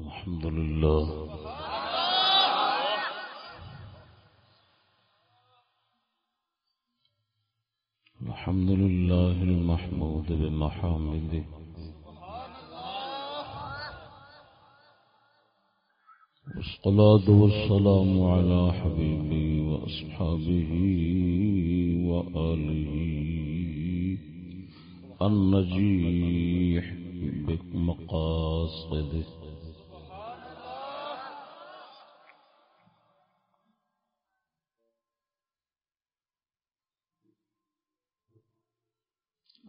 الحمد لله. الحمد لله المحمود بمحامده والصلاة والسلام على حبيبي وأصحابه وآله. النجيح بمقاصده.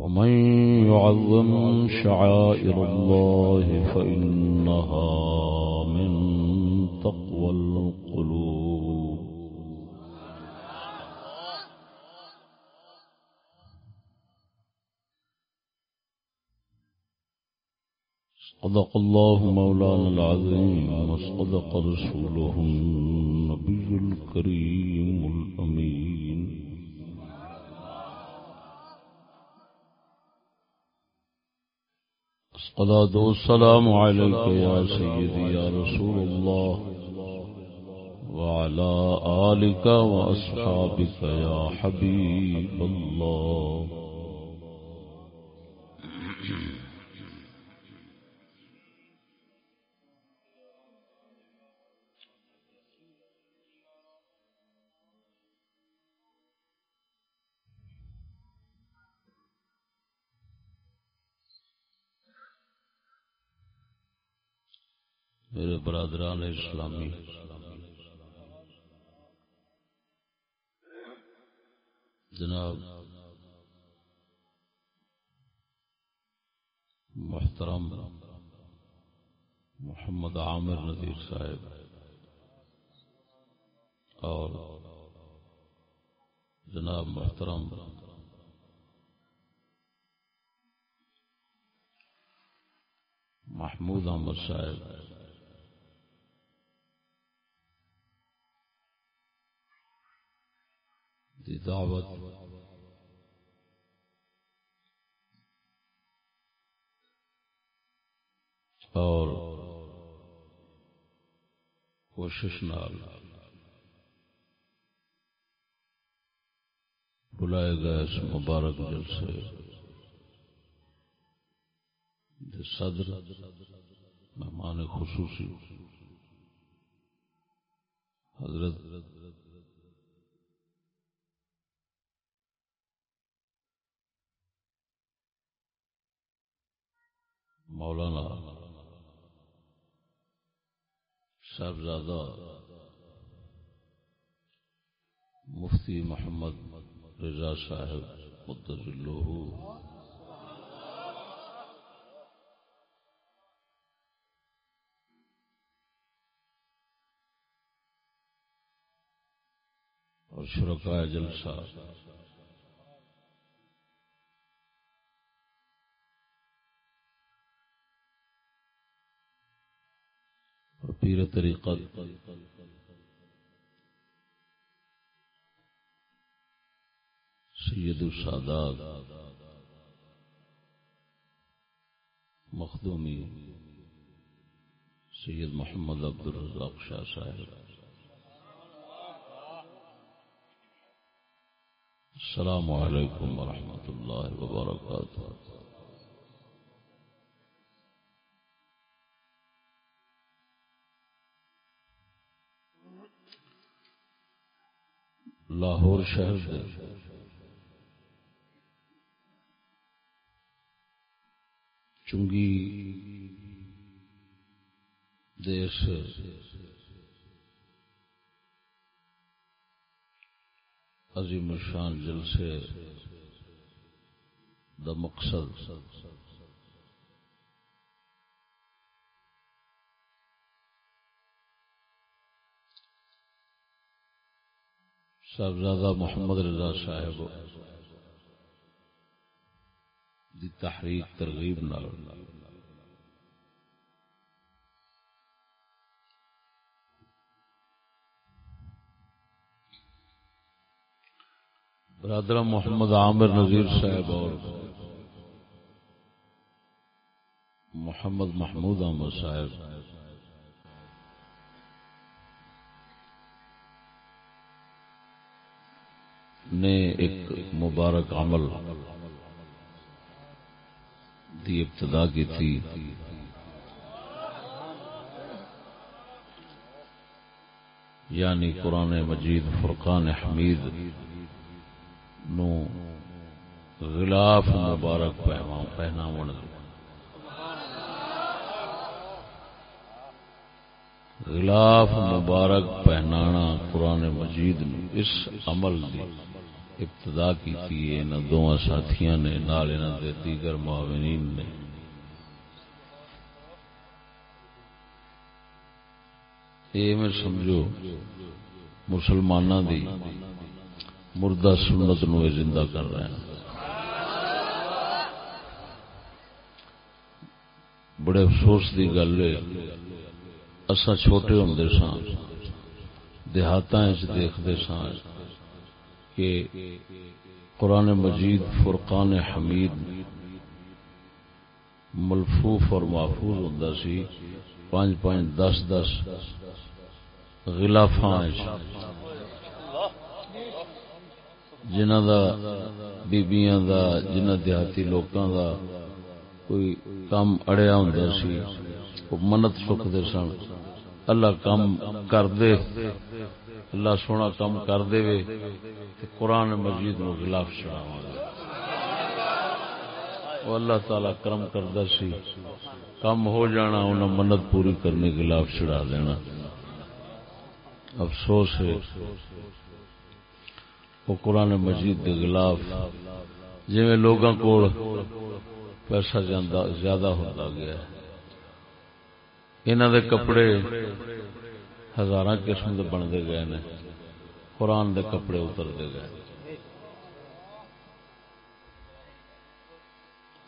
ومن يعظم شعائر الله فإنها من تقوى القلوب. صدق الله مولانا العظيم وصدق رسوله النبي الكريم الأمين. الصلاة والسلام عليك يا سيدي يا رسول الله وعلى آلك وأصحابك يا حبيب الله. میرے برادران اسلامی، جناب محترم محمد عامر ندیر صاحب اور جناب محترم محمود احمد صاحب دی دعوت اور کوشش نال بلائے گئے اس مبارک جلسے صدر مہمان خصوصی حضرت مولانا صاحبزادہ مفتی محمد رضا صاحب مدد اللہ۔ اور شرکائے جلسہ پیر طریقہ سید السادات۔ مخدومی۔ سید محمد عبد الرزاق شاہ صاحب۔ السلام علیکم ورحمۃ اللہ وبرکاتہ۔ لاہور شہر دے۔ چنگی دیش عظیم شان جلسے دا مقصد صاحبزادہ محمد رضا صاحب دی تحریک ترغیب نال۔ برادر محمد عامر نذیر صاحب اور محمد محمود احمد صاحب نے ایک مبارک عمل دی ابتدا کی تھی۔ یعنی قرآن مجید فرقان حمید نو غلاف مبارک پہنا غلاف مبارک پہنانا قرآن مجید نو اس عمل دی۔ ابتدا کی تھی ان دونوں ساتھیاں نے، نال دے دیگر معاونین نے۔ یہ میں سمجھو مسلمانوں دی مردہ سنت نو زندہ کر رہے ہیں۔ بڑے افسوس کی گل ہے اصا چھوٹے ہوں سان دیہات دیکھتے سان کہ قرآن مجید، فرقان حمید ملفوف اور محفوظ ہوں سی۔ پانچ پانچ دس دس غلافاں جنہ دا، بیبیاں دا جنہ دیہاتی لوکاں دا کوئی کام اڑیا ہوندا سی او منت چکتے سن۔ اللہ کام کر دے اللہ سونا کام کر دے تے قرآن مجید نو خلاف چڑھاواں گے اللہ تعالی کرم کردا سی۔ کم ہو جانا، انہاں منت پوری کرنے خلاف چڑھا دینا۔ افسوس ہے۔ وہ قرآن مجید کے خلاف جی لوگوں کو پیسہ زیادہ ہوتا گیا۔ انہوں دے کپڑے ہزار قسم کے بنتے گئے نے، قرآن دے کپڑے اترتے گئے۔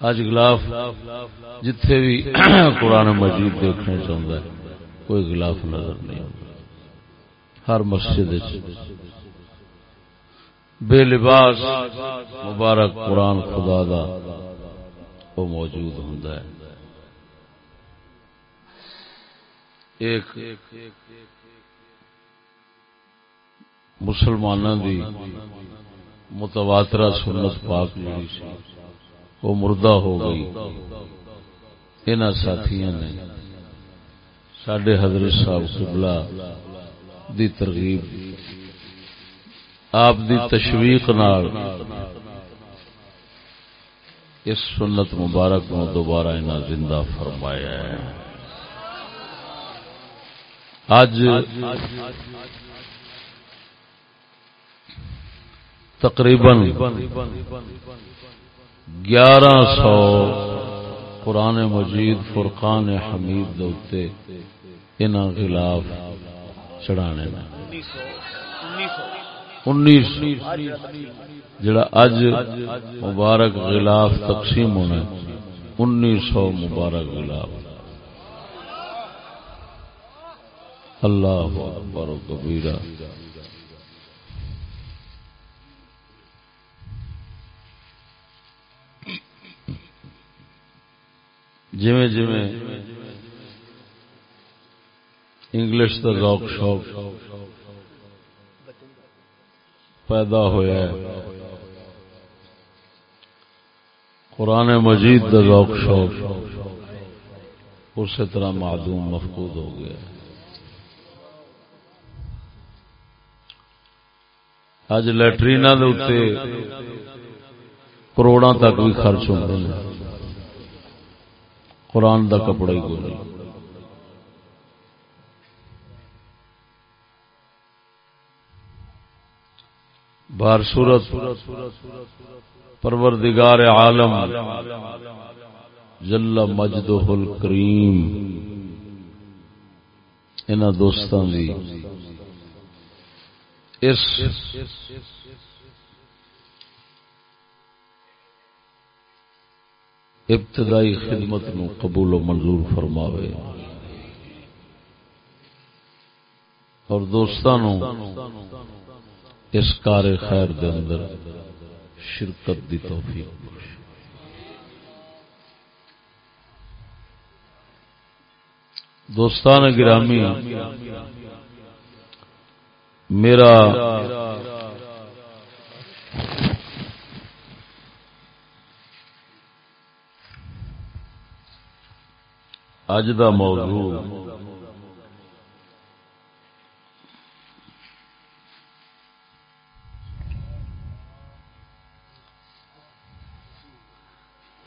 اج گلاف جتھے بھی قرآن مجید دیکھنا چاہتا ہے، کوئی گلاف نظر نہیں ہر مسجد بے لباس مبارک قرآن خدا دا وہ موجود ہوں ایک مسلمان دی متواترا سنت پاک جڑی سی۔ وہ مردہ ہو گئی۔ ان ساتھی نے سڈے حضرت صاحب قبلہ دی ترغیب، آپ دی تشویق نال اس سنت مبارک کو دوبارہ انہیں زندہ فرمایا ہے۔ اج تقریباً گیارہ سو قرآن مجید فرقان حمید دوتے ان خلاف چڑھانے میں انیس جڑا اج مبارک غلاف تقسیم ہونا انیس سو مبارک غلاف۔ اللہ اکبر و کبیرہ۔ جویں جویں انگلش کا ذوق شوق پیدا ہوا ہے۔ قرآن مجید دا ذوق شوق اسی طرح معدوم مفقود ہو گیا۔ اج لٹرین کروڑا تک بھی خرچ ہوتے ہیں۔ قرآن دا کپڑا ہی کوئی بار صورت پروردگار عالم جل مجدہ الکریم۔ ان دوستان دی اس ابتدائی خدمت نو قبول و منظور فرماوے۔ اور دوستانوں اس کار خیر دے اندر شرکت دی توفیق۔ دوستان گرامی، میرا اج دا موضوع۔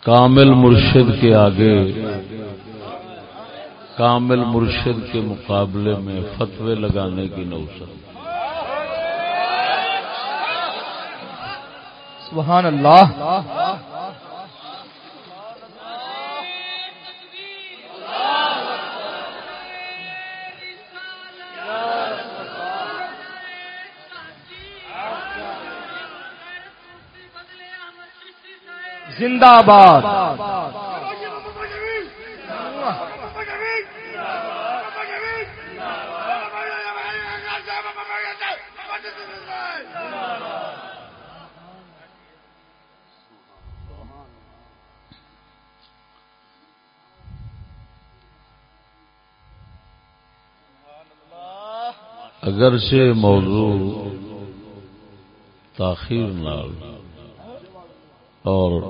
کامل مرشد کے آگے۔ کامل مرشد کے مقابلے میں فتوے لگانے کی نوسط سبحان اللہ۔ زندہ باد اگرچہ موضوع تاخیر نال اور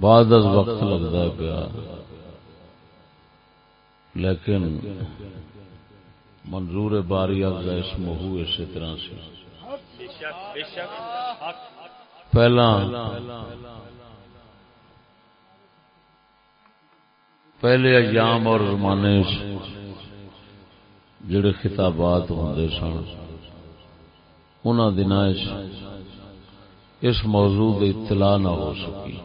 بعد از وقت لگتا پیا۔ لیکن منظور باری افزا اس مہو اسی طرح سے۔ پہلا، پہلے ایام اور زمانے جڑے خطابات ہوں سن ان دن اس موضوع اطلاع نہ ہو سکی۔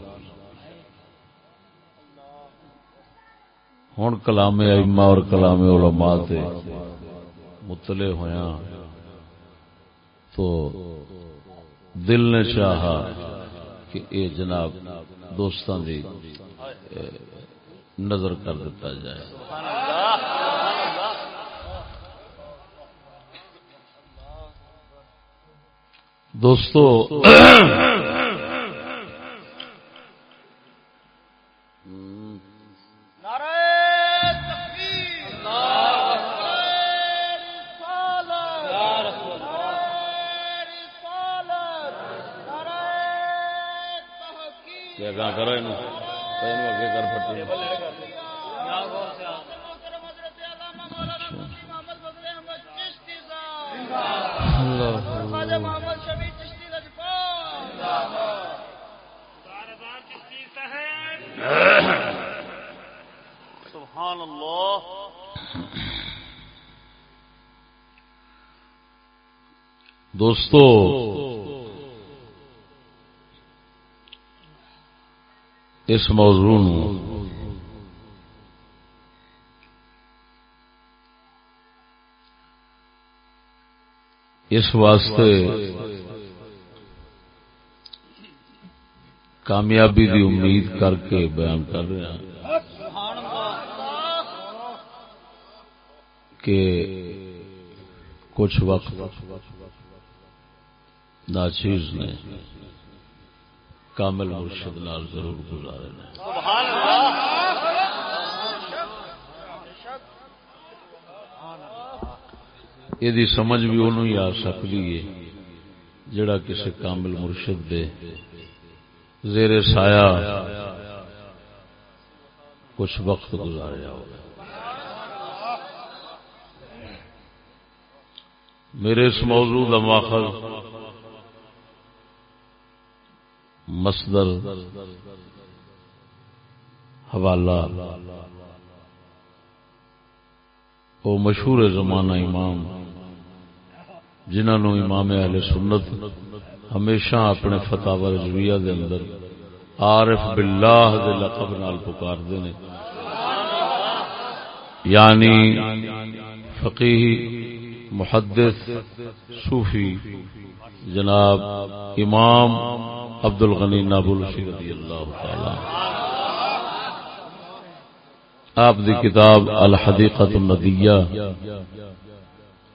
ہوں کلام اما اور کلام علماء تے مطلع ہویا تو دل نے چاہا کہ اے جناب دوستان دی نظر کر دیتا جائے۔ دوستو دوستو. اس موضوع اس واسطے کامیابی دی امید کر کے بیان کر رہے ہیں کہ کچھ وقت ناچیز نے کامل مرشد نال ضرور گزارے نے۔ یہ سمجھ بھی انہوں ہی آ سکتی ہے، جڑا کسی کامل مرشد دے زیر سایہ کچھ وقت گزاریا ہو میرے اس موضوع کا ماخذ مصدر حوالہ وہ مشہور زمانہ امام جنہوں نے امام اہل سنت ہمیشہ اپنے فتح رضویہ دے اندر عارف باللہ دے لقب نال پکار دے نے یعنی فقیہ، محدث، صوفی، جناب امام عبد الغنی نابلسی رضی اللہ تعالی آپ دی کتاب الحدیقت الندیہ،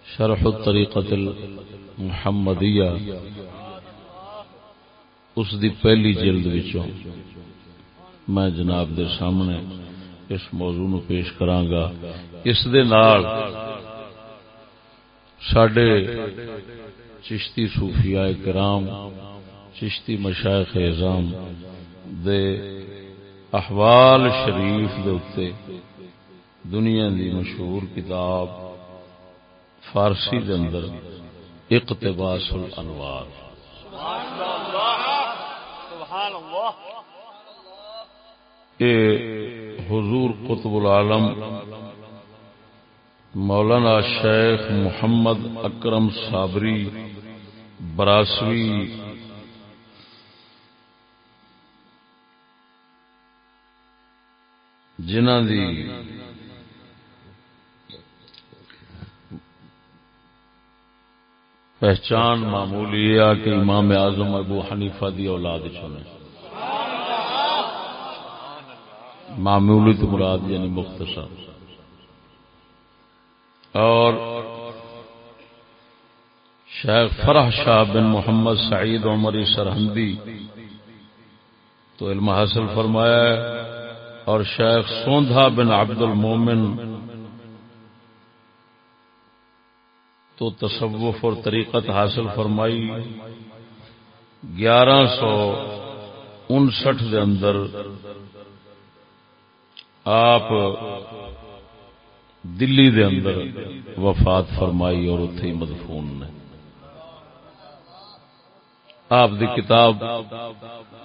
شرح الطریقت المحمدیہ، اس دی پہلی جلد وچوں میں جناب دے سامنے اس موضوع نو پیش کرانگا۔ اس دے نال سڈے چشتی صوفیاء کرام چشتی مشائق اعظام دے احوال شریف دے اتے دنیا دی مشہور کتاب فارسی دے اندر اقتباس الانوار۔ اے حضور قطب العالم مولانا شیخ محمد اکرم صابری براسوی جنہ دی پہچان معمولی ہے کہ امام اعظم ابو حنیفہ دی اولاد چنے۔ معمولی تو مراد یعنی مختصر۔ اور شیخ فرح شاہ بن محمد سعید عمری سرہندی تو علم حاصل فرمایا ہے۔ اور شیخ سوندھا بن عبد المومن تو تصوف اور طریقت حاصل فرمائی۔ گیارہ سو انسٹھ دے اندر آپ دلی دے اندر وفات فرمائی اور اتے ہی مدفون نے۔ آپ دی کتاب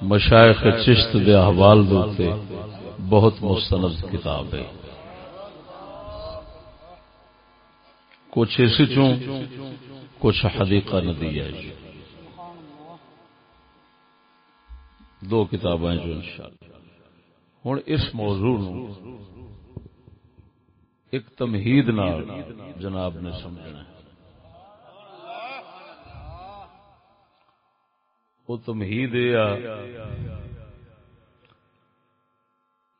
مشائق چشت دے احوال دے بہت مستند کتاب ہے۔ کچھ اس چوں، کچھ حدیقہ ندی ہے جی۔ دو کتابیں جو انشاءاللہ۔ ہوں اس موضوع نو ایک تمہید نال جناب نے سمجھنا ہے۔ وہ تمہید یہ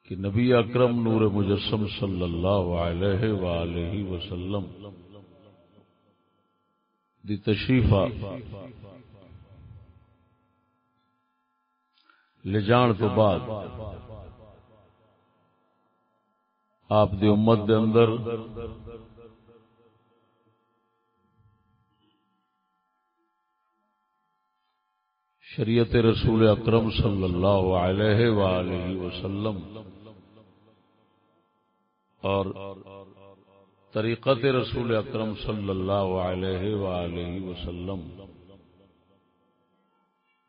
کہ نبی اکرم نور مجسم صلی اللہ علیہ وآلہ وسلم دی تشریف لے جان تو بعد آپ دی امت دے اندر شریعت رسول اکرم صلی اللہ علیہ وآلہ وسلم اور طریقت رسول اکرم صلی اللہ علیہ وآلہ وسلم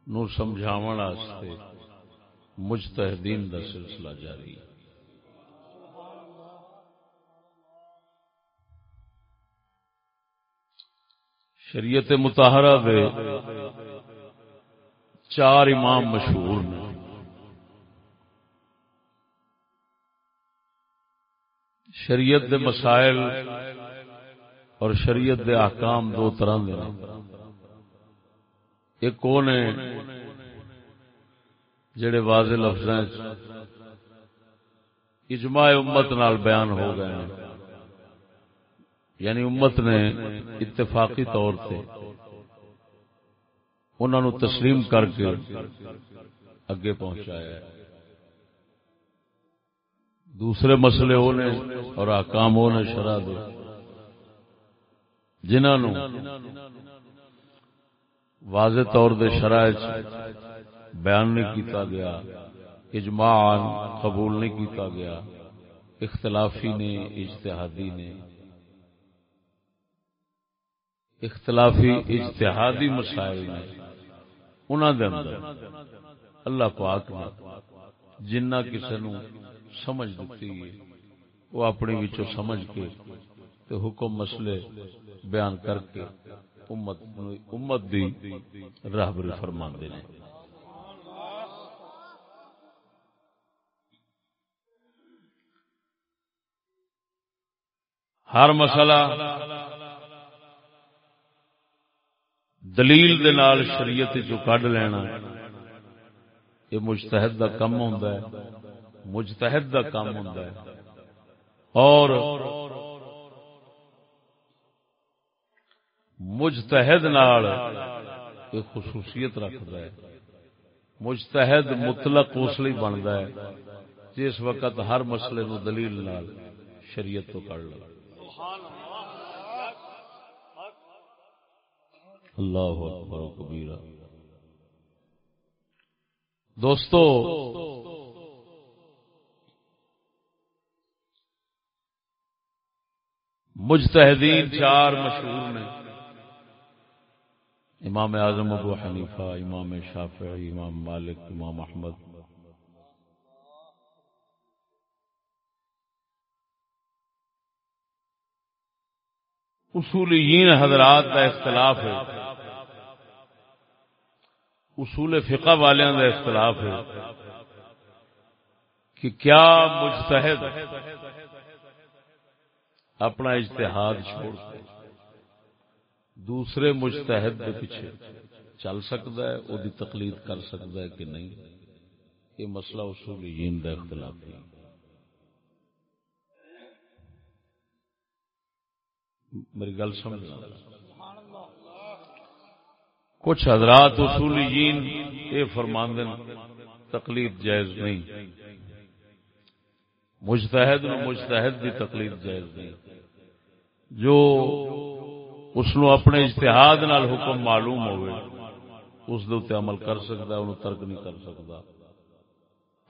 نو سمجھاون واسطے مجتہدین دا سلسلہ جاری۔ ہے شریعت متحرہ دے چار امام مشہور نے۔ شریعت دے مسائل اور شریعت دے احکام دو طرح دے ایک کون ہے جڑے واضح لفظ اجماع امت نال بیان ہو گئے ہیں۔ یعنی امت نے اتفاقی طور سے انہوں تسلیم کر کے اگے پہنچایا ہے۔ دوسرے مسئلے وہ نے اور آکام وہ نے شرح دے۔ جنہوں واضح طور دے شرح بیان نہیں کیتا گیا اجماع قبول نہیں کیتا گیا، اختلافی نے، اجتہادی نے۔ اختلافی، اجتہادی مسائل نے۔ انہوں دے اندر اللہ پاک نے جنہ کسی نو سمجھ دیتی ہے۔ وہ اپنی وچوں سمجھ کے تے حکم مسئلے بیان کر کے امت امت دی راہبری فرماندے نے۔ ہر مسئلہ دلیل دے نال شریعت جو کڈ لینا۔ یہ مجتہد دا کم ہوندا ہے۔ مجتہد دا کم ہوندا ہے۔ اور مجتہد نال یہ خصوصیت رکھتا ہے۔ مجتہد مطلق اس لیے بنتا ہے جس وقت ہر مسئلے نو دلیل نال شریعت تو کر لے۔ اللہ اکبر و کبیرہ۔ دوستو مجتہدین چار مشہور نے امام اعظم ابو حنیفہ، امام شافعی، امام مالک، امام احمد۔ اصولیین حضرات کا اختلاف ہے۔ اصول فقہ والوں کا اختلاف ہے کہ کیا مجتہد اپنا اجتہاد چھوڑ کے دوسرے مجتہد کے پیچھے چل سکتا ہے وہ تقلید کر سکتا ہے کہ نہیں۔ یہ مسئلہ اصولیین کا اختلاف ہے۔ میری گل سمجھنا کچھ حضرات اصولیین یہ فرماند تقلید جائز نہیں۔ مجتہد نو مجتہد کی تقلید جائز نہیں۔ جو اس نو اپنے اجتہاد نال حکم معلوم ہوئے، اس دے عمل کر سکتا ہے، انہوں ترک نہیں کر سکتا۔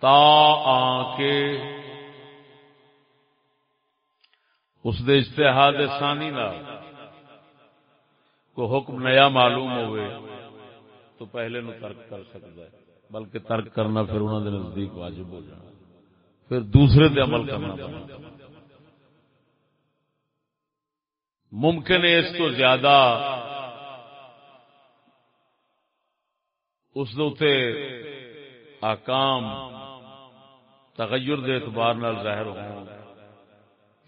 تا آ کے اس دے اشتہاد ثانی نال کو حکم نیا معلوم ہوئے، تو پہلے نو ترک کر سکتا ہے۔ بلکہ ترک کرنا پھر انہوں دے نزدیک واجب ہو جانا۔ پھر دوسرے دے عمل کرنا پڑنا ممکن ہے اس تو زیادہ اس دے آکام، تغیر دے اعتبار نال ظاہر ہوں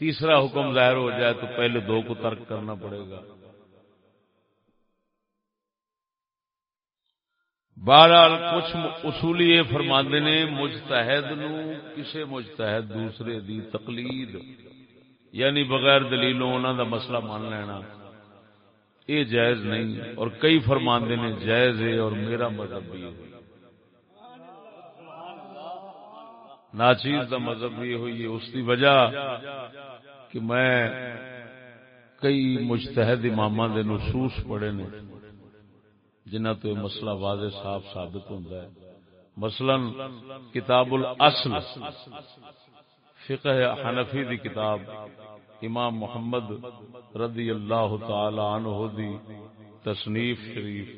تیسرا حکم ظاہر ہو جائے تو پہلے دو کو ترک کرنا پڑے گا۔ بہرحال کچھ اصولی یہ فرماندے نے، مجتہد نو کسے مجتہد دوسرے دی تقلید یعنی بغیر دلیلوں انہوں دا مسئلہ مان لینا۔ یہ جائز نہیں، اور کئی فرماندے نے جائز ہے اور میرا مذہب بھی ہے۔ ناچیز دا مذہب یہ ہوئی ہے، اس کی وجہ کہ میں کئی مجتہد امام دے نصوص پڑے نے جنہ تو یہ مسئلہ واضح صاف ثابت ہوتا ہے۔ مثلا کتاب الاصل فقہ حنفی دی کتاب امام محمد رضی اللہ تعالی عنہ دی تصنیف شریف۔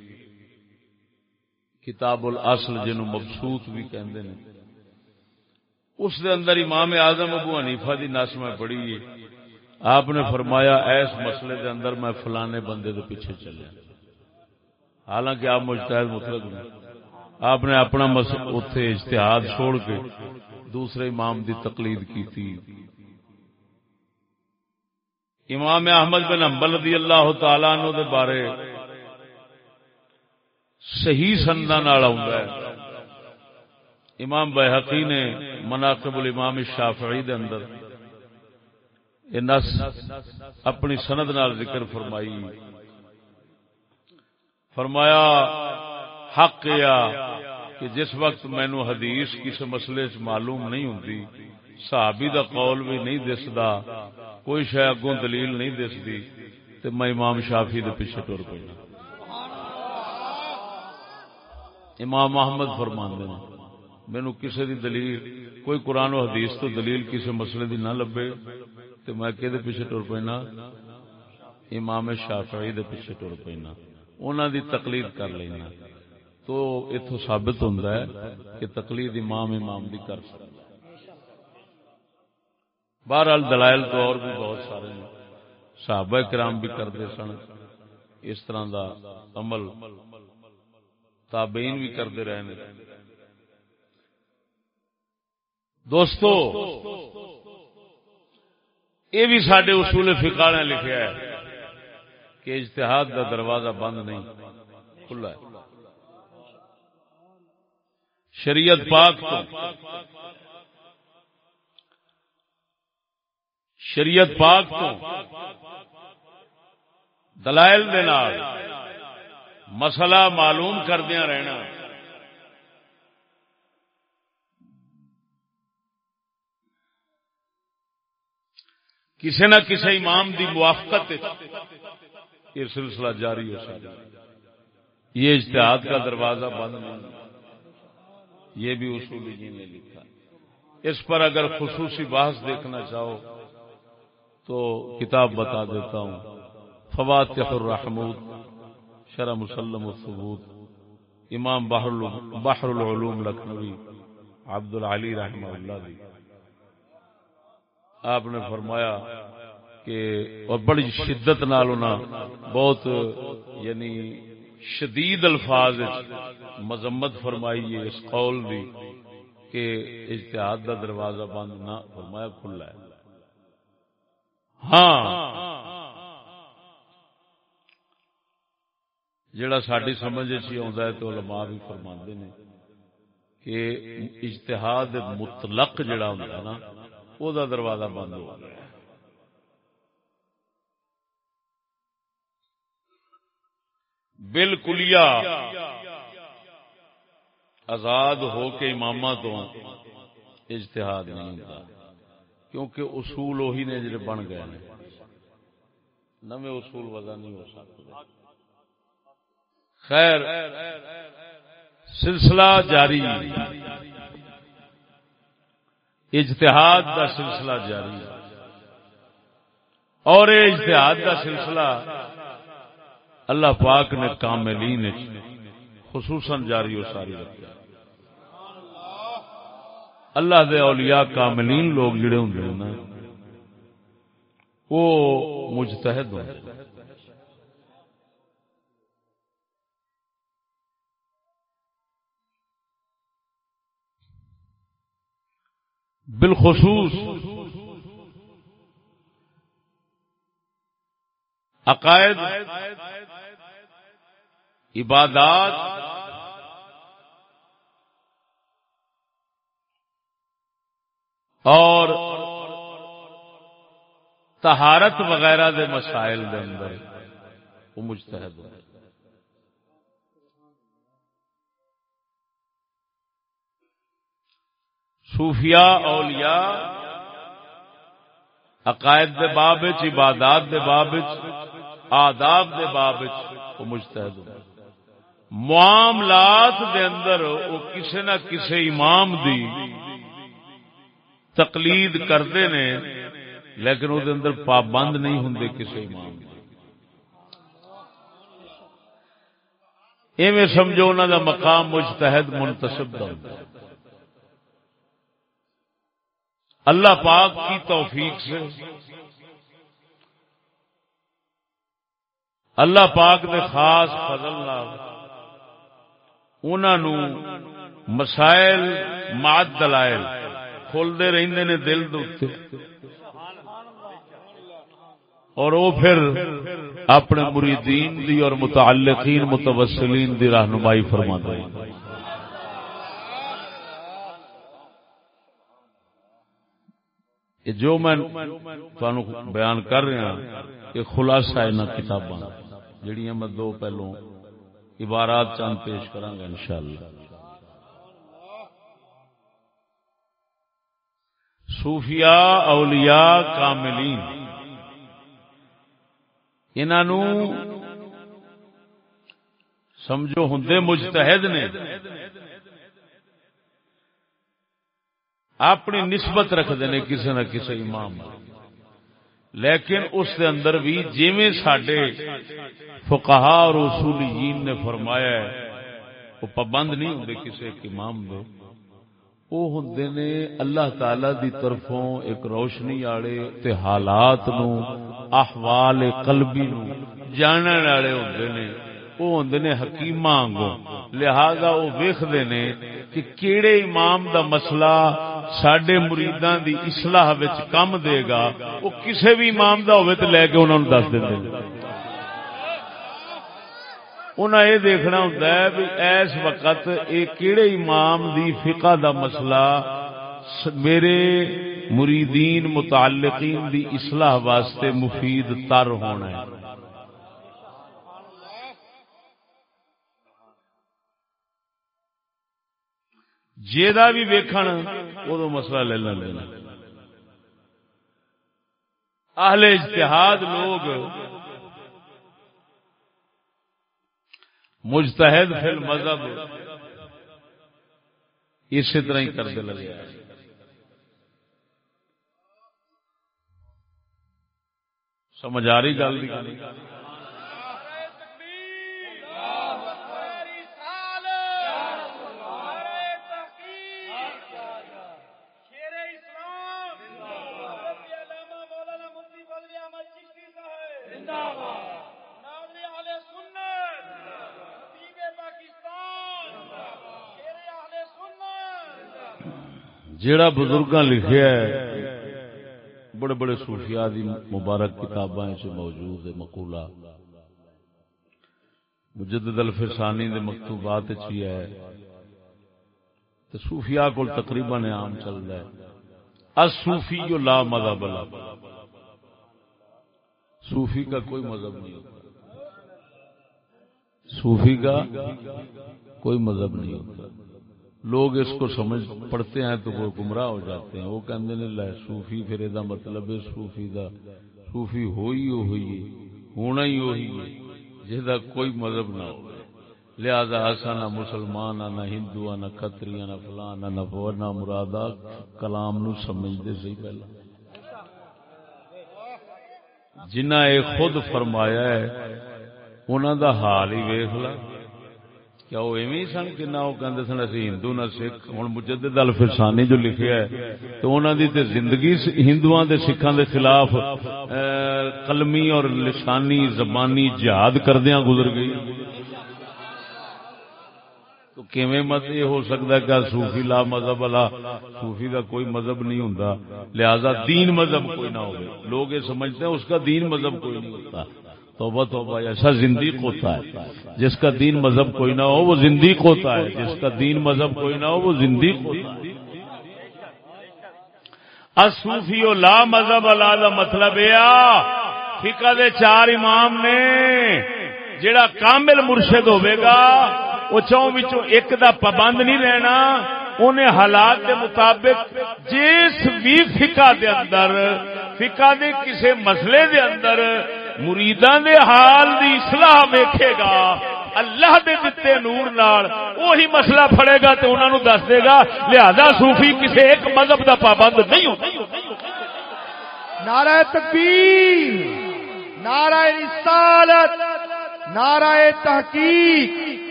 کتاب الاصل جنو مبسوط بھی کہندے نے۔ اس دے اندر امام اعظم ابو حنیفہ دی نس میں پڑھی ہے آپ نے فرمایا، ایس مسئلے دے اندر میں فلانے بندے دے پیچھے چلے حالانکہ آپ مجتہد مطلق نہیں آپ نے اپنا اتے اشتہاد چھوڑ کے دوسرے امام دی تقلید کی تھی امام احمد بن امبل رضی اللہ تعالی عنہ دے بارے صحیح سندان ہے۔ امام بحقی نے مناقب الامام الشافعی دے اندر یہ نس اپنی سند نال ذکر فرمائی۔ فرمایا حق یا کہ جس وقت مینو حدیث کسی مسئلے چ معلوم نہیں ہوتی صحابی دا قول بھی نہیں دستا کوئی شہ اگوں دلیل نہیں دستی تو میں امام شافی دے پیچھے ٹر پہ امام محمد فرمان دینا مینو کسی دی دلیل، کوئی قرآن و حدیث تو دلیل کسی مسئلے دی نہ لبے تو میں کہ پیچھے ٹر پینا امام شافعی دے پیچھے ٹر پینا انہوں دی تقلید کر لینا۔ تو اتو ثابت ہوتا ہے کہ تقلید امام امام دی کر سکتا بہرحال دلائل تو اور بھی بہت سارے ہیں۔ صحابہ کرام بھی کرتے سن۔ اس طرح دا عمل تابعین بھی کرتے رہے دوستو، یہ بھی سڈے اصول فکا نے لکھا ہے کہ اجتہاد کا دروازہ بند نہیں، کھلا ہے۔ شریعت پاک تو۔ شریعت پاک تو۔ دلائل دے نال مسئلہ معلوم کردیا رہنا۔ کسی نہ کسی امام دی موافقت یہ سلسلہ جاری ہو سکتا یہ اجتہاد کا دروازہ بند نہیں۔ یہ بھی اصول جی نے لکھا۔ اس پر اگر خصوصی بحث دیکھنا چاہو تو کتاب بتا دیتا ہوں۔ فواد الرحمود، شرح مسلم الثبوت، امام بحر العلوم لکھنوی عبد العلی رحمہ اللہ دی۔ آپ نے فرمایا کہ اور بڑی شدت نال بہت یعنی شدید الفاظ مذمت فرمائی ہے اس قول دی کہ اجتہاد دا دروازہ بند نہ فرمایا کھلا ہاں۔ ہے ہاں۔ جڑا ساری سمجھ ہے تو علماء بھی فرما نے کہ اجتہاد مطلق جڑا ہوں نا وہ دروازہ بند ہو گیا۔ بالکلیا آزاد ہو کے امام تو اجتہاد نہیں ہوتا، کیونکہ اصول وہی نے جڑے بن گئے ہیں۔ نئے اصول وضع نہیں ہو سکتے۔ خیر، سلسلہ جاری۔ اجتہاد کا سلسلہ جاری۔ اور اجتہاد کا سلسلہ اللہ پاک نے کاملین خصوصاً جاری و ساری رکھا۔ اللہ دے اولیاء کاملین لوگ جڑے ہوں نا، وہ مجتہد ہوں۔ بالخصوص عقائد، عبادات، اور تہارت وغیرہ دے مسائل دے اندر وہ مجتہد ہے صوفیاء، اولیاء، عقائد دے باب عبادات دے باب آداب دے باب وہ مجتہد معاملات دے اندر وہ کسی نہ کسی امام دی تقلید کرتے نے، لیکن وہ اندر پابند نہیں ہوں کسی امام ایویں سمجھو انہوں کا مقام مجتہد منتصب کا اللہ پاک کی توفیق سے اللہ پاک دے خاص فضل انہوں مسائل مات دلائل کھولتے رہتے نے دل دے اور وہ پھر اپنے مریدین دی اور متعلقین، متوسلین دی رہنمائی فرما دے جو میں بیان کر رہا یہ خلاصہ ہے کتاباں جڑیاں میں دو پہلو عبارات چند پیش کرا گا ان شاء اللہ صوفیا اولیا کاملین۔ انہوں سمجھو ہوں مجتہد نے اپنی نسبت رکھتے ہیں کسی نہ کسی امام۔ لیکن اس دے اندر بھی جیویں سڈے فقہا اور اصولیین نے فرمایا ہے، وہ پابند نہیں ہوں کسی ایک امام دے۔ وہ ہوں نے اللہ تعالی دی طرفوں ایک روشنی والے تے حالات نو، احوال قلبی نو جاننے والے ہوں نے۔ وہ ہوں نے حکیم لہذا وہ ویختے نے کہ کیڑے امام دا مسئلہ سڈے مریداں دی اصلاح وچ کم دے گا وہ کسے بھی امام دا ہوئے تو لے کے انہوں نے دس دیں انہیں یہ دیکھنا ہوتا ہے بھی اس وقت یہ کہڑے امام دی فقہ دا مسئلہ میرے مریدین متعلقین دی اصلاح واسطے مفید تر ہونا ہے۔ جیدا بھی ویکھن ادو مسئلہ لے لینا اہل اجتہاد لوگ مجتہد فی المذہب اسی طرح ہی کرتے لگے۔ سمجھ آ رہی گل جیڑا بزرگاں لکھیا ہے، بڑے بڑے صوفیاء دی مبارک کتاباں سے موجود ہے، مقولہ۔ مجدد الفسانی دے مکتوبات چی ہے۔ تو صوفیاء کو تقریباً عام چل رہا ہے۔ الصوفی جو لا مذہب لا صوفی کا کوئی مذہب نہیں ہوتا۔ صوفی کا کوئی مذہب نہیں ہوتا۔ لوگ اس کو سمجھ پڑھتے ہیں تو وہ گمراہ ہو جاتے ہیں۔ وہ کہتے ہیں لے صوفی پھر یہ مطلب ہے صوفی دا۔ صوفی ہوئی ہوئی ہے، ہونا ہی ہوئی ہے جس کوئی مذہب نہ ہو۔ لہذا ایسا نہ مسلمان نہ ہندو نہ کتری نہ فلان نہ نفور نہ کلام نو سمجھتے سی پہلا۔ جنہ یہ خود فرمایا ہے انہوں دا حال ہی ویخ لا۔ کیا وہ ایویں سن کہ نہ وہ کہندے سن اسی ہندو نہ سکھ۔ ہن مجدد الفسانی جو لکھیا ہے، تو انہاں دی تے زندگی س- ہندوؤں دے سکھاں دے خلاف قلمی اور لسانی زبانی جہاد کردیاں گزر گئی۔ تو کیویں مت یہ ہو سکتا ہے کہ صوفی لا مذہب والا، صوفی کا کوئی مذہب نہیں ہوتا لہذا دین مذہب کوئی نہ ہو لوگ یہ سمجھتے ہیں اس کا دین مذہب کوئی نہیں ہوتا۔ توبہ توبہ ایسا زندیق ہوتا ہے، جس کا دین مذہب کوئی نہ ہو وہ زندیق ہوتا ہے، جس کا دین مذہب کوئی نہ ہو وہ زندیق ہوتا ہے۔ اصوفی لا مذہب اللہ مطلب یہ فقہ دے چار امام نے جڑا کامل مرشد ہوے گا، وہ چوں وچوں ایک دا پابند نہیں رہنا، انہیں حالات کے مطابق جس بھی فقہ دے اندر، فقہ دے کسے مسئلے دے اندر مریداں دے حال دی اصلاح ویکھے گا، اللہ دے دتے نور نال وہی مسئلہ پھڑے گا تو انہوں نے دس دے گا، لہذا صوفی کسی ایک مذہب دا پابند نہیں ہوتا۔ نعرہ تکبیر، نعرہ رسالت، نعرہ تحقیق،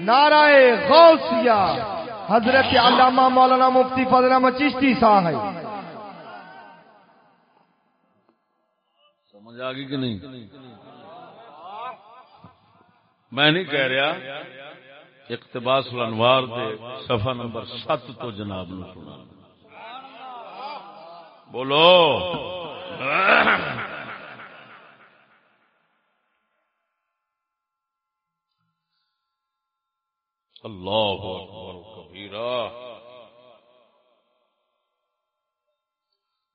نعرہ غوثیہ۔ حضرت علامہ مولانا مفتی فضل احمد چشتی صاحب سمجھ آ گئی کہ نہیں؟ میں نہیں کہہ رہا اقتباس الانوار دے صفحہ نمبر سات تو جناب نو سنا۔ بولو۔ اللہ اکبر کبیرہ۔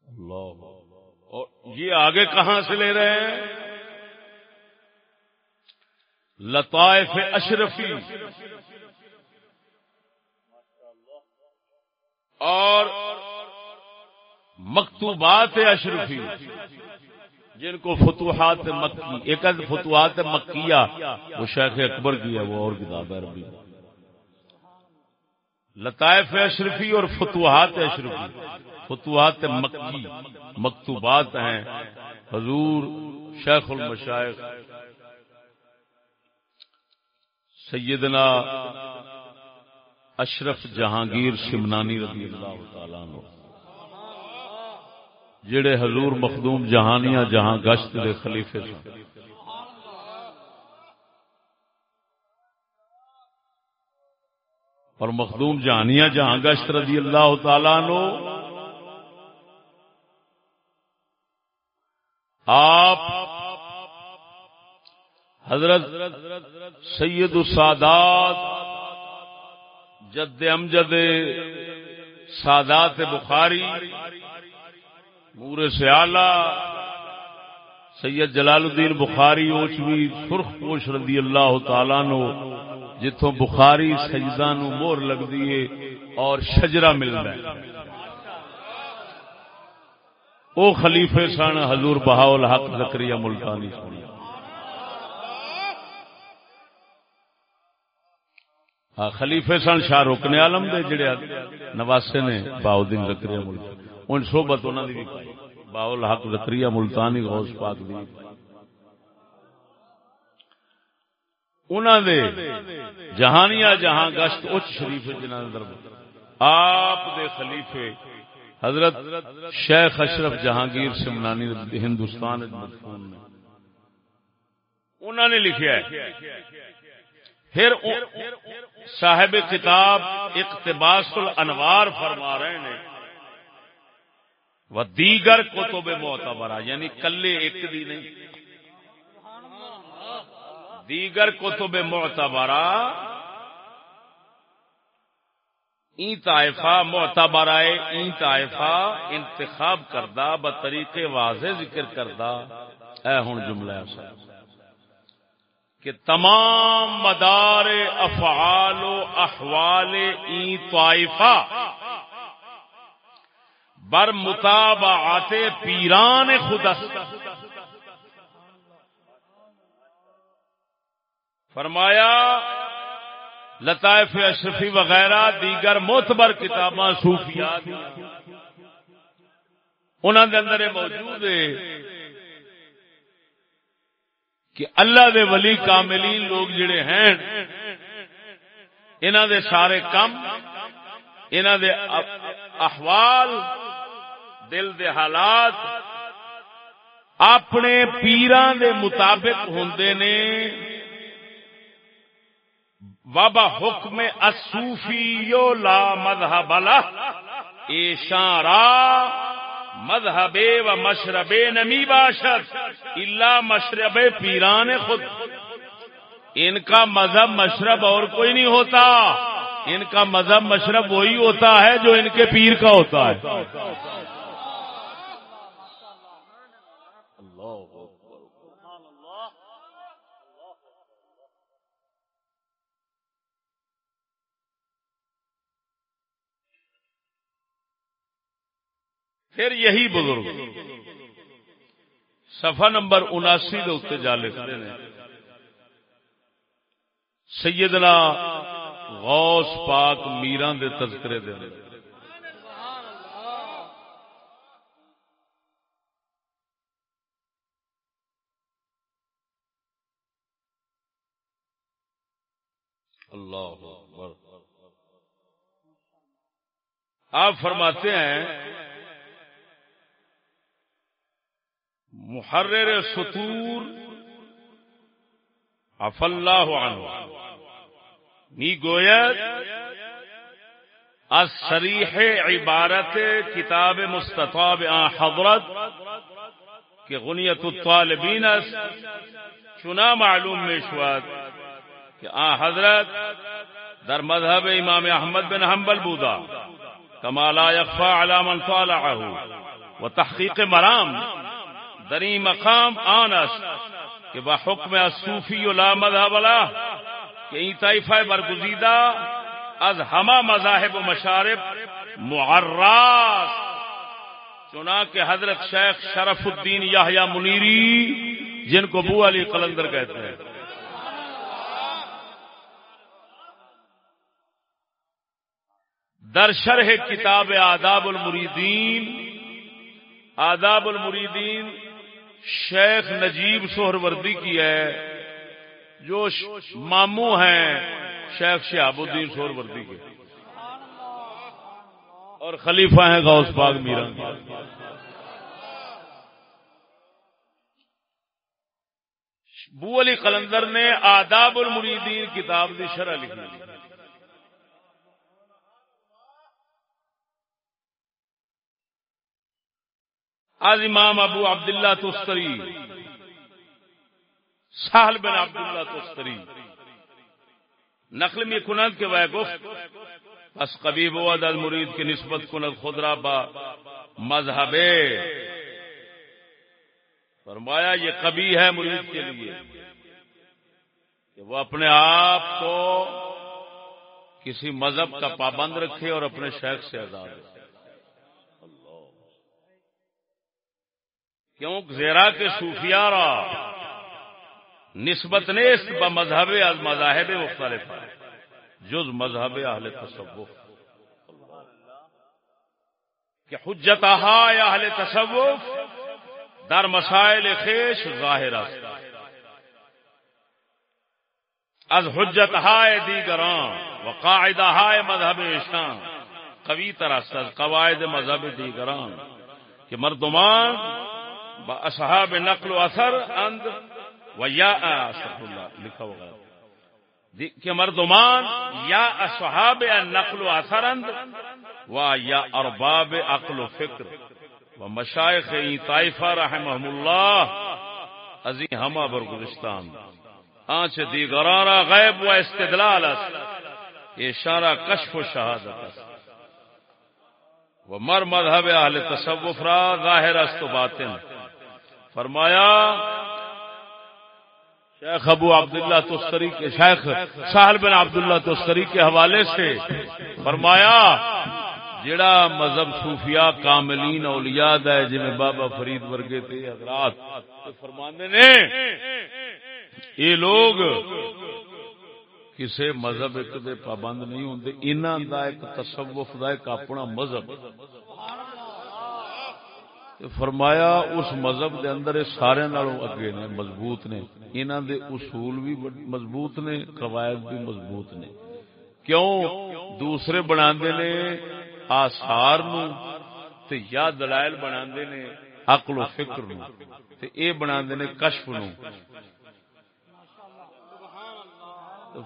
اللہ اور یہ آگے کہاں سے لے رہے ہیں؟ لطائف اشرفی۔ اور مکتوبات اشرفی۔ جن کو فتوحات مکی، ایک فتوحات مکیہ، وہ شیخ اکبر کی ہے، وہ اور کتاب ہے عربی لطائف اشرفی اور فتوحات اشرفی۔ فتوحات مکی، مکتوبات ہیں۔ حضور شیخ المشائخ، سیدنا اشرف جہانگیر شمنانی رضی اللہ تعالیٰ عنہ۔ جڑے حضور مخدوم جہانیاں جہاں گشت دے خلیفے سن۔ اور مخدوم جہانیاں جہاں گشت رضی اللہ تعالیٰ عنہ۔ آپ حضرت سید السادات جد امجد سادات بخاری مور سے سید جلال الدین بخاری اوچوی سرخ پوش رضی اللہ تعالی نو جتوں بخاری سجدہ نو مور لگ دیے اور شجرا ملتا ہے او خلیفے سن حضور بہاول حق زکریہ ملتانی سن ہاں، خلیفے سن شاہ رکن عالم دے جڑے نواسے نے باؤدین زکریہ ملتانی۔ ان صحبت انہاں دی بھی پائی۔ باول حق زکریہ ملتانی غوث پاک دی انہاں دے جہانیاں جہاں گشت اچ شریف جنہاں آپ دے خلیفے حضرت شیخ اشرف جہانگیر سمنانی ہندوستان مدفون نے۔ انہوں نے لکھا ہے۔ پھر صاحب کتاب اقتباس الانوار فرما رہے ہیں وہ دیگر کتب معتبرہ یعنی کلے ایک دی نہیں۔ دیگر کتب معتبرہ این طائفہ معتبرہ این طائفہ انتخاب کردہ بطریق واضح ذکر کردہ۔ اے ہن جملہ ایسا کہ تمام مدار افعال و احوال این طائفہ بر مطابعات پیران خدست فرمایا، لطائف اشرفی وغیرہ دیگر موتبر کتاباں صوفیات انہوں دے اندر موجود ہے کہ اللہ دے ولی کاملین لوگ جڑے ہیں انہوں دے سارے کم انہوں دے احوال، دل دے حالات، اپنے پیران دے مطابق ہوندے نے۔ وابا حکم اصوفی لا مذہب ایشارا مذہب و مشرب نمی باشد اللہ مشرب پیران خود۔ ان کا مذہب مشرب اور کوئی نہیں ہوتا۔ ان کا مذہب مشرب وہی ہوتا ہے جو ان کے پیر کا ہوتا ہے۔ پھر یہی بزرگ سفا نمبر اناسی کے اتنے جا لکھتے ہیں۔ سیدنا غوث پاک میران دے تذکرے دے۔ اللہ آپ فرماتے ہیں محرر سطور اف اللہ عنہ۔ نی گویت از سریح عبارت کتاب مستطاب آن حضرت کہ غنیت الطالبین است۔ چنا معلوم میں شواد کہ آن حضرت در مذہب امام احمد بن حنبل بودا، کما لا یخفى على من طالعه و تحقیق مرام دری مقام آنس کہ با حکم صوفی لا مذہب لا، کہ این طائفہ برگزیدہ از ہما مذاہب و مشارب معراس چنا کہ حضرت شیخ شرف الدین یحییٰ منیری، جن کو بو علی قلندر کہتے ہیں۔ در شرح کتاب آداب المریدین آداب المریدین شیخ نجیب سہر وردی کی ہے، جو ماموں ہیں، شیخ شہاب الدین سہر وردی کے۔ اور خلیفہ ہیں غوث پاک میرا بو علی قلندر نے آداب المریدین کتاب کی شرح لکھی۔ آج امام ابو عبداللہ تستری سہل بن عبداللہ تستری نقل میں کنند کے وہ گفت بس قبیب ود المرید کی نسبت کنت خدرا با مذہب فرمایا، یہ کبھی ہے مرید کے لیے۔ کہ وہ اپنے آپ کو کسی مذہب کا پابند رکھے اور اپنے شیخ سے آزاد رکھے۔ کیوں؟ زیرا کے صوفیارا نسبت نے اس مذہب از مذاہب مختلف جز مذہب اہل تصوف۔ کہ حجت یا اہل تصوف، در مسائل خیش ظاہر از حجت ہائے دیگران و قاعدہ ہائے مذہب شان۔ قوی طرح از قواعد مذہب دیگران۔ کہ مردمان اصحاب نقل و اثر اند و یا اللہ لکھا ہوگا کہ مردمان یا اصحاب نقل و اثر اند و یا ارباب عقل و فکر۔ و مشائق طائفہ رحمہ اللہ ازی ہما برگلستان آنچ دیگرارا غیب و استدلال است اشارہ کشف و شہادت است۔ و مر مذہب اہل تصوف را ظاہر است و باطن۔ فرمایا، شیخ ابو عبداللہ تستری کے شیخ سہل بن عبداللہ تستری کے حوالے سے فرمایا، جڑا مذہب صوفیاء کاملین اولیاء ہے جی بابا فرید ورگے تھے حضرات فرمانے نے یہ لوگ کسی مذہب ایک دے پابند نہیں ہوتے انہوں کا ایک تصوف دا ایک اپنا مذہب۔ فرمایا اس مذہب دے اندر سارے اگے نے، مضبوط نے۔ انہوں دے اصول بھی مضبوط نے، قواعد بھی مضبوط نے۔ کیوں؟ دوسرے بنا نے آسار نو تے یا دلائل بنا نے عقل و فکر نو تے اے بنا نے کشف نو۔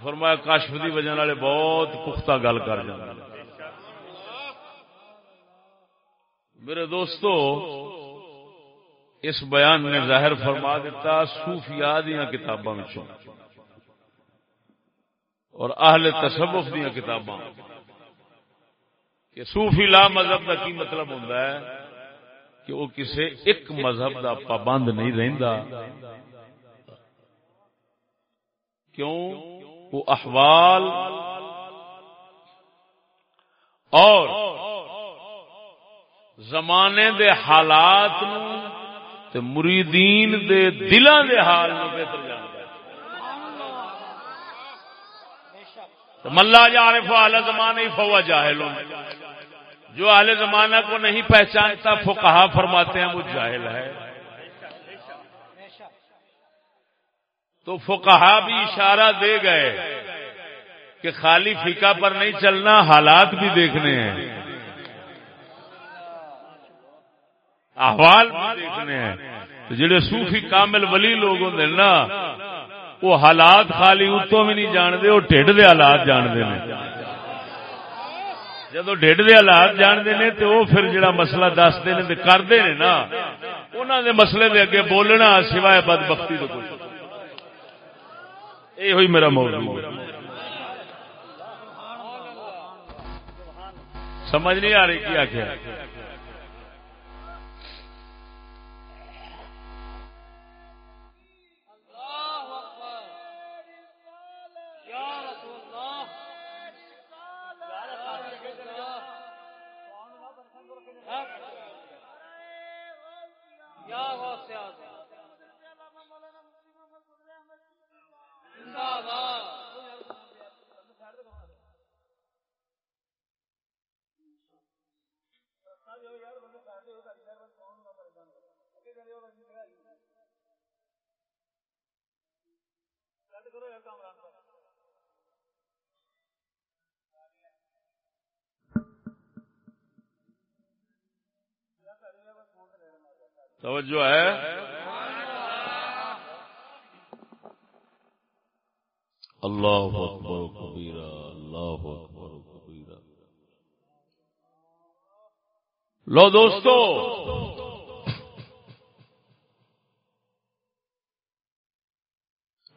فرمایا کشف دی وجہ والے بہت پختہ گل کر جاتے میرے دوستو اس بیان نے ظاہر فرما دیتا صوفیاء دیا کتاباں اور اہل تصوف دیا کتاباں۔ کہ صوفی لا مذہب کا کی مطلب ہوں کہ وہ کسی ایک مذہب دا پابند نہیں رہندا۔ کیوں؟ وہ احوال۔ اور زمانے دے حالات تے مریدین دے دلان دے حال نو بہتر جانتا ہے۔ ملا جارف اہل زمانے فوا جاہل جو اہل زمانہ کو نہیں پہچانتا، فقہا فرماتے ہیں، وہ جاہل ہے۔ تو فقہا بھی اشارہ دے گئے کہ خالی فقہ پر نہیں چلنا، حالات بھی دیکھنے ہیں۔ احوال دیکھنے ہیں۔ جڑے صوفی کامل ولی لوگ ہوں نا، وہ حالات خالی اتوں بھی نہیں جانتے، وہ ٹھڈ دے حالات جانتے ہیں جب ڈیڈ دے حالات جانتے ہیں تو وہ پھر جڑا مسئلہ دستے ہیں کرتے ہیں نا انہوں نے مسئلے دے اگے بولنا سوائے بد بختی تو کچھ یہ ہوئی میرا موضوع۔ سمجھ نہیں آ رہی کیا کیا توجہ ہے۔ اللہ اکبر کبیرہ، اللہ اکبر کبیرہ۔ لو دوستو،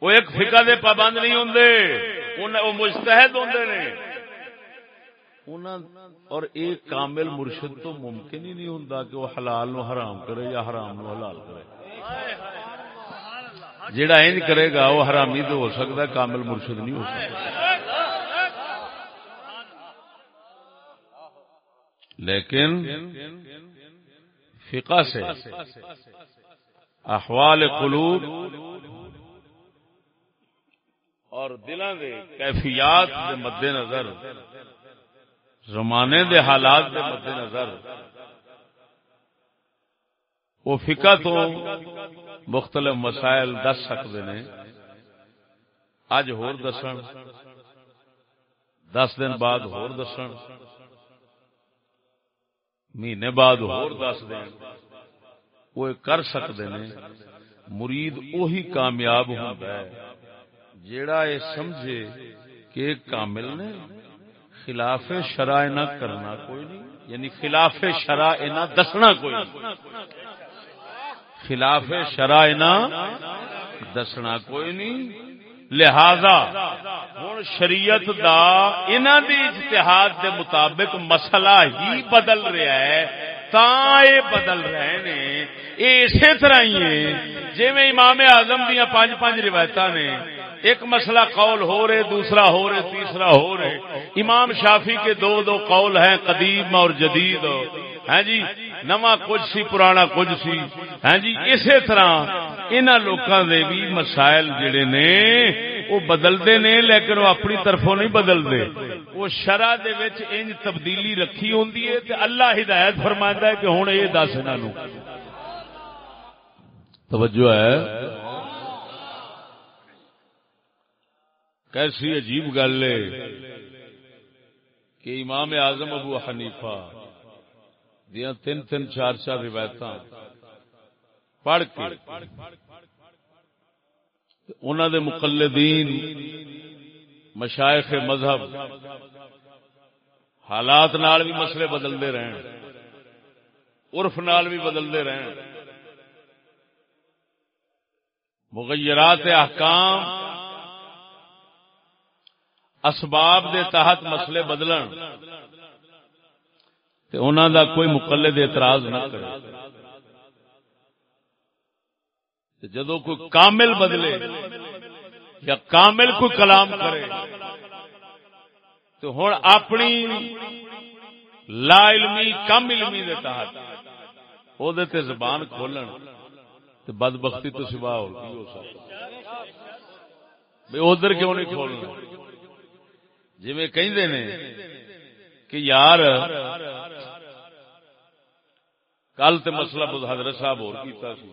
وہ ایک فقہ دے پابند نہیں ہوں وہ مستحد ہوں نے۔ اور ایک کامل مرشد تو ممکن ہی نہیں ہوں کہ وہ حلال نو حرام کرے یا حرام نو حلال کرے۔ جیڑا انج کرے گا وہ حرامی تو ہو سکتا ہے، کامل مرشد نہیں ہو سکتا لیکن فقہ سے احوال قلوب اور دلوں دے کیفیات دے مد نظر زمانے دے حالات دے مد نظر وہ فقہ تو مختلف مسائل دس سکتے ہیں۔ اج ہور دسن۔ دس دن بعد ہور دسن۔ مہینے بعد ہور دس دن۔ وہ کر سکتے ہیں۔ مرید اوہی کامیاب ہوتا ہے۔ جیڑا یہ سمجھے کہ کامل نے خلاف شرع نہ کرنا کوئی نہیں یعنی خلاف شرع نہ دسنا کوئی نہیں۔ خلاف شرع نہ دسنا کوئی نہیں۔ لہذا ہوں شریعت دا انہوں دی اجتہاد دے مطابق مسئلہ ہی بدل رہا ہے تا یہ بدل رہے نے۔ یہ اسی طرح ہی ہے جی میں امام اعظم دیا پانچ پانچ روایت نے۔ ایک مسئلہ قول ہو رہے، دوسرا ہو رہے، تیسرا ہو رہے۔ امام شافی کے دو دو قول ہیں، قدیم اور جدید۔ ہاں جی نواں کچھ سی، پرانا کچھ سی۔ ہاں جی اسی طرح ان لوگوں کے بھی مسائل جڑے نے، وہ بدلتے نے، لیکن وہ اپنی طرفوں نہیں بدلتے۔ وہ شرح انج تبدیلی رکھی ہوں اللہ ہدایت فرمایا ہے کہ ہوں یہ دس انہوں توجہ ہے۔ کیسی عجیب گل ہے کہ امام اعظم ابو حنیفہ دیا تین تین چار چار روایت پڑھ کے انہوں دے مقلدین مشائق مذہب حالات نال بھی مسئلے بدلتے رہن، عرف نال بھی بدلتے رہن۔ مغیرات احکام اسباب دے تحت مسئلے بدلن انہوں دا کوئی مقلد اعتراض نہ کرے۔ جدو کوئی کامل بدلے یا کامل کوئی کلام کرے تو ہوں اپنی لا علمی، کم علمی دے تحت وہ زبان کھولن تو بد بختی تو سوا ہو سکتا؟ ادھر کیوں نہیں کھولنا؟ جی کہ یار، کل تے مسئلہ بدھ حضرت صاحب اور کیتا سی۔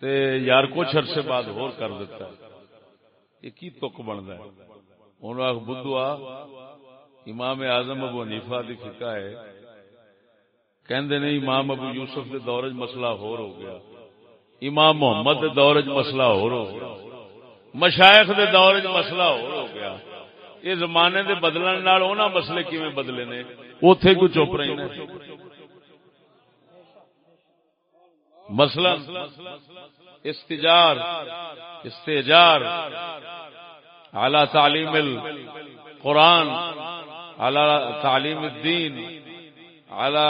تے یار، کچھ عرصے بعد ہور کر دیتا۔ یہ کی تک بنتا ہے؟ ہوں آخ بدھو امام اعظم ابو حنیفہ دی فقہ ہے۔ کہندے نے امام ابو یوسف دے دور مسئلہ ہور ہو گیا۔ امام محمد دے دور مسئلہ ہور ہو گیا۔ مشائخ دے دور مسئلہ ہور ہو گیا۔ یہ زمانے دے بدلن مسئلے کیویں بدلے نے؟ اوتھے کوئی چپ رہی مثلا استجار استجار، اعلی تعلیم القرآن، اعلی تعلیم الدین، اعلی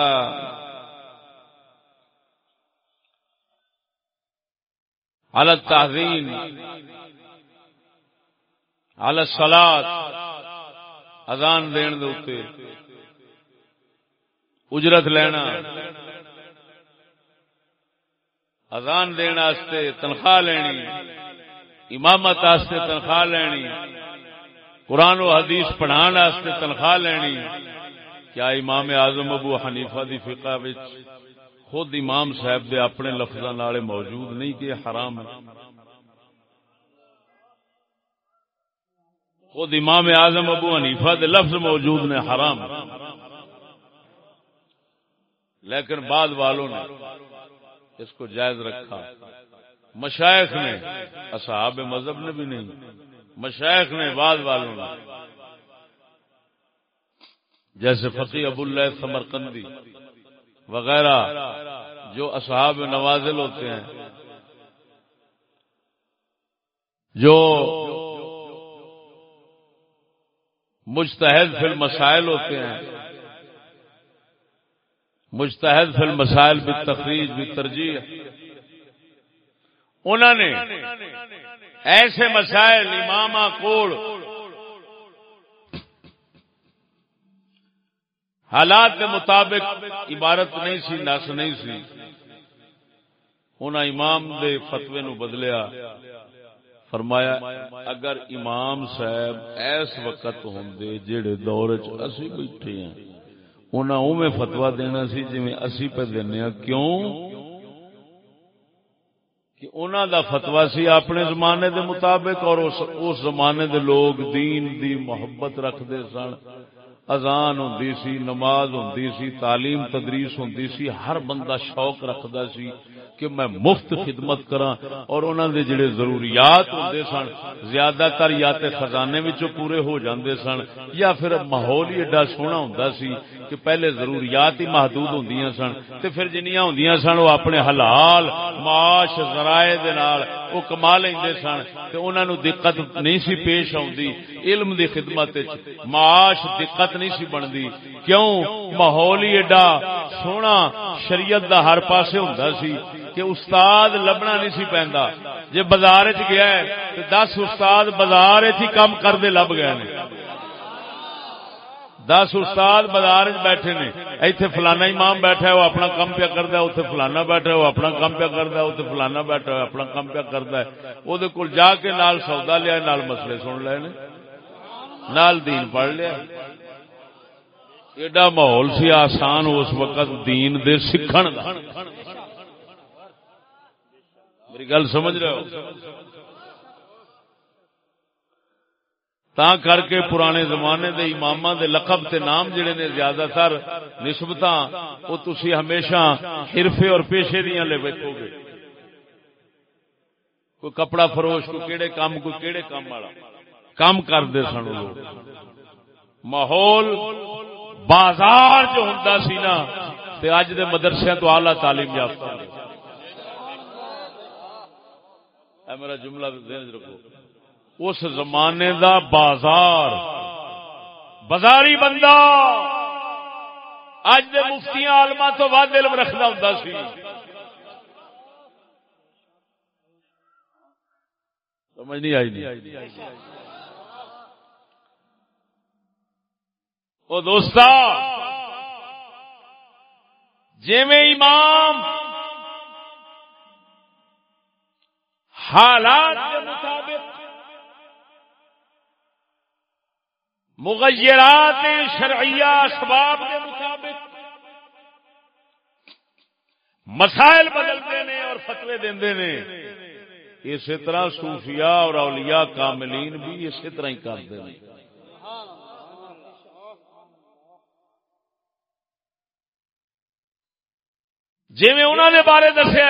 اعلی تحرین اعلی سلاد ازان دین دے اجرت لینا ازان دن تنخواہ لینی، امامت تنخواہ لینی، قرآن و حدیث پڑھان تنخواہ لینی، کیا امام اعظم ابو حنیفہ دی فقہ وچ خود امام صاحب دے اپنے لفظوں موجود نہیں کہ حرام ہے؟ خود امام اعظم ابو حنیفہ دے لفظ موجود نے حرام۔ لیکن بعد والوں نے اس کو جائز رکھا۔ مشائق نے، اصحاب مذہب نے بھی نہیں۔ مشائق نے بعد والوں نے۔ جیسے فقی ابو اللہ سمرقندی وغیرہ جو اصحاب نوازل ہوتے ہیں، جو مجتہد فی المسائل ہوتے ہیں۔ مجتہد فی المسائل بھی تخریج بھی ترجیح۔ انہوں نے ایسے مسائل امام کوڑ حالات کے مطابق عبارت نہیں سی، نس نہیں سی۔ انہوں امام دے فتوے نو بدلیا۔ فرمایا، اگر امام صاحب ایس وقت ہوں جہے دور چی بیٹھے ہیں انہیں اوے فتوا دینا سی جی اسی پہ دینا کیوں؟ کہ انہوں دا فتوا سی اپنے زمانے دے مطابق اور اس زمانے دے لوگ دین دی محبت رکھتے سن۔ اذان ہوں سی، نماز ہوں سی، تعلیم تدریس ہوں سی، ہر بندہ شوق رکھتا سی۔ کہ میں مفت خدمت کرا اور انہوں دے جڑے ضروریات ہوندے سن، زیادہ تر یا تے خزانے وچوں پورے ہو جاندے سن، یا پھر ماحول ہی ایڈا سونا ہوندا سی کہ پہلے ضروریات ہی محدود ہوندیاں سن، تے پھر جنیاں ہوندیاں سن، وہ اپنے حلال معاش ذرائع دے نال وہ کما لیندے سن، تے انہاں نو دقت نہیں سی پیش آوندی، علم دی خدمت وچ معاش دقت نہیں سی بندی کیوں؟ ماحول ہی ایڈا سونا شریعت دا ہر پاسے ہوندا سی۔ کہ استاد لبنا نہیں سی پہنتا جی بازار گیا ہے، تو دس استاد بازار ہی کام کرتے لب گئے نے۔ دس استاد بازار بیٹھے نے۔ ایتھے فلانا امام بیٹھا ہے، وہ اپنا کام پیا کرتا ہے اتنے فلانا بیٹھا ہے، وہ اپنا کام پیا کرتا ہے اتنے فلانا بیٹھا ہے، اپنا کام پیا کرتا ہے۔ وہ کول جا کے نال سودا لیا نال مسئلے سن لے نے۔ نال دین پڑھ لیا۔ ایڈا ماحول سی آسان، اس وقت دین دے سکھن دا۔ میری گل سمجھ رہے ہو؟ تا کر کے پرانے زمانے دے امام دے لقب تے نام جڑے نے زیادہ تر نسبت وہ تھی ہمیشہ حرفے اور پیشے دیا لے بیٹھو گے۔ کوئی کپڑا فروش، کوئی کیڑے کام، کوئی کیڑے کام والا۔ کام کرتے سن لوگ۔ ماحول بازار جو ہوں سی نا اج دے مدرسے تو آلہ تعلیم یافتہ اے میرا جملہ ذہن رکھو۔ اس زمانے دا بازار، بازاری بندہ اج دے مفتی آلما تو ود علم رکھنا ہوں سی۔ سمجھ نہیں آئی نہیں۔ وہ دوست جی امام حالات کے مطابق مغیرات شرعیہ اسباب کے مطابق مسائل بدلتے ہیں اور فتوے دے اسی طرح صوفیاء اور اولیاء کاملین بھی اسی طرح ہی کرتے ہیں۔ جی میں انہوں نے بارے دسیا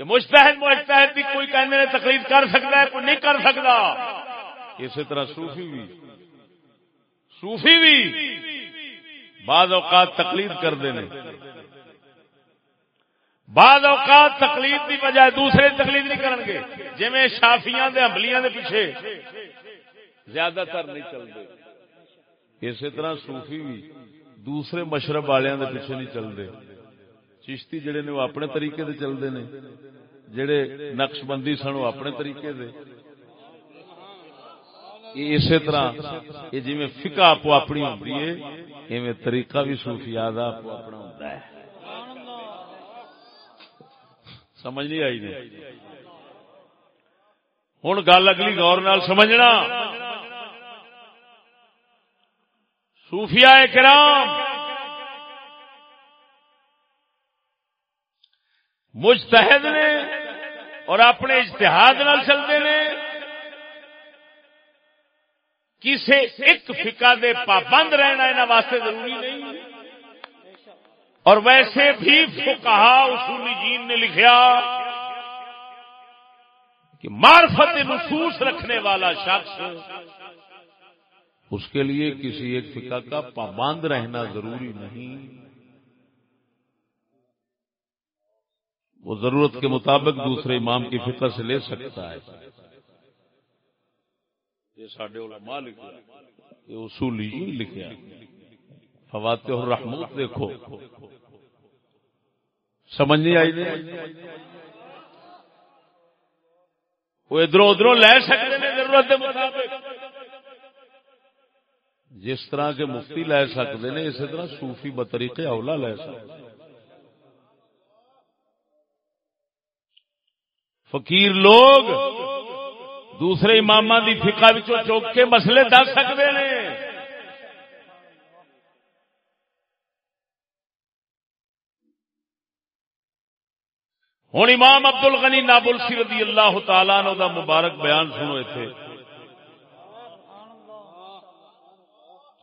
کہ مستحد مستحد بھی کوئی کہنے نے تقلید کر سکتا ہے، کوئی نہیں کر سکتا۔ اسی طرح صوفی بھی۔ صوفی بھی بعض اوقات تقلید کرتے ہیں۔ بعض اوقات تقلید کی بجائے دوسرے تقلید نہیں کرن گے۔ جی میں شافیاں دے عملیاں دے پیچھے زیادہ تر نہیں چلتے۔ اسی طرح صوفی بھی دوسرے مشرب والوں کے پیچھے نہیں چلتے۔ چشتی جڑے نے وہ اپنے طریقے سے چلتے ہیں جڑے نقش بندی سن وہ اپنے طریقے سے اسی طرح یہ جی فکا آپ اپنی ہوتی ہے، ایویں طریقہ بھی سوفیا آپ اپنا ہوتا ہے۔ سمجھ نہیں آئی جی؟ نہیں ہوں گل اگلی غور نال سمجھنا۔ صوفیاء کرام مجتہد نے اور اپنے اشتہاد نال چلتے نے۔ کسی ایک فکا دے پابند رہنا یہاں واسطے ضروری نہیں۔ اور ویسے بھی فکا اصولی جین نے لکھا کہ معرفت نصوص رکھنے والا شخص اس کے لیے کسی ایک فکا کا پابند رہنا ضروری نہیں۔ وہ ضرورت کے مطابق دوسرے امام کی فکر سے لے سکتا ہے۔ یہ سڈے علماء لکھا یہ اصولی لکھا فواتح الرحمت دیکھو۔ سمجھ نہیں آئی؟ وہ ادھر ادھر لے سکتے ہیں ضرورت کے مطابق۔ جس طرح کے مفتی لے سکتے ہیں، اسی طرح صوفی بطریقے اولا لے سکتے فقیر لوگ دوسرے امام دی فقہ چوک کے مسئلے دس سکتے ہیں۔ ہوں امام ابدل غنی نابل سی رضی اللہ تعالی نو دا مبارک بیان سنو اتنے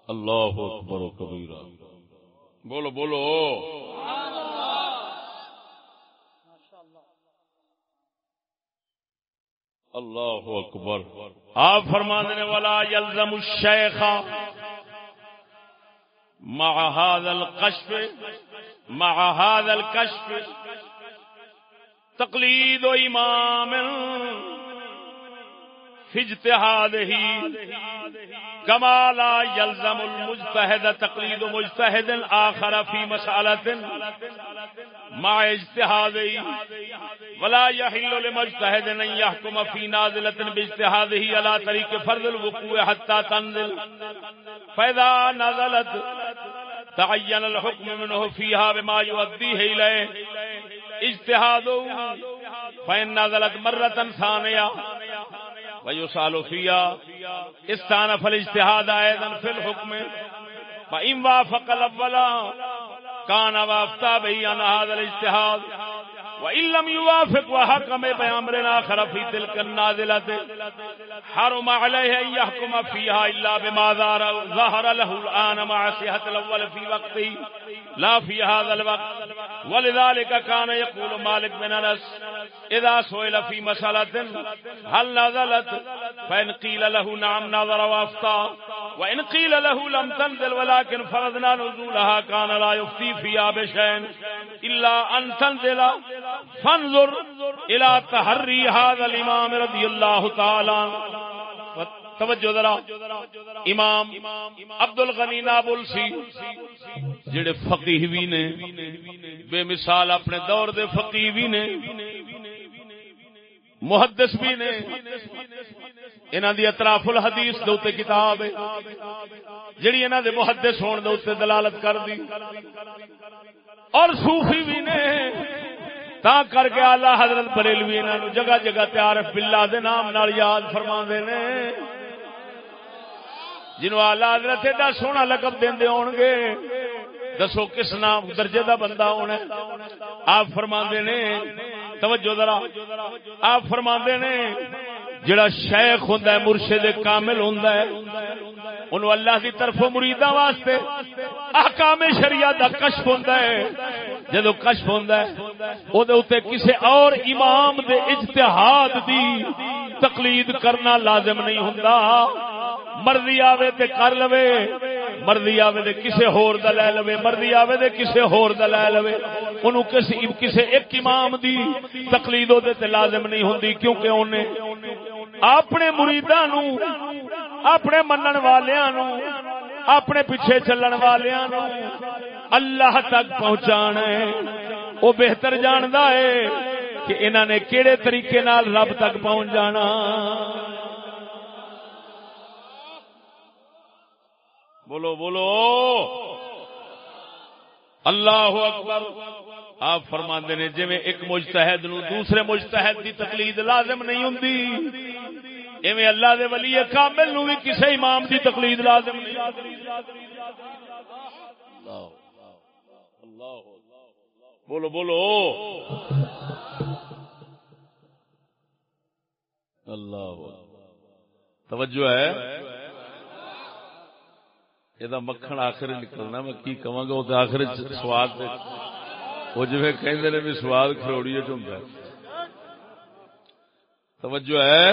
اللہ اکبر و کبیرہ۔ بولو بولو۔ اللہ اکبر۔ آپ فرما دینے والا یلزم الشیخ مع هذا القشف، مع هذا الكشف تقلید و امام فی اجتہادہ لا يلزم المجتهد تقليد مجتهد آخر في مسألة مع اجتهاده ولا يحل لمجتهد أن يحكم في نازلة باجتهاده على طريق فرض الوقوع حتى تنزل فإذا نزلت تعين الحكم منه فيها بما يؤديه إليه اجتهاده فإن نزلت مرة ثانية ويسال فيها استانف الاجتهاد ايضا في الحكم فان وافق الاول كان وافتى به ان هذا الاجتهاد، وإن لم يوافق وحكم بأمر آخر في تلك النازلة، حرم عليه أن يحكم فيها إلا بما ظهر له الآن مع صحة الأول في وقته، لا في هذا الوقت. ولذلك كان يقول مالك بن أنس، إذا سئل في مسألة هل نزلت؟ فإن قيل له نعم نظر وافطى وإن قيل له لم تنزل، ولكن فرضنا نزولها كان لا يفتي فيها بشيء إلا أن تنزل. فانظر الى تحری هذا الامام رضی اللہ تعالی توجہ ذرا، امام عبد الغنی نابل سی، جڑے فقیہ بھی نے، بے مثال اپنے دور دے فقیہ بھی نے، محدث بھی نے، انہاں دی اطراف الحدیث دے اوتے کتاب ہے، جڑی انہاں دے محدث ہون دے اوتے دلالت کر دی۔ اور صوفی بھی نے، تا کر کے آلہ حضرت بریلوی انہوں جگہ جگہ تیار بلا دے نام نال یاد فرما نے۔ جنہوں آلہ حضرت ایڈا سونا لقب دے ہون گے دسو کس نام، درجے دا بندہ ہونا آپ فرما نے، توجہ ذرا، آپ فرما نے جڑا شیخ ہوں مرشد کامل ہوں انہوں اللہ کی طرف مریدا واسطے احکام شریعت کا کشف ہوں جدو کشف ہوں کسی اور امام دے اجتہاد دی تقلید کرنا لازم نہیں ہوں مرضی آوے تے کر لوے، مرضی آوے تے کسے ہور دا لے لوے، مرضی آوے تے کسے ہور دا لے لوے۔ انہوں کسی کسے ایک امام دی تقلید او دے تے لازم نہیں ہوندی، کیونکہ انہیں اپنے مریداں نو، اپنے منن والیاں نو، اپنے پیچھے چلن والیاں نو۔ اللہ تک پہنچانا ہے۔ وہ بہتر جاندا ہے کہ انہوں نے کیڑے طریقے نال رب تک پہنچ جانا۔ بولو بولو۔ اللہ اکبر۔ آپ فرما نے جی ایک مجتہد نو دوسرے مجتہد کی تقلید لازم نہیں ہوں ایویں اللہ دے ولی کامل نو بھی کسی امام کی تقلید لازم نہیں بولو بولو۔ اللہ۔ توجہ ہے۔ یہ مکھن آخر نکلنا، میں کی کہاں گا؟ وہ آخر سواد وہ جی کہ بھی سواد کھروڑی چ توجہ ہے۔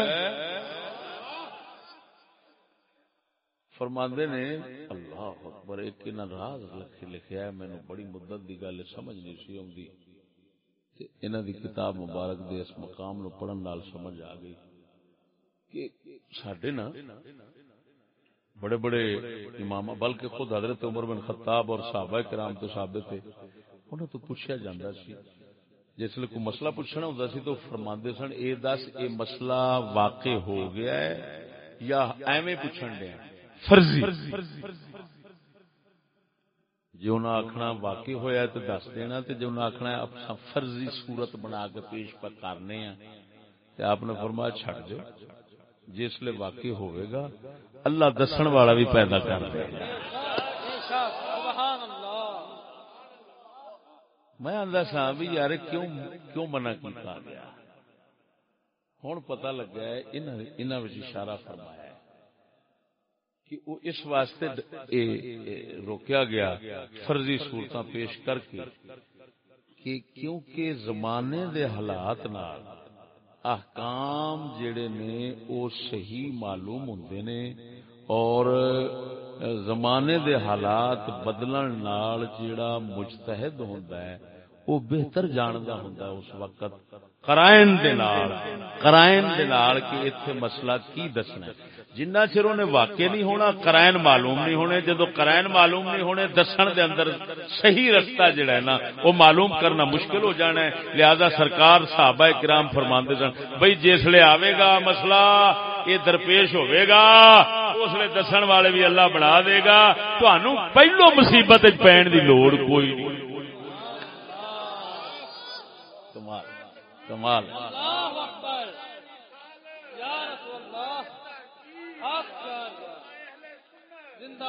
فرماندے نے، اللہ اکبر، ایک نہ راز لکھے لکھیا ہے مینو بڑی مدت دی گل سمجھ نہیں سی آتی تے انہاں دی کتاب مبارک دے اس مقام نو پڑھن نال سمجھ آ گئی کہ ساڈے نا بڑے بڑے امام بلکہ خود حضرت عمر بن خطاب اور صحابہ کرام تو ثابت تھے انہوں تو پوچھا جاندا سی۔ جس لیے کوئی مسئلہ پوچھنا ہوندا سی تو فرماندے سن اے دس اے مسئلہ واقع ہو گیا ہے یا ایویں پوچھن دے فرضی۔ جی انہیں آخنا واقع ہوا ہے تو دس دینا تے جو انہیں آخنا ہے فرضی صورت بنا کے پیش پر کرنے ہیں تو آپ نے فرمایا چھڑ دو جس لیے واقع ہوئے گا اللہ دسن والا بھی پیدا کر دے گا۔ میں آدھا سا بھی یار کیوں کیوں منع کیا گیا؟ ہوں پتہ لگا ہے انہوں اشارہ فرمایا ہے کہ وہ اس واسطے روکیا گیا فرضی صورتاں پیش کر کے کہ کیونکہ زمانے دے حالات نال احکام جڑے نے وہ صحیح معلوم ہوندے نے اور زمانے دے حالات بدلن نال جڑا مجتہد ہوندا ہے وہ بہتر جاندا ہوندا اس وقت۔ قرائن دے نال، قرائن دے نال کہ ایتھے مسئلہ کی دسنا ہے۔ جنہ چر انہیں واقع نہیں ہونا کرائن معلوم نہیں ہونے۔ جدو کرائن معلوم نہیں ہونے، دسن دے اندر صحیح رستہ جڑا ہے نا وہ معلوم کرنا مشکل ہو جانا ہے۔ لہذا سرکار صحابہ کرام فرماندے سن بھائی جسے آئے گا مسئلہ یہ درپیش ہوئے گا اس لیے دسن والے بھی اللہ بنا دے گا۔ تو پہلو مصیبت پہن دی لوڑ کوئی نہیں۔ کمال کمال۔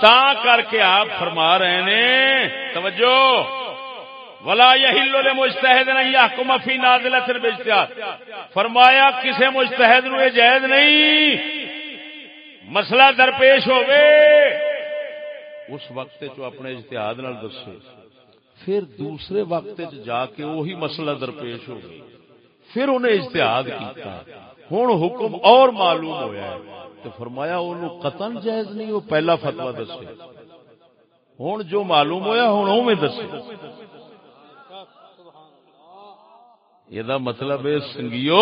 تا کر کے آپ فرما رہے نے، توجہ۔ ولا یہ مستحد نہیں حکم افی نازل فرمایا، کسے مستحد نو جائز نہیں۔ مسئلہ درپیش ہوگے اس وقت چو اپنے اجتہاد نال دسے۔ پھر دوسرے وقت جا کے وہی مسئلہ درپیش ہو گئی پھر انہیں اجتہاد کیتا۔ ہوں حکم اور معلوم ہوا ہے۔ تو فرمایا، انہوں قتل جائز نہیں، وہ پہلا فتوا دسے۔ ہوں جو معلوم ہویا ہوں او میں دسے۔ یہ مطلب ہے سنگیو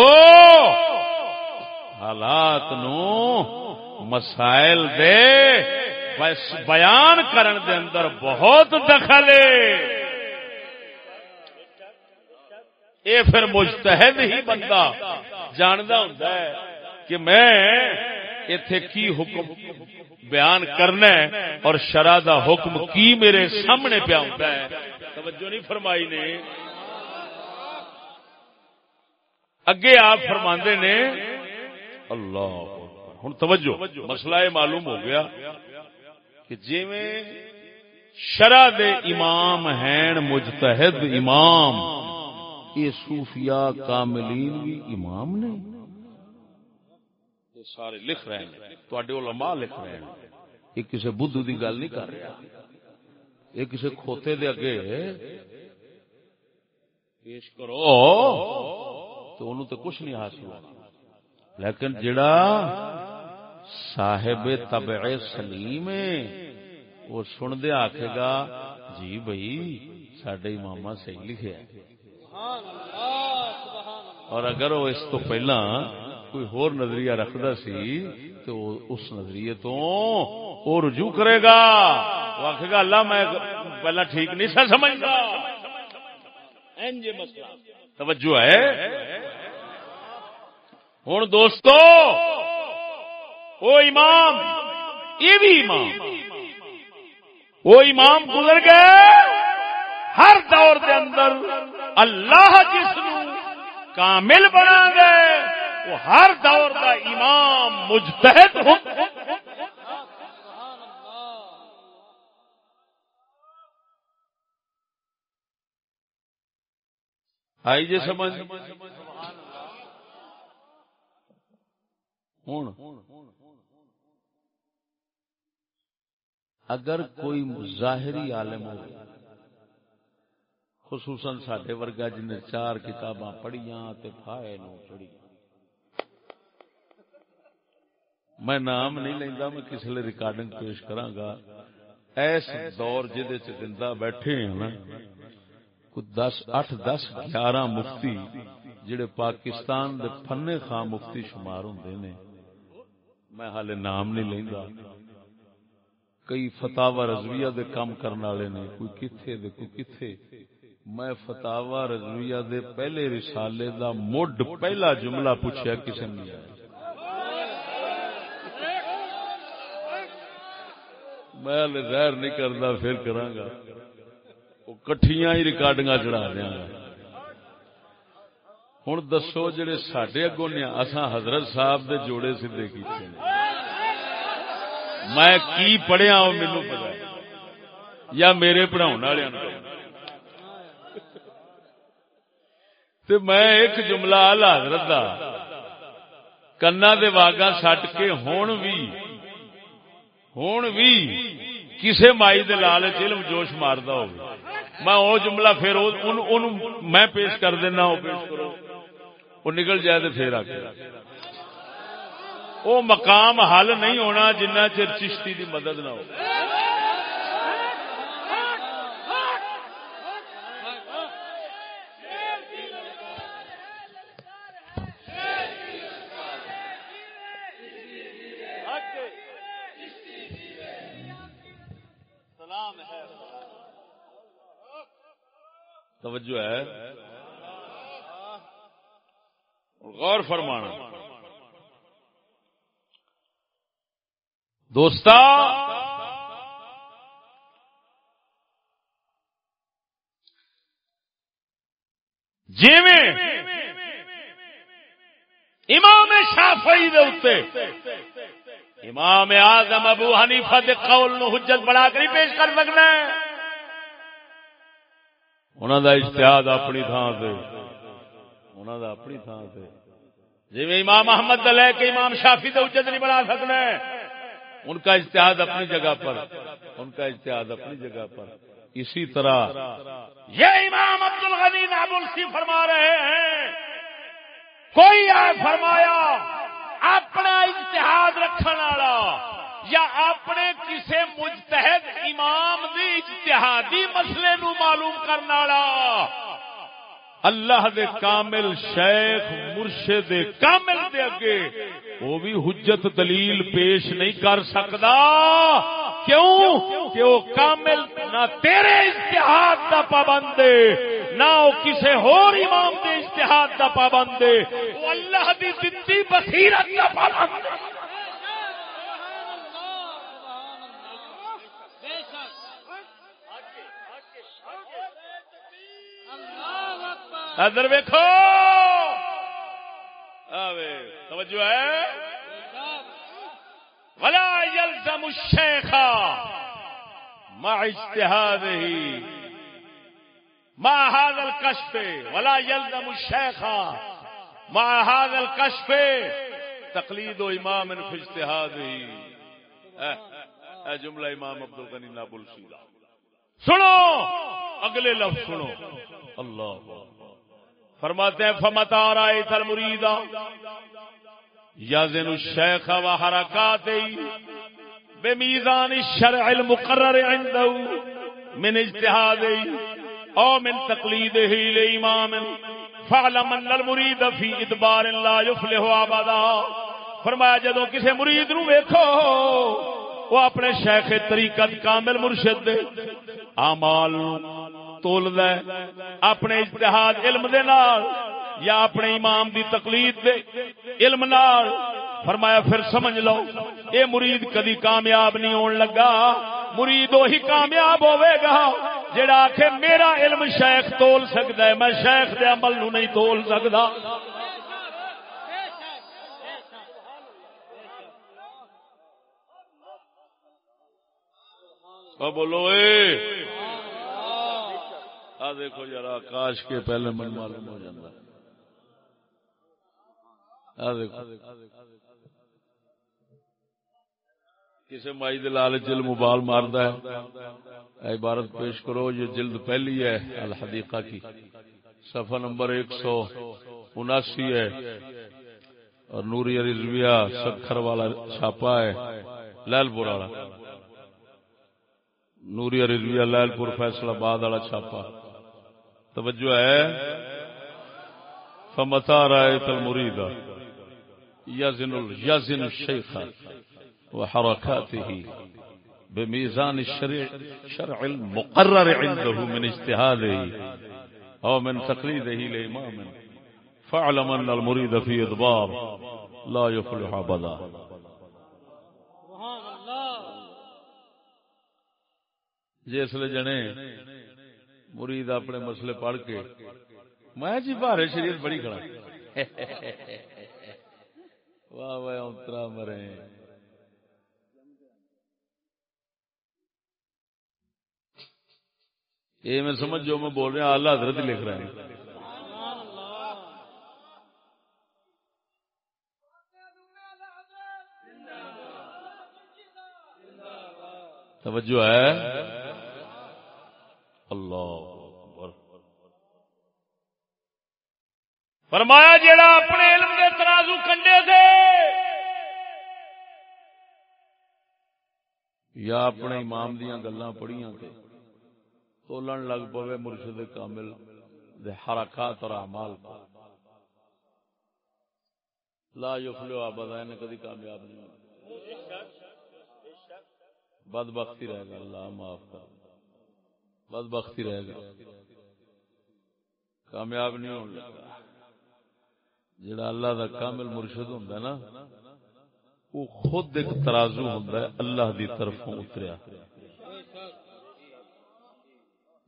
حالات نو مسائل دے بیان کرن دے اندر بہت دخل ہے اے پھر مجتہد ہی بندہ جاندا ہوندا ہے کہ میں ایتھے کی حکم بیان کرنا ہے اور شرع دا حکم کی میرے سامنے پیا ہوندا ہے توجہ نہیں فرمائی نے اگے آپ فرماندے نے، اللہ ہن توجہ، مسئلہ یہ معلوم ہو گیا کہ جی میں شرع دے امام ہیں، مجتہد امام، یہ صوفیاء کاملین بھی امام نے سارے لکھ رہے ہیں تو علماء لکھ رہے ہیں۔ یہ کسی بدھ دی گل نہیں کر رہا۔ یہ کسی کھوتے دے اگے پیش کرو۔ تو انہوں تو کچھ نہیں حاصل ہوا۔ لیکن جڑا صاحب طبع سلیم ہے، وہ سن دے آکھے گا جی بھائی سڈے امام صحیح لکھے اور اگر وہ اس تو پہلا کوئی ہور نظریہ رکھتا سی، تو اس نظریے تو وہ رجوع کرے گا۔ وہ آخے گا، اللہ میں پہلا ٹھیک نہیں سا سمجھ گا توجہ ہے۔ ہوں دوستو وہ امام، یہ بھی امام۔ وہ امام گزر گئے۔ ہر دور کے اندر اللہ جس کامل بنا گئے۔ وہ ہر دور کا امام مجتہد ہو آئی جی سمجھ۔ ہوں۔ اگر کوئی ظاہری عالم ہو، خصوصاً سڈے ورگا جن چار کتاباں پڑھیاں تے پھائے نو پڑھیاں میں نام نہیں لینا میں کسی لیے ریکارڈنگ پیش کرا گا۔ ایس دور جہد زندہ بیٹھے ہیں نا دس، اٹھ، دس، گیارہ مفتی جڑے پاکستان دے فنے خاں مفتی شمار ہوں نے۔ میں حالے نام نہیں لینگا کئی فتاوا رضویہ دے کام کرنے والے نے، کوئی کتھے دے، کوئی کتھے۔ میں فتاوا رضویہ دے پہلے رسالے دا مڈ پہلا جملہ پوچھیا، کسے نہیں آیا۔ میں ظاہر نہیں کرتا پھر کرانگا وہ کٹھیاں ہی ریکارڈنگا چڑھا دیا ہوں دسو جڑے سڈے اگوں نے اصا حضرت صاحب دے جوڑے سیدے کیتے ہیں۔ میں کی پڑھیا وہ مینو پتا یا میرے پڑھاؤ والے تے میں ایک جملہ آلہ حضرت دا، کنا دے واگا سٹ کے ہون بھی ہون بھی کسے مائی دے لال علم جوش ماردا ہو میں وہ جملہ پھر ان, میں پیش کر دینا وہ پیش کرو۔ وہ نکل جائے تو پھر آ کے۔ وہ مقام حل نہیں ہونا جنہ چر چشتی دی مدد نہ ہو۔ توجہ ہے۔ غور فرمانا۔ دوستا جی امام شافعی دے امام آزم ابو حنیفہ دے قول نو حجت بڑا کر پیش کر سکنا ہے۔ انہوں دا اشتہاد اپنی تھان سے انہوں دا اپنی تھان سے جی میں امام محمد لے کے امام شافی تو اجت نہیں بنا سکنا ان کا اشتہاد اپنی جگہ پر ان کا اشتہاد اپنی جگہ پر اسی طرح یہ امام عبد الغنی نابلسی فرما رہے ہیں کوئی آئے فرمایا اپنا اشتہاد رکھنے والا یا اپنے کسی مجتہد امام دی اجتہادی مسئلے نو معلوم کرنا اللہ دے کامل شیخ مرشد کامل دے اگے وہ بھی حجت دلیل پیش نہیں کر سکتا کیوں؟ کہ وہ کامل نہ تیرے اشتہاد دا پابند نہ وہ کسی ہور امام دے اشتہاد دا پابند وہ اللہ دی دتی بصیرت دا پابند ادھر ویکو توجہ ہے۔ ولا يلزم الشيخ مع اجتهاده، مع هذا الكشف، ولا يلزم الشيخ مع هذا الكشف تقليد امام في اجتهاده اے جملہ امام عبد الغنی نابلسی سنو، اگلے لفظ سنو۔ اللہ فرماتے ہیں، فمتا رائے تھر مریدا یا زین الشیخ و حرکات بے میزان الشرع المقرر عنده من اجتهاد او من تقلیده لامام فعلم ان المرید فی ادبار لا يفلح ابدا فرمایا جدو کسی مرید نو ویکھو وہ اپنے شیخ طریقت کامل مرشد دے اعمال تول دے اپنے اجتہاد علم دے نال یا اپنے امام دی تقلید دے علم نال۔ فرمایا، پھر سمجھ لو، اے مرید کدی کامیاب نہیں ہون لگا۔ مرید وہی کامیاب ہوے گا جڑا آخے میرا علم شیخ تول سکتا ہے، میں شیخ دے عمل نو نہیں تول سکتا بولو، اے۔ آ دیکھو ذرا کاش کے پہلے من معلوم ہو جاتا کسی مائی دلال جل مبال مارد ہے۔ عبارت پیش کرو، یہ جلد پہلی ہے، الحدیقہ کی۔ صفحہ نمبر ایک سو اناسی ہے۔ اور نوری رضویہ سکھر والا چھاپا ہے لال پور والا۔ نوری رضویہ لال پور فیصلہ باد والا چھاپا۔ توجہ ہے؟ فمتا رائے تل مرید یزن یزن الشیخ وحركاته بميزان الشرع شرع المقرر عنده من اجتهاده أو من تقليده لإمام. فاعلم أن المريد في إدبار لا يفلح أبدا. جسل جنے مرید اپنے مسئلے پڑھ کے۔ میں جی بھارے شریعت بڑی کھڑا۔ واہ واہ اترا مرے۔ یہ میں سمجھ جو میں بول رہا اللہ حضرت لکھ رہا ہے۔ توجہ ہے۔ اللہ فرمایا جیڑا اپنے علم کے ترازو کنڈے سے یا اپنے امام دیا گلا پڑھیاں تے، تولن لگ پوے مرشد کامل دے حرکات اور اعمال کو لا یفلو ابدا نے کبھی کامیاب نہیں۔ بد بختی رہے گا، اللہ معاف کر۔ بد بختی رہے گا۔ کامیاب نہیں ہونے لگا۔ جڑا اللہ دا کامل مرشد ہوندا نا وہ خود ایک ترازو ہوندا ہے، اللہ دی طرفوں اتریا۔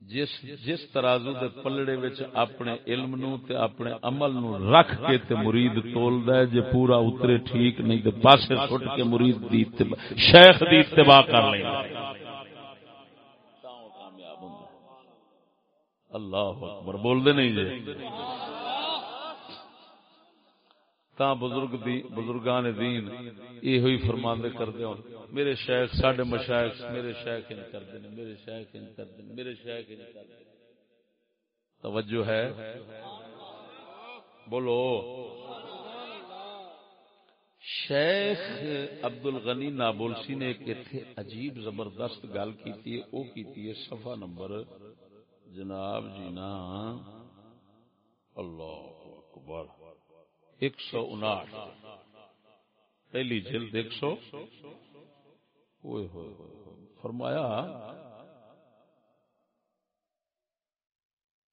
جس جس ترازو دے پلڑے وچ اپنے علم نو تے اپنے عمل نو رکھ کے تے مرید تولدا ہے، جے پورا اترے ٹھیک نہیں، تے پاسے سٹ کے مرید دی شیخ دی اتباع کر لیندا اللہ اکبر بول دے نہیں جی۔ تا بزرگ دی بزرگان دین یہ ہوئی فرماندے کردے ہوں میرے شیخ ساڈے مشائخ، میرے شیخ ان کردے نے، میرے شیخ ان کردے نے، میرے شیخ ان کردے توجہ ہے۔ بولو۔ شیخ عبد الغنی نابلسی نے ایک اتھے عجیب زبردست گل کی او کی صفحہ نمبر جناب جی نا اللہ اکبر، ایک سو انٹھ پہلی جلد ایک سو۔ فرمایا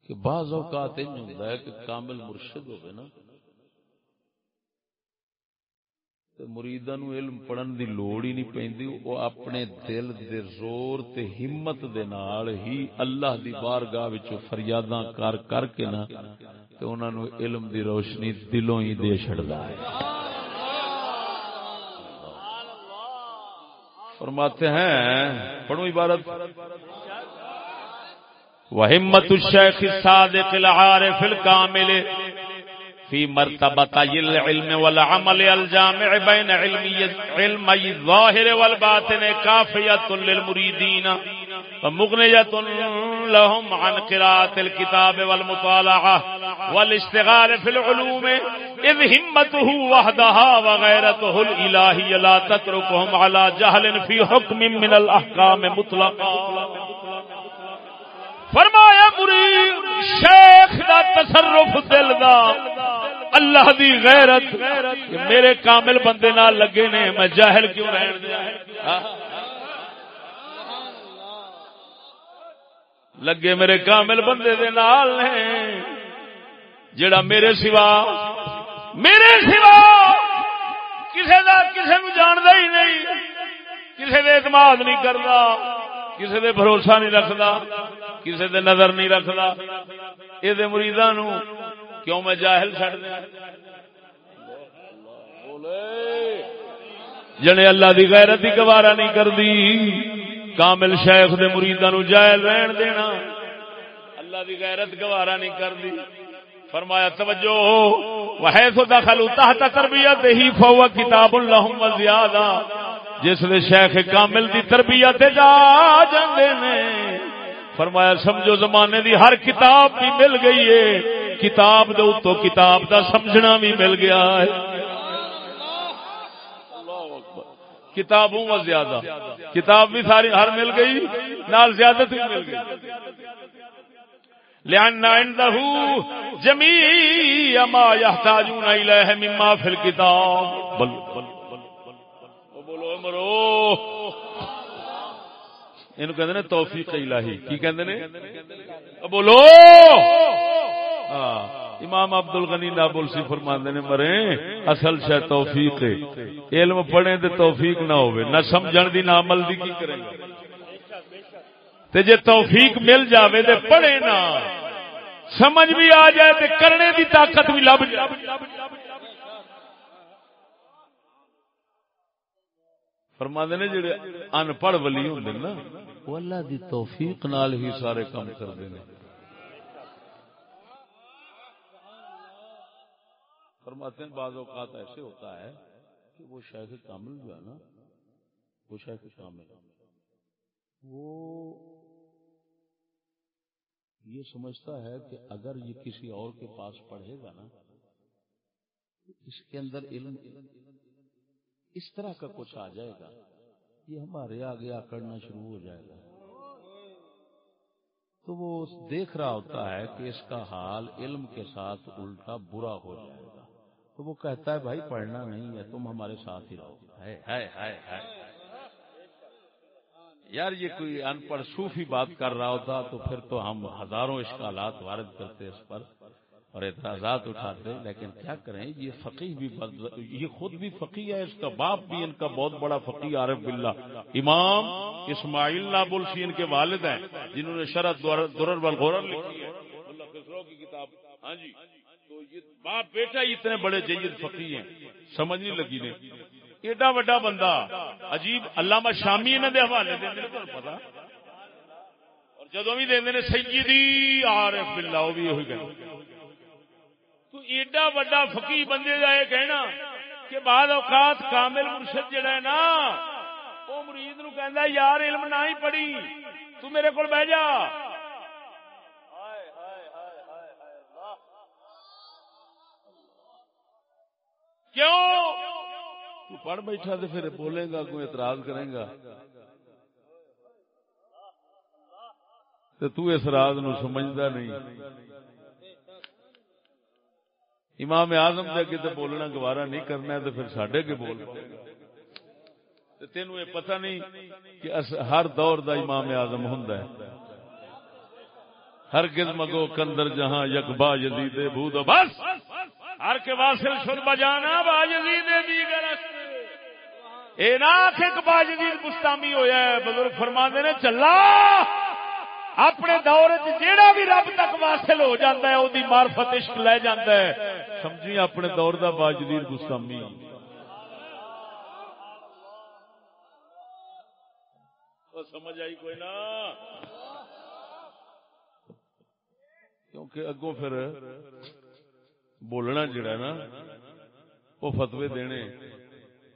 کہ بعض اوقات ہوتا ہے کہ کامل مرشد ہوئے نا۔ مریدا نو علم پڑھن دی لوڑ ہی نہیں پیندی وہ اپنے دل دے زور تے ہمت دے نال ہی اللہ دی بارگاہ وچوں فریاداں کر کر کے نا تے انہاں نو علم دی روشنی دلوں ہی دے چھڑدا ہے۔ فرماتے ہیں، پڑھو عبارت۔ وہمت الشیخ الصادق العارف الکامل في مرتبة العلم والعمل الجامع بين علمي الظاهر والباطن كافية للمريدين ومغنية لهم عن قراءة الكتاب والمطالعة والاشتغال في العلوم إذ همته وحدها وغيرته الإلهية لا تتركهم على جهل في حكم من الأحكام مطلقا فرمایا، مرید، شیخ دا تصرف دل دا۔ اللہ دی غیرت میرے کامل بندے نال لگے نے، میں جاہل کیوں رہن دیا؟ ہاں۔ لگے میرے کامل بندے دے نال نے۔ جڑا میرے سوا میرے سوا کسے دا کسے نو جاندا ہی نہیں، کسے دے اعتماد نہیں کردا۔ کسے دے بھروسہ نہیں رکھدا کسے دے نظر نہیں رکھدا اے دے مریداں نو کیوں میں جاہل چھڑ دیا؟ جنے اللہ دی غیرت دی گوارا نہیں کر دی کامل شیخ دے مریداں نو جاہل رہن دینا۔ اللہ دی غیرت گوارا نہیں کر دی فرمایا، توجہ، وحیث دخلوا تحت تربیت ہی فهو کتاب لهم وزیادہ جس نے شیخ کامل دی تربیت جا جاندے نے، فرمایا، سمجھو زمانے دی ہر کتاب بھی مل گئی ہے۔ کتاب دے اتو کتاب دا سمجھنا بھی مل گیا ہے۔ کتابوں و زیادہ۔ کتاب بھی ساری ہر مل گئی، نال زیادت بھی مل گئی۔ لأن عنده جميع ما يحتاجون إليه مما في الكتاب۔ بل بل مرو۔ اینو کہندے نے توفیق الہی۔ کی کہندے نے؟ بولو۔ ہاں امام عبد الغنی نابلسی فرماندے نے، مرے، اصل شے توفیق ہے۔ علم پڑھیں تے توفیق نہ ہوے نہ سمجھن دی، نہ عمل دی، کی کرے گا تے جے توفیق مل جاوے تے پڑھے نہ سمجھ بھی آ جائے تے کرنے دی طاقت بھی لب جائے۔ فرماندے نے جڑے ان پڑھ ولی ہوندے نا، وہ اللہ دی توفیق نال ہی سارے کام کردے نے۔ فرماتے ہیں بعض اوقات ایسے ہوتا ہے کہ وہ شیخ کامل جو ہے نا، وہ شیخ کامل، وہ یہ سمجھتا ہے کہ اگر یہ کسی اور کے پاس پڑھے گا نا، اس کے اندر علم اس طرح کا کچھ آ جائے گا، یہ ہمارے آگے آکڑنا شروع ہو جائے گا۔ تو وہ دیکھ رہا ہوتا ہے کہ اس کا حال علم کے ساتھ الٹا برا ہو جائے گا۔ تو وہ کہتا ہے، بھائی، پڑھنا نہیں ہے، تم ہمارے ساتھ ہی رہو۔ ہے یار، یہ کوئی ان پڑھ صوفی بات کر رہا ہوتا تو پھر تو ہم ہزاروں اشکالات وارد کرتے اس پر۔ اور اعتراضات اٹھاتے لیکن کیا کریں؟ یہ فقی بھی یہ خود بھی فقی ہے، اس کا باپ بھی ان کا بہت بڑا فقی عارف باللہ۔ امام اسماعیل نابلسی ان کے والد ہیں، جنہوں نے شرط درر والغرر لکھی ہے۔ کی کتاب۔ ہاں جی۔ تو یہ باپ بیٹا ہی اتنے بڑے جید فقی ہیں، سمجھ نہیں لگی نے۔ ایڈا وڈا بندہ، عجیب علامہ شامی انہوں دے حوالے دے پتا اور جدو بھی دے سیدی عارف باللہ، وہ بھی وہی گئے تو ایڈا وڈا فقی بندے کا یہ کہنا کہ بعد اوقات کامل مرشد جڑا ہے نا، وہ مرید نو کہندا یار علم نہ ہی پڑھی، تو میرے کو بہ جا۔ کیوں؟ تو پڑھ بیٹھا تو پھر بولے گا، کوئی اعتراض کرے گا۔ تو اس راز نو سمجھتا نہیں۔ امام اعظم دے اگے تے بولنا گوارا نہیں کرنا تو پھر ساڈے کے بول۔ تینوں یہ پتہ نہیں کہ ہر دور دا امام اعظم ہوندا ہے۔ ہر مگو کندر جہاں یکبا یزید بود بس۔ ہر کے واصل شد بجانا با یزید دیگر۔ اے نا کہ با یزید مستامی ہویا ہے، بزرگ فرماندے نے، چلا۔ اپنے دور جیڑا بھی رب تک واصل ہو جاتا ہے وہ مارفت عشق لے جاتا ہے۔ سمجھی اپنے دور دا باجدیر گسامی۔ سمجھ آئی کوئی نہ کیونکہ اگوں پھر بولنا جڑا نا، وہ فتوے دینے،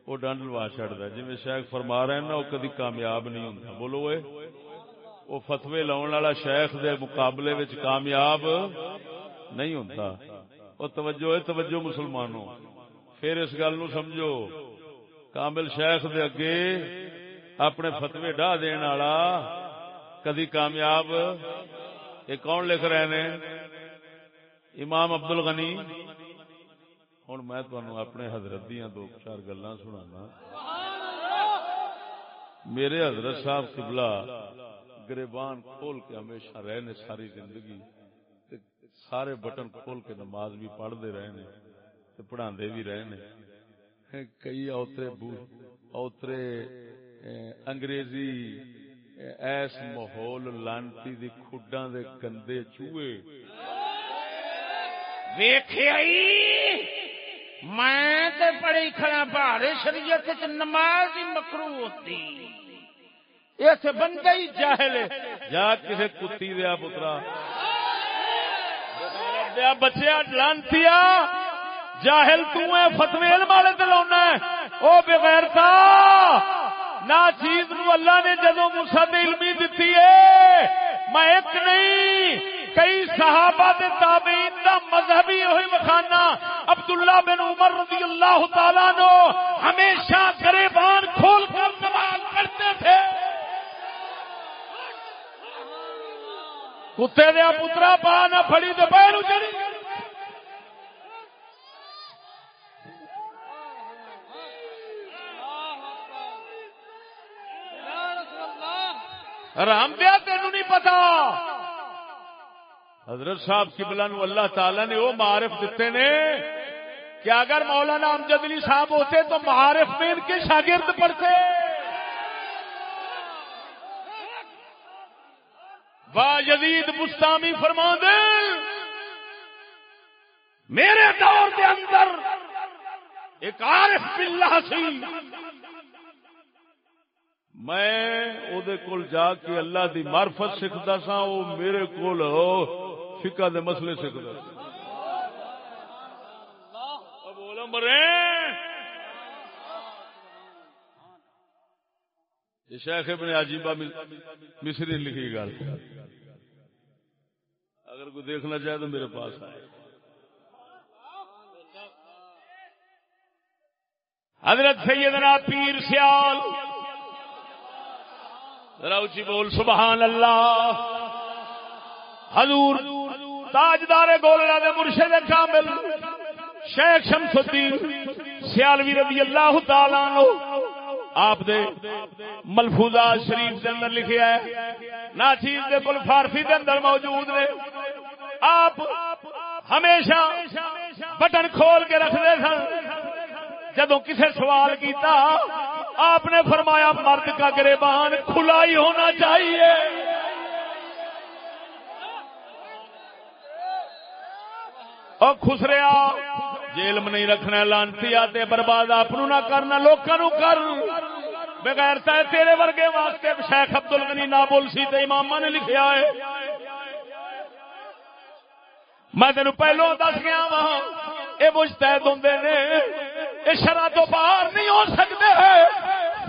وہ ڈنڈ لوا چڑھتا جی شیخ فرما رہے ہیں نا، وہ کدی کامیاب نہیں ہوتا بولو وہ وہ فتوے لاؤن والا شیخ دے مقابلے وچ کامیاب نہیں ہوتا وہ توجہ ہے، توجہ مسلمانوں۔ پھر اس گل نو سمجھو۔ کامل شیخ دے اگے اپنے فتوے ڈا دین والا کدی کامیاب یہ کون لکھ رہے ہیں امام عبد الغنی ہوں میں تمہیں اپنے حضرت دیا دو چار گلا سنا میرے حضرت صاحب قبلہ گریبان کھول کے ہمیشہ رہنے ساری زندگی۔ سارے بٹن کھول کے نماز بھی پڑھتے رہے پڑھا بھی رہے کئی اوترے اوترے انگریزی ایس ماحول لانتی دی کھڈاں دے گندے چوہے۔ میں پڑھی کھڑا بھارے شریعت نماز ہی مکرو ہوتی۔ اس بندے ہی جاہل جا کسی کتی دیا پترا۔ دیا بچیا لانتی جاہل فتوی علم والے دلاؤنا او بغیر نہ چیز نو اللہ نے جدو مسد علمی دیتی ہے میں ایک نہیں کئی صحابہ دے تابعین دا مذہبی ہوئی مخانہ عبداللہ بن عمر رضی اللہ تعالیٰ نو ہمیشہ گریبان کھول کر نماز کرتے تھے کتے دیا پترا پا نہ فڑی تو پہ چڑی رام دیا تین نہیں پتا۔ حضرت صاحب کبلا نو اللہ تعالی نے وہ معارف دیتے نے کہ اگر مولانا امجد علی صاحب ہوتے تو معارف میں ان کے شاگرد پڑھتے با جدید مستامی فرما دے میرے دور کے اندر ایک عارف باللہ سی۔ میں کول جا کے اللہ دی معرفت سیکھتا سا وہ میرے کول فقہ دے مسئلے سیکھتا بولا مرے یہ شیخ ابن عجیبہ مصری لکھی گل اگر کوئی دیکھنا چاہے تو میرے پاس آئے۔ حضرت سیدنا پیر سیال۔ روچی بول، سبحان اللہ۔ حضور تاجدار گولڑا دے مرشد کامل شیخ شمس الدین سیالوی رضی اللہ تعالی عنہ۔ آپ دے ملفوظات شریف دے اندر لکھے ہے نا چیز دے کل فارسی دے اندر موجود نے۔ آپ ہمیشہ بٹن کھول کے رکھ دے سن۔ جدو کسے سوال کیتا، آپ نے فرمایا، مرد کا گریبان کھلا ہی ہونا چاہیے۔ اور خسریا۔ جیل میں نہیں رکھنا، لانتی آتے برباد، آپ نہ کرنا لوگوں کر۔ بغیر تیرے ورگے واسطے شیخ ابدل غنی نہ بول سی تو امام نے لکھیا ہے۔ میں تین پہلو دس گیا وہاں یہ مجتہد ہوں نے یہ شرح تو باہر نہیں ہو سکتے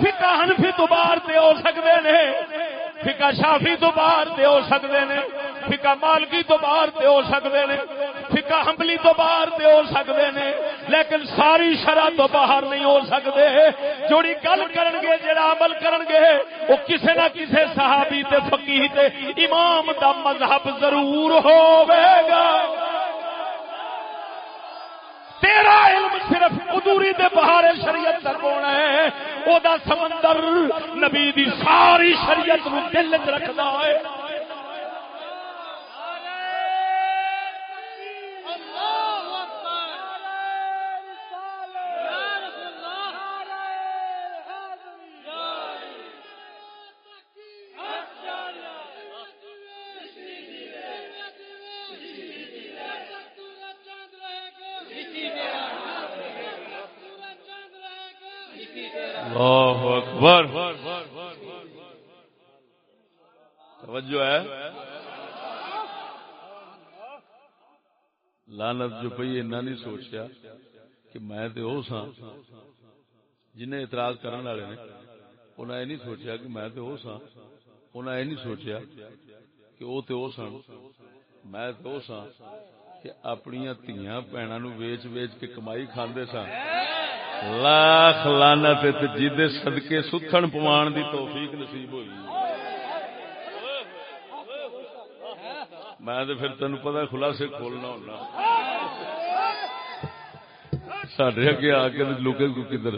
فکا ہنفی تو باہر تے ہو سکتے نے فکا شافی تو باہر تے ہو سکتے نے۔ فکا مالکی تو باہر تے ہو سکتے نے فکا حملی تو باہر تے ہو سکتے نے، لیکن ساری شرح تو باہر نہیں ہو سکتے۔ جوڑی گل کرن گے، جڑا عمل کرن گے، وہ کسے نہ کسے صحابی تے فقیہ تے امام دا مذہب ضرور ہوگا تیرا علم صرف ادوری دے بہار شریعت تک ہونا ہے، او دا سمندر نبی دی ساری شریعت نو دل چ رکھدا ہے۔ لانت جو پی ایسا نہیں سوچیا کہ میں تو وہ سا جنہیں اعتراض کرنے والے نے انہیں یہ نہیں سوچیا کہ میں تو وہ سا انہیں یہ نہیں سوچیا کہ وہ تو وہ سن میں تو وہ سا کہ اپنی تیاں بھنوں ویچ ویچ کے کمائی کھانے سن لاکھ لانت جیدے صدقے ستھن پوان دی توفیق نصیب ہوئی۔ میں پھر تین پتا خلاصے کھولنا ہونا۔ سڈے اگے آ کے لوگوں کو کدھر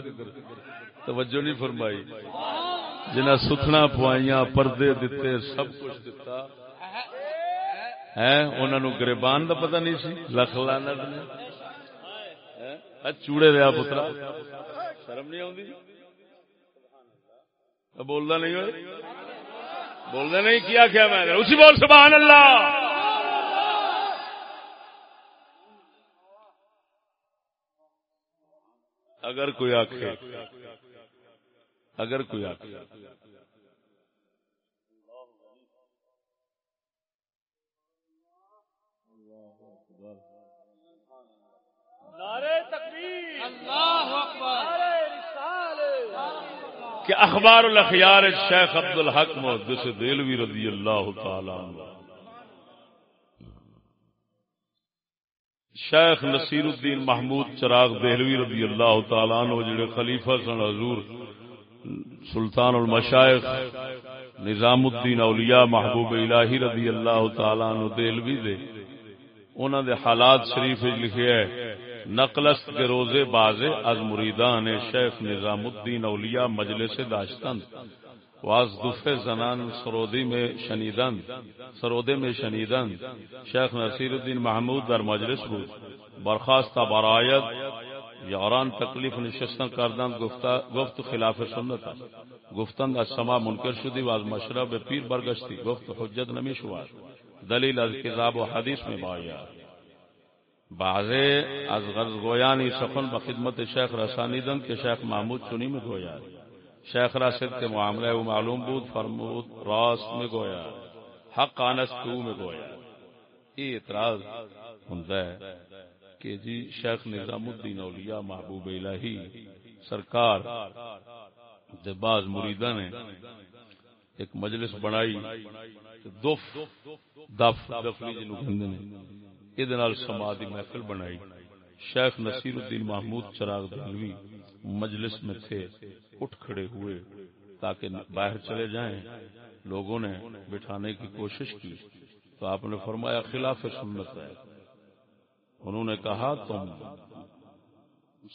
توجہ نہیں فرمائی جنہ ستھنا پوائیاں پردے دیتے سب کچھ دتا ہے انہوں گریبان کا پتہ نہیں سی لکھ لانا چوڑے دیا پترا شرم نہیں آتی بولتا نہیں ہوئے بولتا نہیں کیا کیا میں اسی بول سبحان اللہ اگر کوئی آخ اگر کوئی آخ کہ اخبار الاخیار شیخ عبد الحق محدث دلوی رضی اللہ تعالی عنہ۔ شیخ نصیر الدین محمود چراغ دہلوی رضی اللہ تعالی عنہ، جڑے خلیفہ سن حضور، سلطان المشائخ نظام الدین اولیاء محبوب الہی رضی اللہ تعالی عنہ دلوی دے، انہاں دے حالات شریف وچ لکھیا ہے، نقلست کے روزے بازے از مریدان شیخ نظام الدین اولیاء مجلس داشتن واز دفع زنان سرودی میں شنیدن، سرودے میں شنیدن۔ شیخ نصیر الدین محمود در مجلس بود۔ برخواست برایت یاران تکلیف نشستن کردن گفت خلاف سنت گفتند از سما منکر شدی و از مشرب پیر برگشتی۔ گفت حجت نمی شوار دلیل از کتاب و حدیث میں بایا بعضے از غرض گویانی سخن بخدمت شیخ رسانیدن کے شیخ محمود چنی میں گویا شیخ راسد کے معاملہ وہ معلوم بود، فرمود راس میں گویا، حق آنس تو میں گویا۔ یہ اعتراض ہوندا ہے کہ جی شیخ نظام الدین اولیاء محبوب الہی سرکار دے بعض مریداں نے ایک مجلس بنائی دف دف دفلی جنوں کہندے نے ادھے نال سماعتی محفل بنائی۔ شیخ نصیر الدین محمود چراغ دہلوی مجلس میں تھے، اٹھ کھڑے ہوئے، تاکہ باہر چلے جائیں۔ لوگوں نے بٹھانے کی کوشش کی۔ تو آپ نے فرمایا، خلاف سنت ہے۔ انہوں نے کہا، تم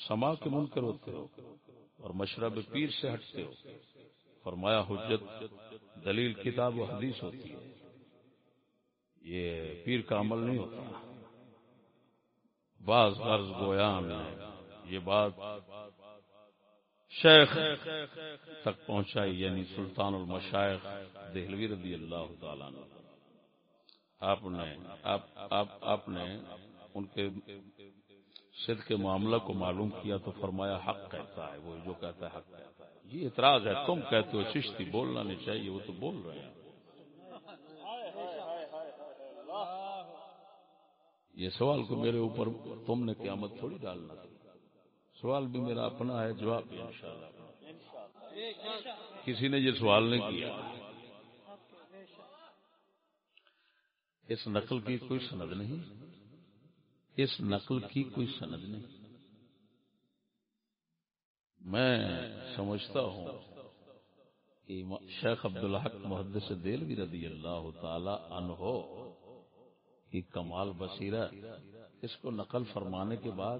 سما کے منکر ہوتے ہو اور مشرب پیر سے ہٹتے ہو۔ فرمایا، حجت دلیل کتاب و حدیث ہوتی ہے۔ یہ پیر کا عمل نہیں ہوتا۔ بعض غرض گویان یہ بات شیخ تک پہنچائی یعنی سلطان المشائخ دہلوی رضی اللہ تعالیٰ نے آپ نے آپ نے ان کے صد کے معاملہ کو معلوم کیا تو فرمایا، حق کہتا ہے، وہ جو کہتا ہے حق کہتا ہے۔ یہ اعتراض ہے، تم کہتے ہو چشتی، بولنا نہیں چاہیے، وہ تو بول رہے ہیں۔ یہ سوال کو میرے اوپر تم نے قیامت تھوڑی ڈالنا تھا۔ سوال بھی میرا اپنا ہے، جواب بھی انشاءاللہ۔ کسی نے یہ سوال نہیں کیا۔ اس نقل کی کوئی سند نہیں۔ اس نقل کی کوئی سند نہیں۔ میں سمجھتا ہوں کہ شیخ عبدالحق محدث دلوی رضی اللہ تعالی عنہ کی کمال بصیرہ اس کو نقل فرمانے کے بعد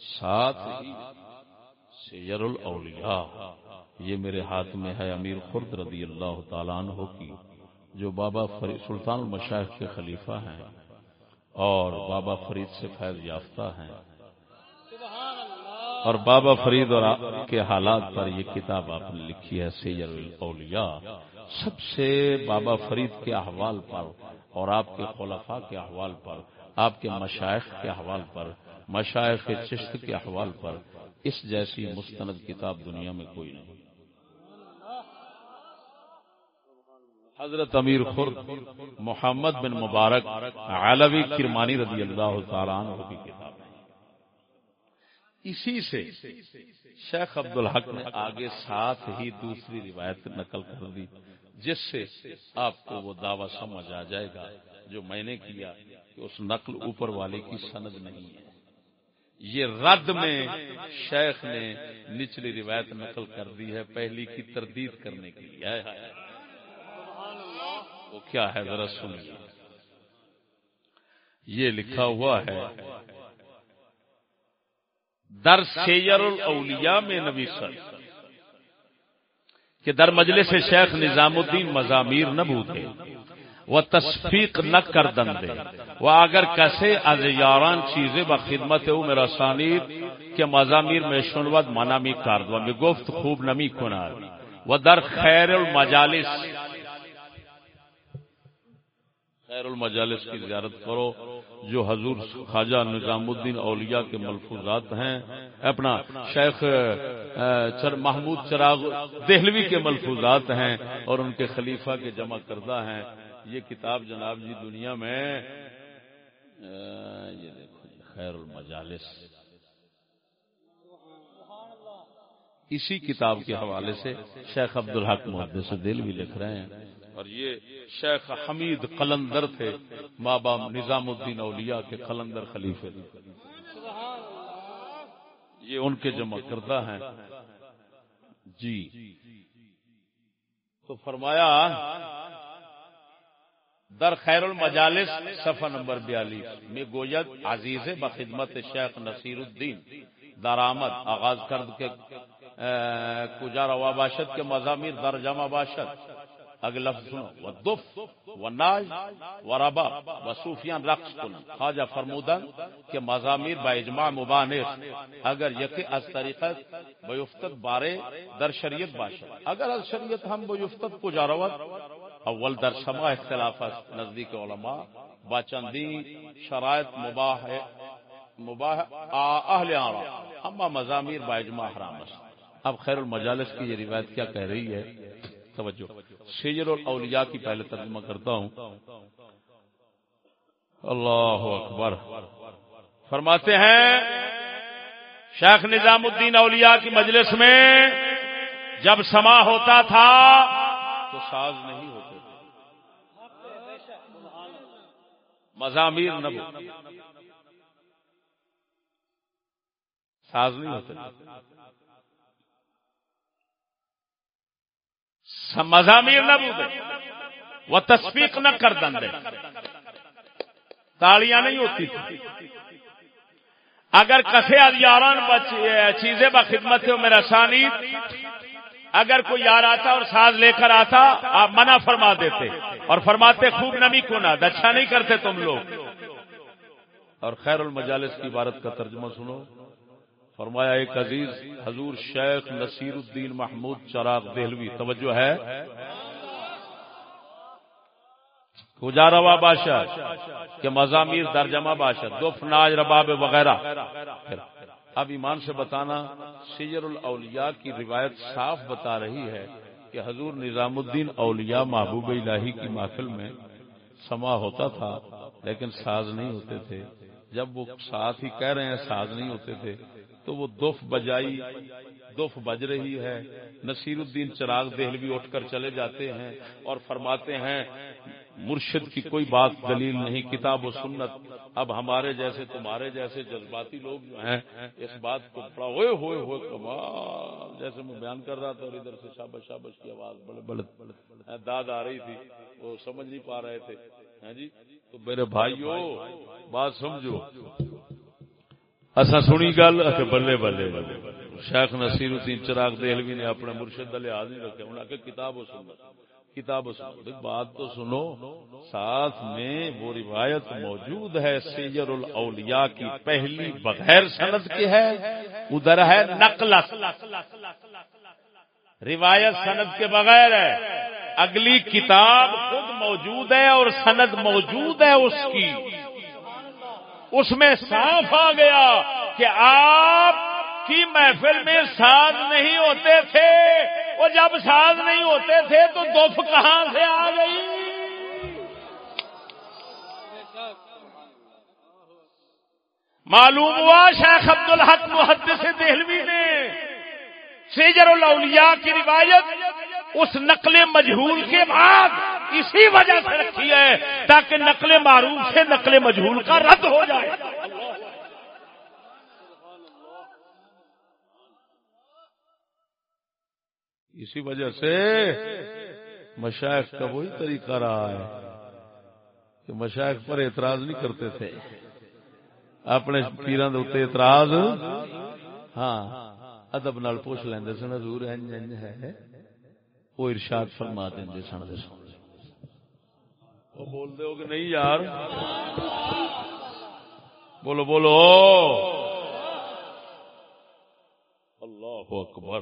ساتھ ہی سیر الاولیاء۔ یہ میرے ہاتھ میں ہے امیر خرد رضی اللہ تعالیٰ عنہ کی، جو بابا سلطان المشاہد کے خلیفہ ہیں اور بابا فرید سے فیض یافتہ ہیں۔ اور بابا فرید اور کے حالات پر یہ کتاب آپ نے لکھی ہے، سیر الاولیاء۔ سب سے بابا فرید کے احوال پر اور آپ کے خلفاء کے احوال پر، آپ کے مشائق کے احوال پر مشائق چشت کے احوال پر اس جیسی مستند کتاب دنیا میں کوئی نہیں۔ حضرت امیر خرد محمد بن مبارک علوی کرمانی رضی اللہ تعالیٰ عنہ کی کتاب ہے۔ اسی سے شیخ عبد الحق نے آگے ساتھ ہی دوسری روایت نقل کر دی، جس سے آپ کو وہ دعویٰ سمجھ آ جائے گا جو میں نے کیا کہ اس نقل اوپر والے کی سند نہیں ہے۔ یہ رد میں شیخ نے نچلی روایت نقل کر دی ہے پہلی کی تردید کرنے کے لیے۔ وہ کیا ہے؟ ذرا سنیے یہ لکھا ہوا ہے۔ در سیر الاولیاء میں نبی سر کہ در مجلس شیخ نظام الدین مضامیر نہ بوتے وہ تصفیق نہ کر دن دے وہ اگر کیسے از یاران چیزیں با خدمت او میرا سانید کے مضامیر میں شنوت منامی کردوا میں گفت خوب نمی کنار و در خیر المجالس۔ خیر المجالس کی زیارت کرو۔ جو حضور خواجہ نظام الدین اولیاء کے ملفوظات ہیں۔ اپنا شیخ محمود چراغ دہلوی کے ملفوظات ہیں اور ان کے خلیفہ کے جمع کردہ ہیں۔ یہ کتاب جناب جی دنیا میں یہ دیکھو جی خیر المجالس اسی کتاب کے حوالے سے شیخ عبد الحق محدث دل بھی لکھ رہے ہیں۔ اور یہ شیخ حمید قلندر تھے، ماں باپ نظام الدین اولیاء کے قلندر خلیفے۔ یہ ان کے جمع کردہ ہیں۔ جی۔ تو فرمایا در خیر المجالس صفحہ نمبر بیالیس۔ میں گوید عزیز بخدمت شیخ نصیر الدین درآمد آغاز کرد کے کجا روا باشد کے مضامیر در جمع باشد۔ اگل لفظ سنو، و دف، و ناج، و ربا، و صوفیان رقص کن۔ خواجہ فرمودن کہ مضامیر با اجماع مبانش اگر یکی از طریقت بیفتد بارے در شریعت باشد۔ اگر از شریعت ہم بیفتد، کجا روت اول در شما اختلاف است نزدیک علماء. با چندی شرائط مباح مباح اہل آرا اما مضامیر با اجماع حرام است. اب خیر المجالس کی یہ روایت کیا کہہ رہی ہے؟ توجہ. سیر الاولیاء کی پہلے ترجمہ کرتا ہوں. اللہ اکبر. فرماتے ہیں، شیخ نظام الدین اولیاء کی مجلس میں جب سما ہوتا تھا تو ساز نہیں ہوتے تھے مضامیر نبو ساز نہیں ہوتے۔ مضامیر نہ بوتے وہ تصفیق نہ کر دندے تالیاں نہیں ہوتی۔ تھی اگر کسے یاران چیزیں بخدمت ہو، میرا ثانی اگر کوئی یار آتا اور ساز لے کر آتا، آپ منع فرما دیتے۔ اور فرماتے خوب نمی کو نہ اچھا نہیں کرتے تم لوگ۔ اور خیر المجالس کی عبارت کا ترجمہ سنو۔ فرمایا ایک عزیز حضور شیخ نصیر الدین محمود چراغ دہلوی، توجہ ہے؟ گجاروا بادشاہ کے مضامیر درجمہ بادشاہ دف ناج رباب وغیرہ۔ اب ایمان سے بتانا سیر الاولیاء کی روایت صاف بتا رہی ہے کہ حضور نظام الدین اولیاء محبوب الہی کی محفل میں سما ہوتا تھا، لیکن ساز نہیں ہوتے تھے۔ جب وہ ساتھ ہی کہہ رہے ہیں ساز نہیں ہوتے تھے، تو وہ دف بجائی، دف بج رہی ہے۔ نصیر الدین چراغ دہلوی اٹھ کر چلے جاتے ہیں اور فرماتے ہیں مرشد کی کوئی بات دلیل نہیں، کتاب و سنت۔ اب ہمارے جیسے، تمہارے جیسے جذباتی لوگ جو ہیں، اس بات کو بڑا ہوئے ہوئے ہوئے، کمال۔ جیسے میں بیان کر رہا تھا اور ادھر سے شابش شابش کی آواز بڑے بڑے داد آ رہی تھی، وہ سمجھ نہیں پا رہے تھے۔ ہاں جی؟ تو میرے بھائیو، بات سمجھو۔ اصا سنی گل بلے بلے بلے۔ شیخ نصیر الدین چراغ دہلوی نے اپنے مرشد لحاظ نہیں رکھے انہوں نے کتاب و سنو کتاب و بات تو سنو۔ ساتھ میں وہ روایت موجود ہے سیر الاولیاء کی پہلی بغیر سند کی ہے۔ ادھر ہے نقل۔ روایت سند کے بغیر ہے۔ اگلی کتاب خود موجود ہے اور سند موجود ہے اس کی۔ اس میں صاف آ گیا کہ آپ کی محفل میں ساز نہیں ہوتے تھے۔ وہ جب ساز نہیں ہوتے تھے تو دف کہاں سے آ گئی؟ معلوم ہوا شیخ عبد الحق محدث دہلوی نے سیجر الاولیاء کی روایت اس نقل مجہول کے بعد اسی وجہ سے رکھی ہے تاکہ نقل معروف سے نقل مجہول کا رد ہو جائے۔ اسی وجہ سے مشائق کا وہی طریقہ رہا ہے کہ مشائق پر اعتراض نہیں کرتے تھے۔ اپنے پیران اتنے اعتراض ہاں ادب نال پوچھ لیندے سن، حضور انج انج ہے۔ وہ ارشاد فرما دیں سن۔ دے سن وہ بول دے ہو کہ نہیں یار؟ بولو بولو۔ اللہ اکبر۔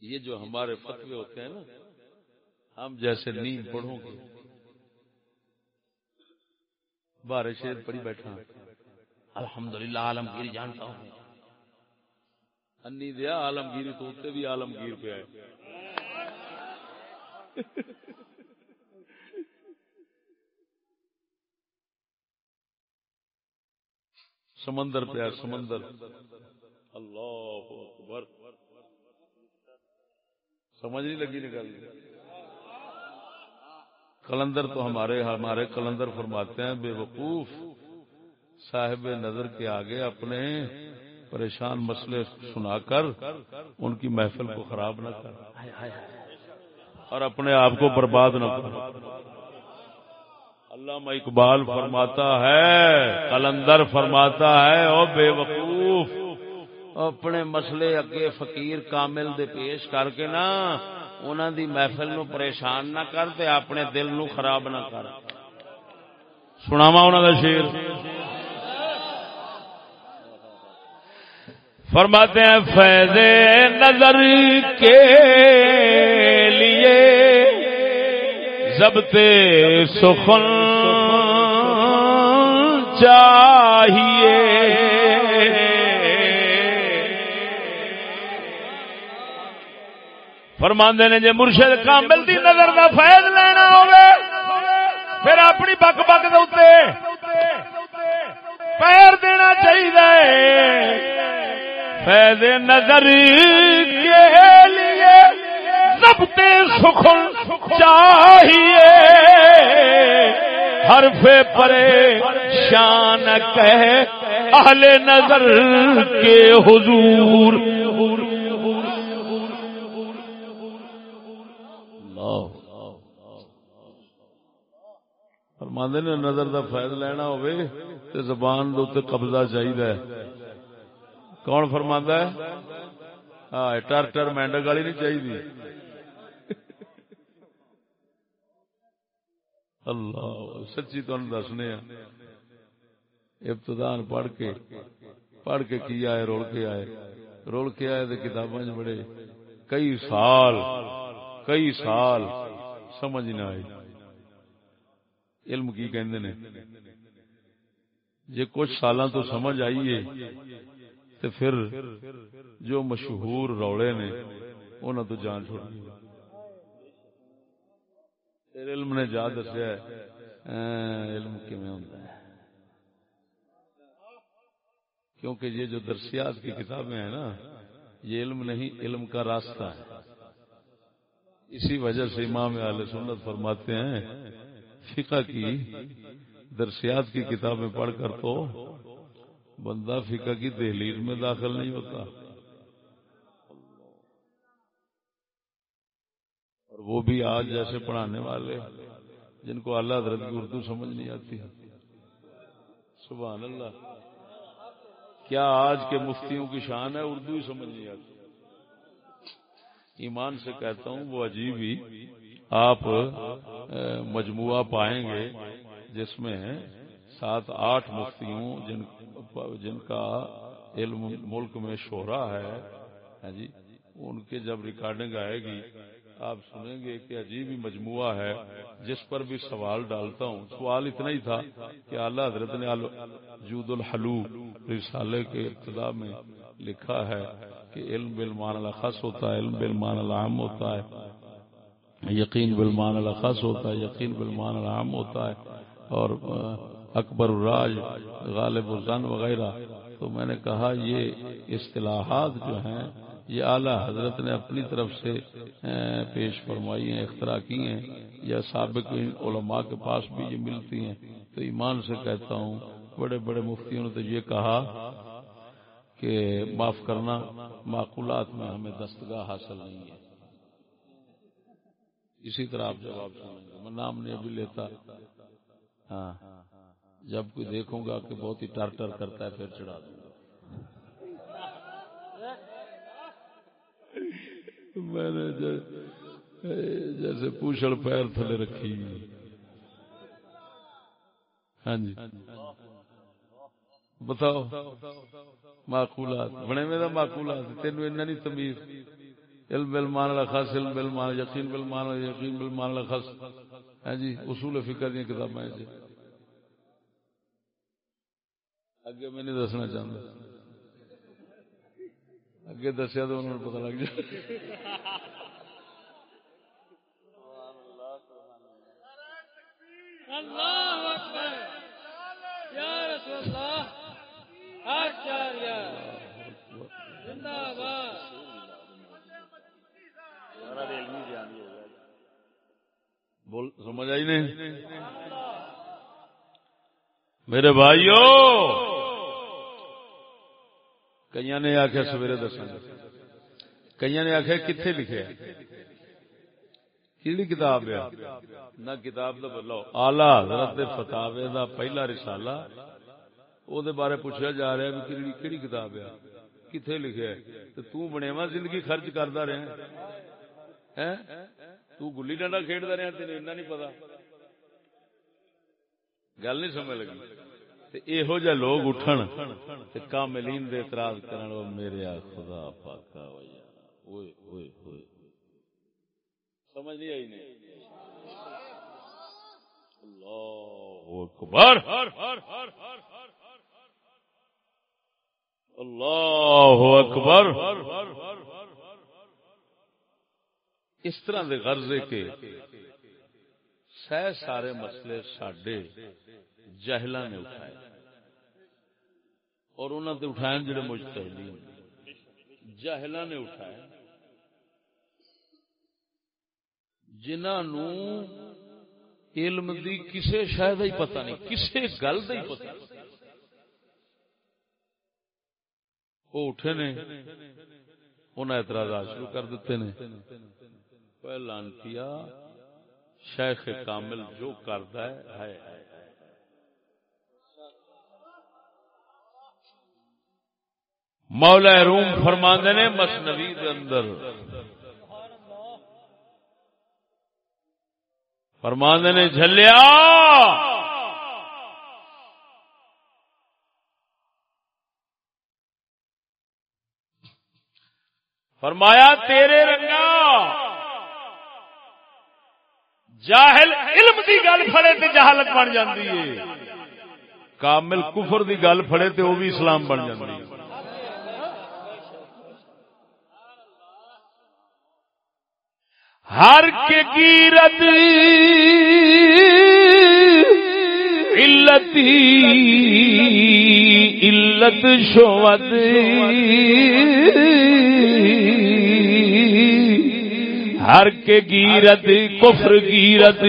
یہ جو ہمارے فتوے ہوتے ہیں نا، ہم جیسے نیند پڑھوں گے۔ بارش پڑی بیٹھا۔ الحمدللہ، عالمگیر جانتا ہوں انی دیا عالمگیری تو ہوتے بھی عالمگیر پہ آئے۔ سمندر پہ آئے، سمندر۔ اللہ اکبر۔ سمجھ نہیں لگی نکل کلندر تو ہمارے ہمارے کلندر فرماتے ہیں، بے وقوف صاحب نظر کے آگے اپنے پریشان مسئلے سنا کر ان کی محفل کو خراب نہ کر۔ اور اپنے آپ کو برباد نہ کر۔ علامہ اقبال فرماتا ہے، کلندر فرماتا ہے، او بے وقوف۔ اپنے مسئلے اگے فقیر کامل دے پیش کر کے نا، انہاں دی محفل نو پریشان نہ کر تے اپنے دل نو خراب نہ کر۔ سناوا انہاں دا شعر فرماتے ہیں، فیض نظر کے لیے ضبط سخن چاہیے۔ فرماندے نے جے مرشد کامل دی نظر دا فیض لینا ہوگا پھر اپنی بک بک دے پیر دینا چاہیے فیض نظر کے لیے ضبط سخن چاہیے۔ حرف پرے شان کہ اہل نظر کے حضور۔ فرماندے نے نظر دا فائد لینا ہوئے تے زبان دے تے قبضہ چاہیے کون فرماندا ہے؟ ہاں ٹر ٹر مینڈک والی نہیں چاہیے اللہ، سچی تمہیں دسنے ابتدان پڑھ کے پڑھ کے کی آئے، رول کے آئے۔ رول کے آئے تو کتاباں بڑے کئی سال کئی سال، سمجھ نہ آئی۔ علم کی کہندے نے۔ جے کچھ سالاں تو سمجھ آئیے تو پھر جو مشہور روڑے نے انہوں تو جان چھوڑ تیرے علم نے جا دسیا ہاں، علم کیویں ہوتا ہے؟ کیونکہ یہ جو درسیات کی کتابیں ہیں نا، یہ علم نہیں، علم کا راستہ ہے۔ اسی وجہ سے امام علیہ سنت فرماتے ہیں فقہ کی، درسیات کی کتابیں پڑھ کر تو بندہ فقہ کی دہلیز میں داخل نہیں ہوتا۔ اور وہ بھی آج جیسے پڑھانے والے جن کو اللہ حضرت کی اردو سمجھ نہیں آتی۔ سبحان اللہ۔ کیا آج کے مفتیوں کی شان ہے اردو ہی سمجھ نہیں آتی؟ ایمان سے کہتا ہوں وہ عجیب ہی آپ مجموعہ پائیں گے جس میں سات آٹھ مفتیوں جن جن کا علم ملک میں شہرا ہے ہاں جی ان کے جب ریکارڈنگ آئے گی، آپ سنیں گے کہ عجیب ہی مجموعہ ہے، جس پر بھی سوال ڈالتا ہوں۔ سوال اتنا ہی تھا کہ اعلیٰ حضرت نے جود الحلو رسالے کے ابتدا میں لکھا ہے کہ علم بالمان الخص ہوتا ہے، علم بالمان العام ہوتا ہے۔ یقین بالمان الخص ہوتا ہے، یقین بالمان العام ہوتا ہے، اور اکبر الراج، غالب الزن وغیرہ۔ تو میں نے کہا، یہ اصطلاحات جو ہیں، یہ اعلی حضرت نے اپنی طرف سے پیش فرمائی ہیں، اختراع کی ہیں۔ یا سابق علماء کے پاس بھی یہ ملتی ہیں۔ تو ایمان سے کہتا ہوں، بڑے بڑے مفتیوں نے تو یہ کہا کہ معاف کرنا، معقولات میں ہمیں دستگاہ حاصل نہیں ہے۔ اسی طرح آپ جواب سنیں گے۔ میں نام نہیں ابھی لیتا۔ ہاں۔ جب کوئی دیکھوں گا کہ بہت ہی ٹر ٹر کرتا ہے، پھر چڑھا دوں گا۔ میں نے جیسے پوچھڑ پیر تھلے رکھی۔ ہاں جی۔ بتاؤ۔ معقولات۔ بنے میرا معقولات۔ تینو اینا نہیں تمیز۔ علم بالمان الخاص علم بالمان، یقین بالمان یقین بالمان الخاص ہاں جی اصول فکر دی کتابیں ہیں جی۔ اگے میں نہیں دسنا چاہتا اگے دسیا تو انہوں نے پتا لگ جائے۔ اللہ اکبر۔ یا رسول اللہ، ہر چار یا زندہ باد بول، سمجھ آئی نہیں؟ میرے بھائیوں کئی نے آخیا سویرے دسا کئی نے آخیا کتنے لکھے کہڑی کتاب ہے؟ نہ کتاب کا بولو آلہ حضرت فتاوے دا پہلا رسالہ، او دے بارے پوچھا جا رہا ہے کہ کہڑی کتاب ہے؟ کتنے لکھے تو بنےوا زندگی خرچ کرتا رہا تو گلی ڈنڈا کھیڈتا رہا تین ایسا نہیں پتا۔ گل نہیں سمجھ لگی۔ یہو جہ لوگ اٹھن کاملین دے اعتراض کرن او میرے خدا پاکا ہوئے ہوئے ہوئے سمجھ نہیں آئی نہیں اللہ اکبر۔ اللہ اکبر۔ اس طرح دے غرضے کے سہ سارے مسئلے سڈے جہلا نے اٹھائے۔ اور انہوں نے اٹھائے جڑے مجتہدین جہلا نے اٹھائے۔ جنہوں علم دی کسے شاید ہی پتہ نہیں، کسے گل دا ہی پتہ نہیں۔ وہ اٹھے نے انہیں اعتراضات شروع کر دیتے ہیں نے لانتیا شیخ کامل جو کرتا ہے۔ مولا روم فرماندے نے مسنوی دے اندر۔ فرماندے نے جھلیا۔ فرمایا، تیرے رنگا جاہل علم دی گل پھڑے تے جہالت بن جاندی ہے۔ کامل کفر دی گل پھڑے تے وہ بھی اسلام بن جاندی ہے۔ ہر کے گیرت علتی علت شوت ہر کے گیرت کفر گیرت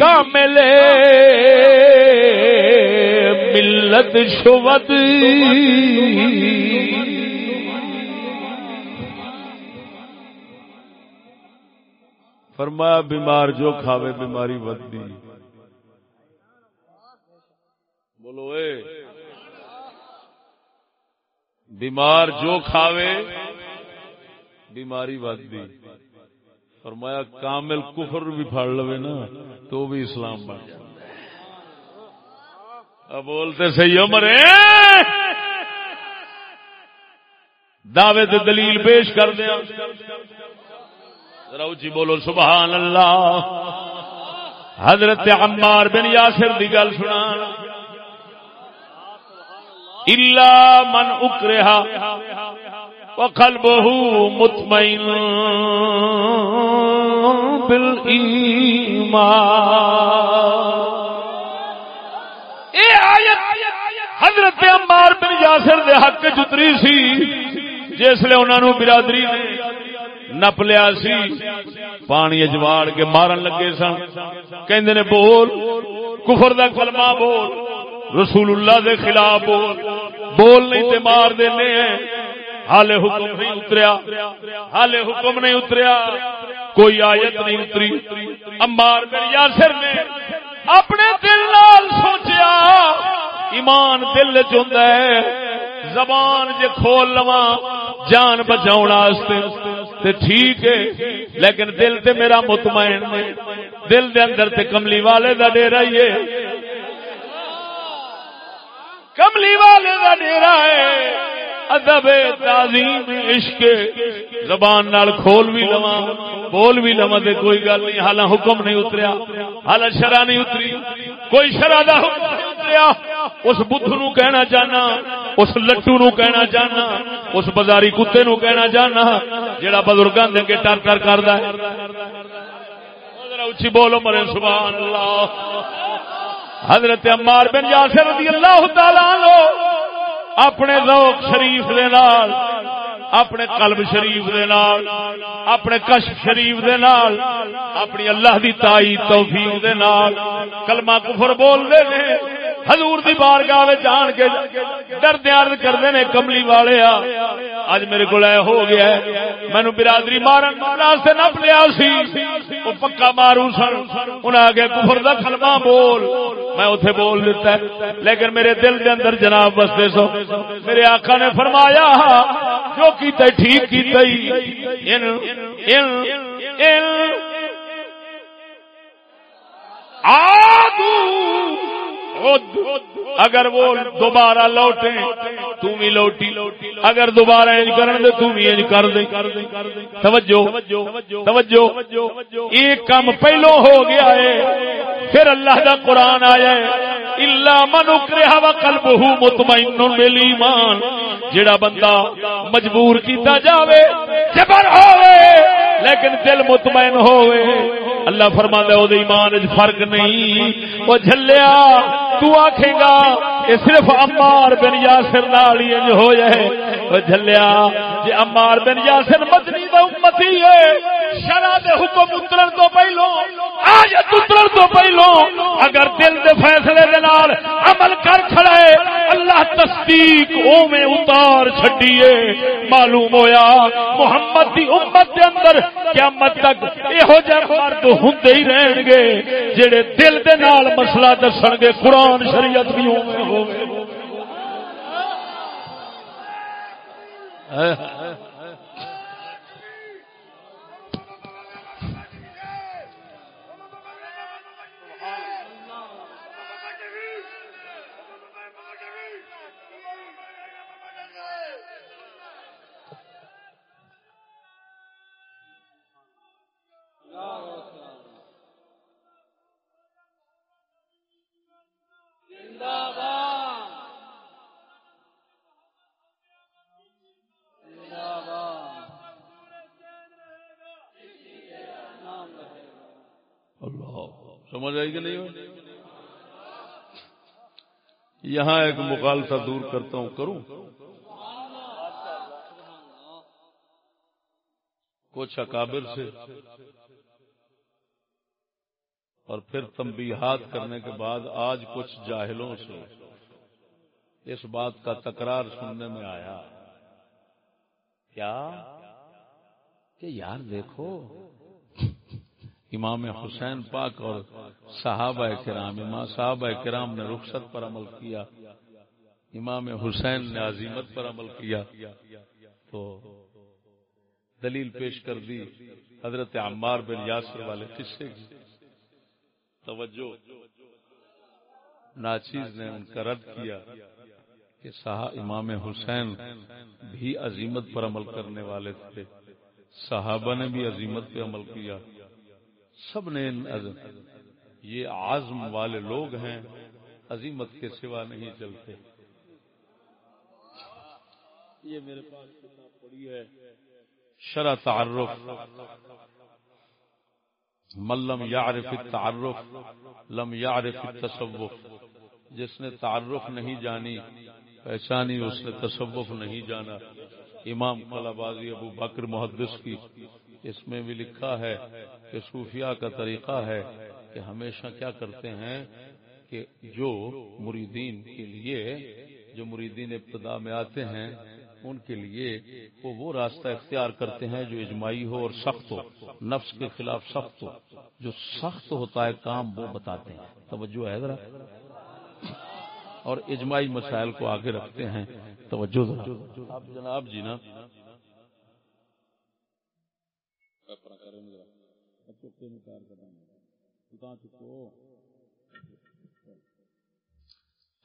کامل ملت شوت فرمایا بیمار جو کھاوے بیماری ودی۔ بولو اے بیمار جو کھاوے بیماری ودی فرمایا کامل کفر بھی پھڑ لو نا، تو بھی اسلام بن جائے بولتے سی مرے۔ دعوے دلیل پیش کر دیا۔ روچی بولو، سبحان اللہ۔ حضرت عمار بن یاسر دی گل سنا الا من اکرہا۔ وقلبه مطمئن بالایمان۔ اے آیت حضرت عمار بن یاسر دے حق جتری سی، جس لیے انہوں نے برادری نے نپ لیا سی، پانی اجواڑ کے مارن لگے سن۔ کہندے نے بول، کفر دا کلمہ بول، رسول اللہ دے خلاف بول۔ بول نہیں تے مار دینے ہیں۔ حال حکم نہیں اتریا حال حکم نہیں اتریا، کوئی آیت نہیں اتری۔ امار بن یاسر نے اپنے دل نال سوچیا، ایمان دل چ زبان جے کھول لواں، جان بچاؤ تے ٹھیک ہے، لیکن دل تے میرا مطمئن دل دے اندر تے کملی والے دا ڈیرا ہی ہے۔ کملی والے دا ڈیرا ہے۔ ادب تعظیم عشق زبان نال کھول بھی لوا بول بھی لوا تے کوئی گل نہیں۔ حالا حکم نہیں اتریا۔ حالا شرع نہیں اتری۔ کوئی شرع دا حکم نہیں اتریا۔ اس بدھ نو کہنا چاہنا، اس لٹو نو کہنا چاہنا، اس بازاری کتے نو کہنا چاہنا جڑا بزرگاں دے کے ٹر ٹر کردا ہے۔ اچھی بولو مرے، سبحان اللہ۔ حضرت عمار بن یاسر رضی اللہ تعالی عنہ اپنے ذوق شریف دے نال، اپنے قلب شریف دے نال، اپنے کشف شریف دے نال، اپنی اللہ دی تائی توفیق دے نال، کلمہ کفر بول دے نے۔ حضور دی بارگاہ جان کے درد عرض کردے نے کملی والے اج میرے کول اے ہو گیا ہے۔ مینوں برادری مارن واسطے نپ لیا سی۔ او پکا مارو سن۔ انہاں اگے کفر دا کلمہ بول۔ میں اوتھے بول دیتا ہے۔ لیکن میرے دل دے اندر جناب بستے سو۔ میرے آقا نے فرمایا، جو کیتا ٹھیک کیتا ہی۔ ان ان ان۔ اگر وہ دوبارہ لوٹے تم بھی لوٹی۔ اگر دوبارہ انج کرن دے تم بھی انج کر دے توجہ توجہ۔ ایک کام پہلو ہو گیا ہے، پھر اللہ دا قرآن آیا ہے۔ الا من اکرہ وقلبہ مطمئن بالایمان۔ جڑا بندہ مجبور کیتا جاوے، جبر ہوئے لیکن دل مطمئن ہوئے اللہ فرما دے ایمان فرق نہیں. وہ جھلیا تو آکھے گا یہ صرف عمار بن یاسر نال ہی انج ہو جائے او جھلیا، جے عمار بن یاسر مدنی دا امتی ہے شرع دے حکم اترن تو پہلو، آیت اترن تو پہلو۔ اگر دل دے فیصلے دے نال عمل کر کھڑے اللہ تصدیق او میں اتار چھڈیے۔ معلوم ہویا، محمد دی امت دے اندر قیامت تک یہو جہ مرد ہوندے ہی رہن گے، جڑے دل دے نال مسئلہ دسن گے، قرآن شریعت بھی ہوے ہوے ہوئے سمجھ آئی کہ نہیں یہاں ایک مخالفہ دور کرتا ہوں، کروں؟ کچھ اکابر سے۔ اور پھر تنبیہات کرنے کے بعد آج کچھ جاہلوں سے اس بات کا تکرار سننے میں آیا۔ کیا؟ کہ یار دیکھو امام حسین پاک اور صحابہ کرام، امام صحابہ کرام نے رخصت پر عمل کیا، امام حسین نے عظیمت پر عمل کیا، تو دلیل پیش کر دی حضرت عمار بن یاسر والے قصے کی۔ توجہ۔ ناچیز نے ان کا رد کیا کہ امام حسین بھی عظیمت پر عمل کرنے والے تھے، صحابہ نے بھی عظیمت پہ عمل کیا۔ سب نے یہ عزم والے لوگ ہیں عظیمت کے سوا نہیں چلتے۔ یہ میرے پاس پڑی ہے۔ شرع تعرف ملم یعرف التعرف لم یعرف التصوف۔ جس نے تعرف نہیں جانی پہچانی اس نے تصوف نہیں جانا۔ امام قلعبازی ابو بکر محدث کی اس میں بھی لکھا ہے کہ صوفیہ کا طریقہ ہے کہ ہمیشہ کیا کرتے ہیں کہ جو مریدین کے لیے، جو مریدین ابتدا میں آتے ہیں، ان کے لیے وہ وہ راستہ اختیار کرتے ہیں جو اجماعی ہو اور سخت ہو، نفس کے خلاف سخت ہو۔ جو سخت ہوتا ہے کام وہ بتاتے ہیں۔ توجہ ہے ذرا۔ اور اجماعی مسائل کو آگے رکھتے ہیں۔ توجہ جناب جی نا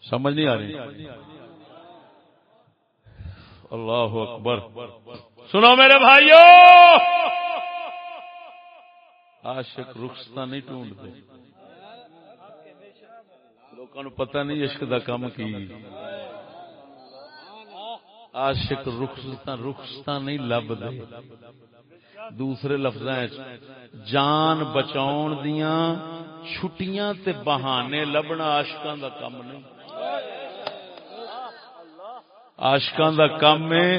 سمجھ نہیں آ رہی۔ اللہ اکبر۔ سنو میرے بھائیو۔ عاشق رخصتہ نہیں ڈھونڈتے لوگوں پتہ نہیں عشق دا کم کی۔ عاشق رخصتاں رخصتاں نہیں لبدے۔ دوسرے لفظ جان بچاؤ دیاں چھٹیاں تے بہانے لبنا آشکاں دا کم نہیں۔ آشکاں دا کم ہے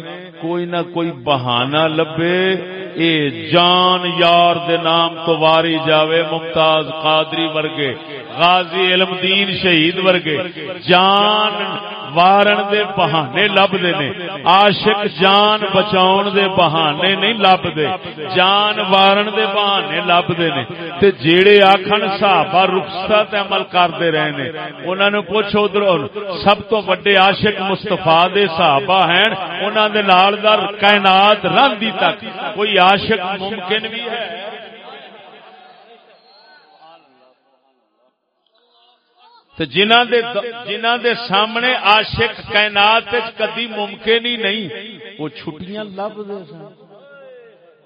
کوئی نہ کوئی بہانہ لبے۔ اے جان یار دے نام تو واری جاوے ممتاز قادری ورگے، غازی علم دین شہید ورگے۔ جان وارن دے بہانے لب دے نے، عاشق جان بچاؤن دے بہانے نہیں لب دے جان وارن دے بہانے لب دے نے۔ تے جیڑے آکھن صحابہ رخصت عمل کردے رہے نے، انہاں نو پوچھو ادھر سب تو بڑے عاشق مصطفی دے صحابہ ہیں، انہاں دے نال دا کائنات راندی تک، کوئی عاشق ممکن بھی ہے۔ تو جنہ دے جنہ دے سامنے عاشق کائنات کدی ممکن ہی نہیں وہ چھٹیاں لب دے سن۔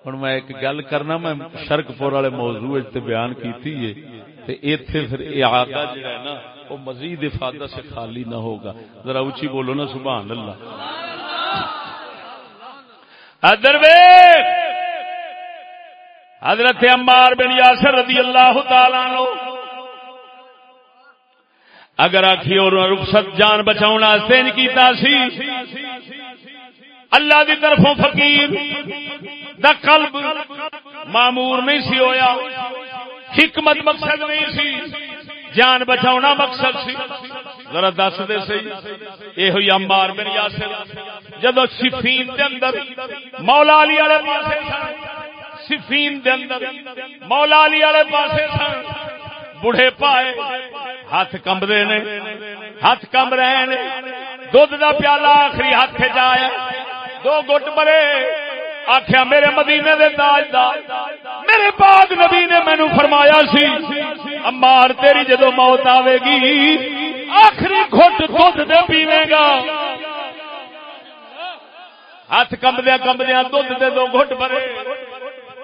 ہوں میں ایک گل کرنا میں شرک پور والے موضوع تے بیان کیتی ہے۔ تے ایتھے پھر اعادہ جڑا ہے نا وہ مزید افادہ سے خالی نہ ہوگا۔ ذرا اونچی بولو نا سبحان اللہ۔ ادر حضرت عمار بن یاسر رضی اللہ تعالی عنہ اگر آخی اور رخصت جان بچاؤ نہیں کیتا سی، اللہ دی طرفوں فقیر دا قلب معمور نہیں سی ہویا، حکمت مقصد نہیں سی، جان بچاؤ مقصد سی۔ ذرا دس دے سی یہ ہوئی امار بن یاسر جدو سفین دے اندر مولا علی والے پاسے سفین دے اندر مولا علی والے پاسے سن بڑھے پائے، ہاتھ کمبے نے، ہاتھ کم رہے نے دھد کا پیالہ آخری ہاتھ جایا دو گٹ مرے آخیا میرے مدینے دے تاجدار، میرے بعد نبی نے مینو فرمایا سی امار تیری جدو موت آئے گی، آخری گٹ دھد دے پیوے گا۔ ہاتھ کمدیا کمدیا دھد دے دو گٹ مرے۔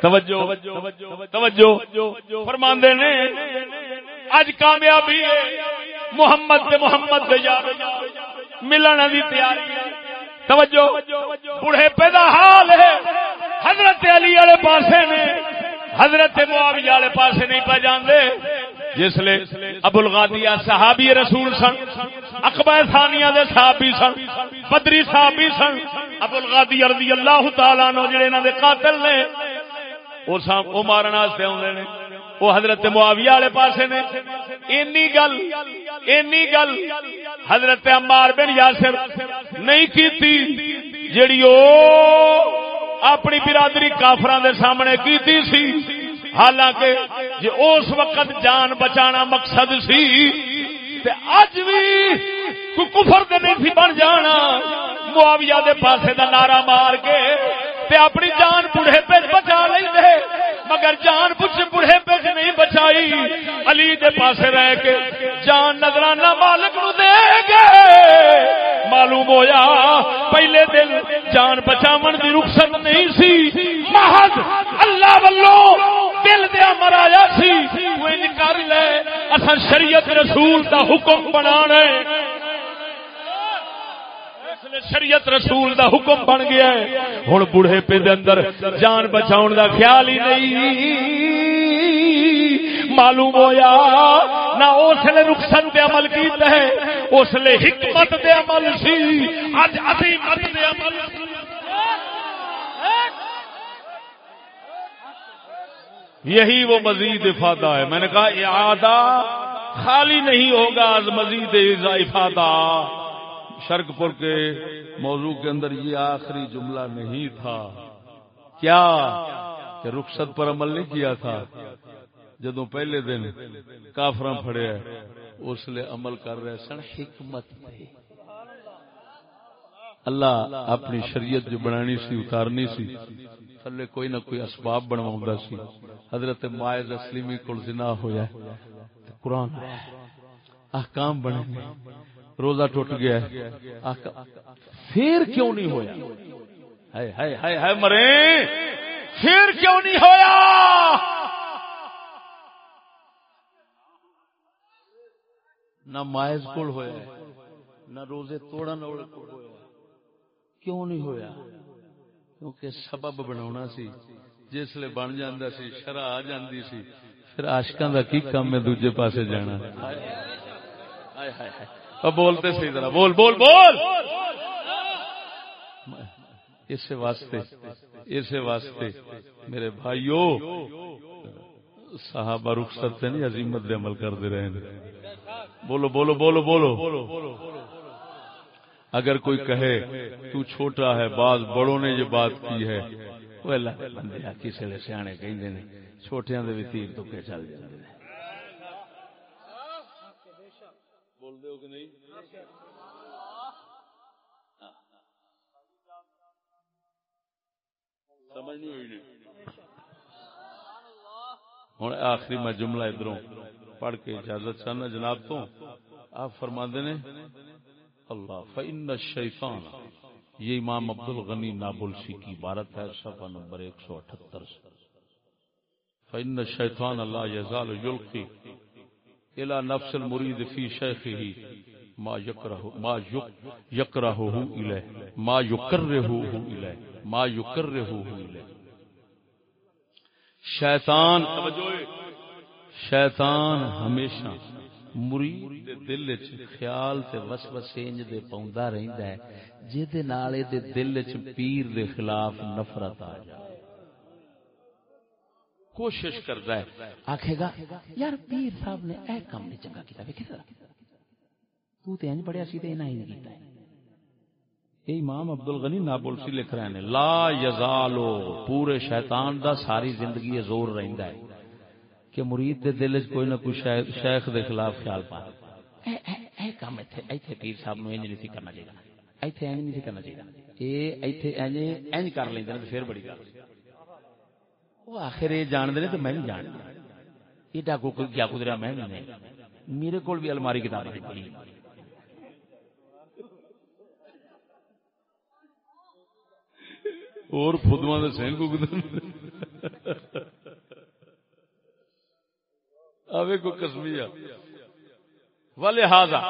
توجہ توجہ فرماندے نے، اج کامیابی محمد دے محمد دے یار، ملن دی تیاری توجہ، بڑھے پیدا حال ہے، حضرت علی والے پاسے نے، حضرت معاویہ والے پاسے نہیں پہ جاندے، جس لے ابو الغادیہ صحابی رسول سن اکبر ثانیہ دے صحابی سن، بدری صحابی سن، ابو الغادیہ رضی اللہ تعالی عنہ جڑے انہاں دے قاتل نے وہ مارن واسطے آدھے نے۔ وہ حضرت معاویہ والے پاسے نے۔ اینی گل اینی گل حضرت عمار بن یاسر نہیں کیتی جڑی او اپنی برادری کافران دے سامنے کیتی سی۔ حالانکہ جی اس وقت جان بچانا مقصد سی، تے اج بھی کوئی کفر دے نہیں سی، بن جانا۔ معاویہ دے پاسے دا نعرہ مار کے تے اپنی جان بڑھے پہ بچا لیں دے مگر جان پچھ بڑھے پہ نہیں بچائی۔ علی دے پاسے رہ کے جان نظرانہ مالک نو دے گے۔ معلوم ہویا پہلے دل جان بچاون دی رخصت نہیں سی۔ محض اللہ والو دل دیا مرایا سی۔ وہ کر لے اصا شریعت رسول دا حکم بنانا شریعت رسول دا حکم بن گیا ہے۔ ہوں بڑھے پہ دے اندر جان بچاؤ دا خیال ہی نہیں۔ معلوم ہویا نہ اس نے رخصت دے عمل کیتا ہے، اس نے حکمت دے عمل سی۔ اج عظیمت دے عمل۔ یہی وہ مزید افادہ ہے۔ میں نے کہا، اعادہ خالی نہیں ہوگا از مزید افادہ شرک پور کے موضوع کے اندر یہ آخری جملہ نہیں تھا۔ کیا کہ رخصت پر عمل نہیں کیا تھا؟ جدو پہلے دن کافر پڑے اس لیے عمل کر رہے سن حکمت اللہ اپنی شریعت جو بنانی سی، اتارنی سی، تھلے کوئی نہ کوئی اسباب بنوا سی۔ حضرت مائز اسلیمی کو زنا ہوا قرآن احکام بنے روزہ ٹوٹ گیا پھر کیوں نہیں ہوا مرے پھر کیوں نہیں ہویا؟ نہ مائز کول ہویا نہ روزے توڑا نوڑ ہویا کیوں نہیں ہویا؟ کیونکہ سبب بنا سی جس لیے بن جاندہ سی، شرع آ جاندی سی۔ پھر آشکان دا کی کام میں دوجے پاسے جانا۔ ہائے ہائے ہائے۔ بولتے صحیح طرح بول بول بول! اس واسطے اس واسطے میرے بھائیو، صحابہ رخصت سے نہیں، عظیمت دے عمل کرتے رہے بولو بولو بولو بولو۔ اگر کوئی کہے، تو چھوٹا ہے، بعض بڑوں نے یہ بات کی ہے۔ وہ اللہ دے بندے ہاں، کسی نے سیانے کہیں چھوٹیاں دے بھی تیر تو کے چل جاتے ہیں بول دے ہو کہ نہیں سمجھ نہیں ہوئی ہوں، آخری میں جملہ ادھر پڑھ کے اجازت چاہنا جناب تو۔ آپ فرما نے، اللہ فن شیطان یہ امام عبد الغنی نابلسی کی عبارت ہے، صفحہ نمبر ایک سو اٹھہتر سے فن شیطان اللہ یزال یلقی الى نفس المرید فی شیخه ما یکرہ ما یکرہ الیہ. ما یکرہ الیہ. ما یکرہ شیطان شیطان ہمیشہ مرید دے دل وچ خیال تے وسوسے انج دے پوندا رہندا ہے جے دے نال دے دل وچ پیر دے خلاف نفرت آ جائے۔ کوشش کردا ہے۔ آکھے گا، یار پیر صاحب نے اے کام نہیں چنگا کیتا، ویکھے تو تے انج پڑھیا سی تے انہاں ہی نہیں کیتا ہے۔ یہ امام عبد الغنی نابلسی لکھ رہے ہیں، لا یزالو، پورے شیطان دا ساری زندگی زور رہندا ہے کہ مرید دے دل وچ کوئی نہ کوئی شیخ دے خلاف خیال پا۔ اے اے اے کام ایتھے ایتھے پیر صاحب نو انج نہیں کرنا چاہیے ایتھے انج نہیں کرنا چاہیے اے، ایتھے انج انج کر لیندے تے پھر بڑی گل۔ وہ آخر یہ جان دے تے میں نہیں جاندا۔ ایڈا کو کیا گزریا میں نہیں۔ میرے کول بھی الماری کتاب پڑھی اور فدوا دے سین کو اوے کو قسمیا ولہذا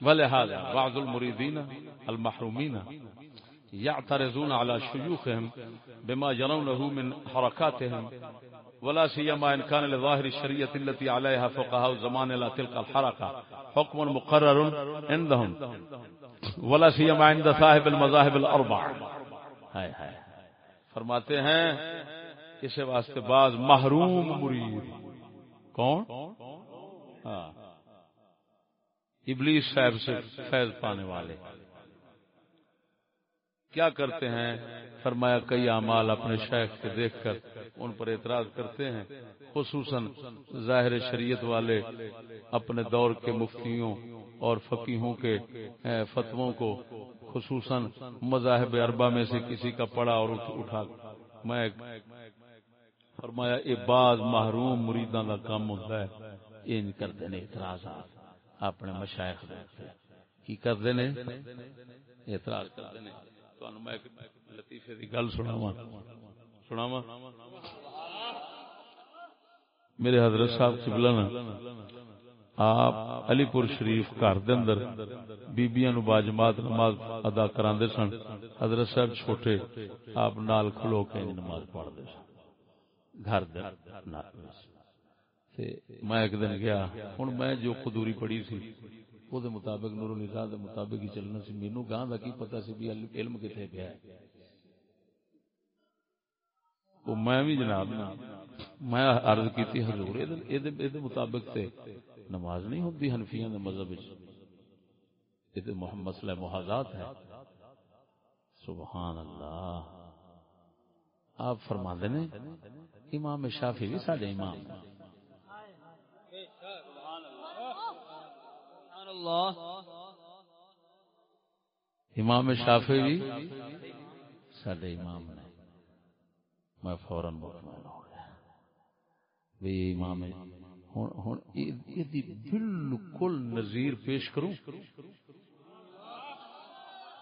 ولہذا بعض المریدین المحرومین يعترضون على شيوخهم بما يرونه من حركاتهم، ولا سيما ان كان لظاهر الشريعه التي عليها فقهاء الزمان لا تلك الحركه حكم مقرر عندهم، ولا سیما عند صاحب المذاهب الاربع ہائے ہائے فرماتے ہیں، اسے واسطے بعض محروم مرید. کون؟ ہاں. ابلیس صاحب سے فیض پانے والے. کیا کرتے ہیں؟ فرمایا کئی اعمال اپنے شیخ کے دیکھ کر ان پر اعتراض کرتے ہیں، خصوصاً ظاہر شریعت والے اپنے دور کے مفتیوں اور فقیحوں کے فتووں کو، خصوصاً مذاہب اربا میں سے کسی کا پڑا اور اٹھا۔ میں فرمایا، یہ بعض محروم مریداں کا کام ہوتا ہے۔ یہ کرتے ہیں اعتراضات اپنے مشائق کی کرتے ہیں؟ اعتراض کرتے ہیں۔ میں لطیفے کی گل سناوا سناوا میرے حضرت صاحب چبلن آپ علی پور شریف گھر دے اندر بیبیاں نو باجماعت نماز ادا کراندے سن حضرت صاحب چھوٹے آپ نال کھلو کے نماز پڑھدے سن گھر دے تے میں ایک دن گیا ہن میں جو قدوری پڑھی سی او دے مطابق نور النساء دے مطابق ہی چلنا سی مینوں گاں دا کی پتہ سی بھی علم کتے پیا ہے او میں بھی جناب میں عرض کیتی حضور اے دے مطابق تے نماز نہیں ہوتی ہنفیاں دے مذہب یہ تو مسئلہ محاذات ہے سبحان اللہ آپ فرما دے امام شافی بھی سارے امام امام شافی بھی سارے امام نے۔ میں فوراً مطمئن ہو گیا۔ بھی امام بالکل نظیر پیش کروں۔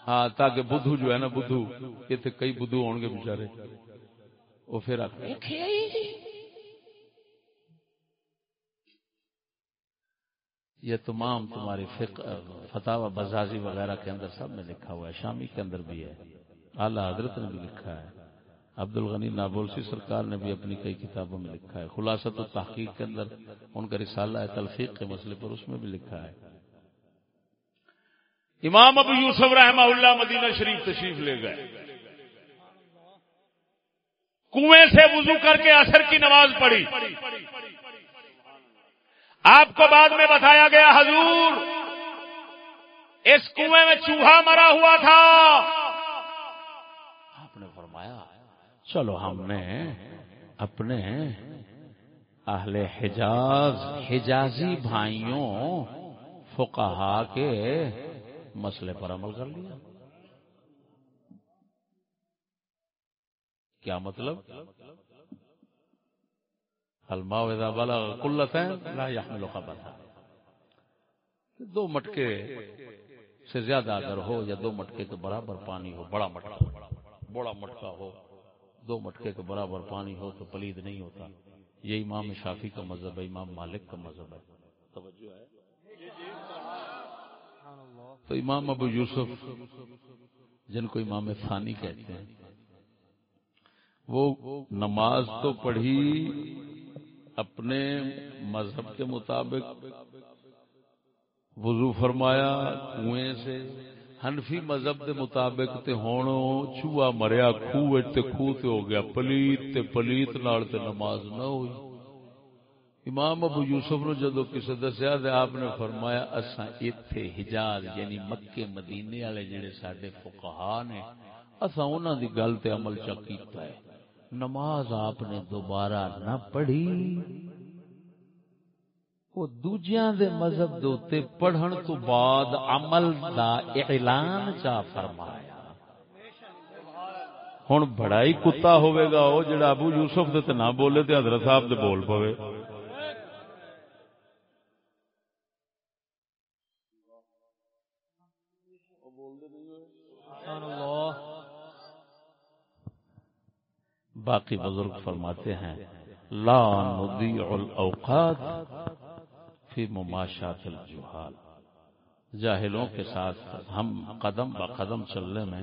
ہاں تاکہ بدھو جو ہے نا بدھو۔ اتنے کئی بدھو ہو گے بچارے وہ پھر یہ تمام تمہاری فتح بزازی وغیرہ کے اندر سب میں لکھا ہوا ہے، شامی کے اندر بھی ہے۔ اعلی حضرت نے بھی لکھا ہے۔ عبد الغنی نابولسی سرکار نے بھی اپنی کئی کتابوں میں لکھا ہے۔ خلاصت و تحقیق کے اندر ان کا رسالہ ہے، تلفیق کے مسئلے پر اس میں بھی لکھا ہے۔ امام ابو یوسف رحمہ اللہ مدینہ شریف تشریف لے گئے۔ کنویں سے وضو کر کے اثر کی نماز پڑھی۔ آپ کو بعد میں بتایا گیا حضور، اس کنویں میں چوہا مرا ہوا تھا۔ آپ نے فرمایا، چلو ہم نے اپنے اہل حجاز، حجازی بھائیوں، فقہا کے مسئلے پر عمل کر لیا۔ کیا مطلب؟ الماء والا کلت ہے دو مٹکے سے زیادہ اگر ہو یا دو مٹکے کے برابر پانی ہو، بڑا مٹکا بڑا مٹکا ہو، دو مٹکے کے برابر پانی ہو تو پلید نہیں ہوتا۔ یہ امام شافی کا مذہب ہے، امام مالک کا مذہب ہے۔ توجہ ہے۔ تو امام ابو یوسف، جن کو امام ثانی کہتے ہیں، وہ نماز تو پڑھی اپنے مذہب کے مطابق وضو فرمایا، کنویں سے۔ ہنفی مذہب کے مطابق تے ہونو چوہا مریا خوہ تے خوہ تے ہو گیا، پلیت تے پلیت نال تے نماز نہ ہوئی۔ امام ابو یوسف نے جدو کسی دسیا تو آپ نے فرمایا، اساں ایتھے حجاز یعنی مکے، مدینے والے جڑے ساڈے فقہا نے، اساں انہاں دی گل تے عمل چا کیتا ہے۔ نماز آپ نے دوبارہ نہ پڑھی۔ وہ دوجیاں دے مذہب دوتے پڑھن تو بعد عمل دا اعلان چا فرمایا۔ ہن بڑا ہی کتا ہوئے گا، او جڑا ابو یوسف دے تے نہ بولے تے حضرت صاحب دے بول پوے۔ باقی بزرگ فرماتے ہیں، لا نضیع الاوقات فی مماشات الجہال جاہلوں کے ساتھ ہم قدم با قدم چلنے میں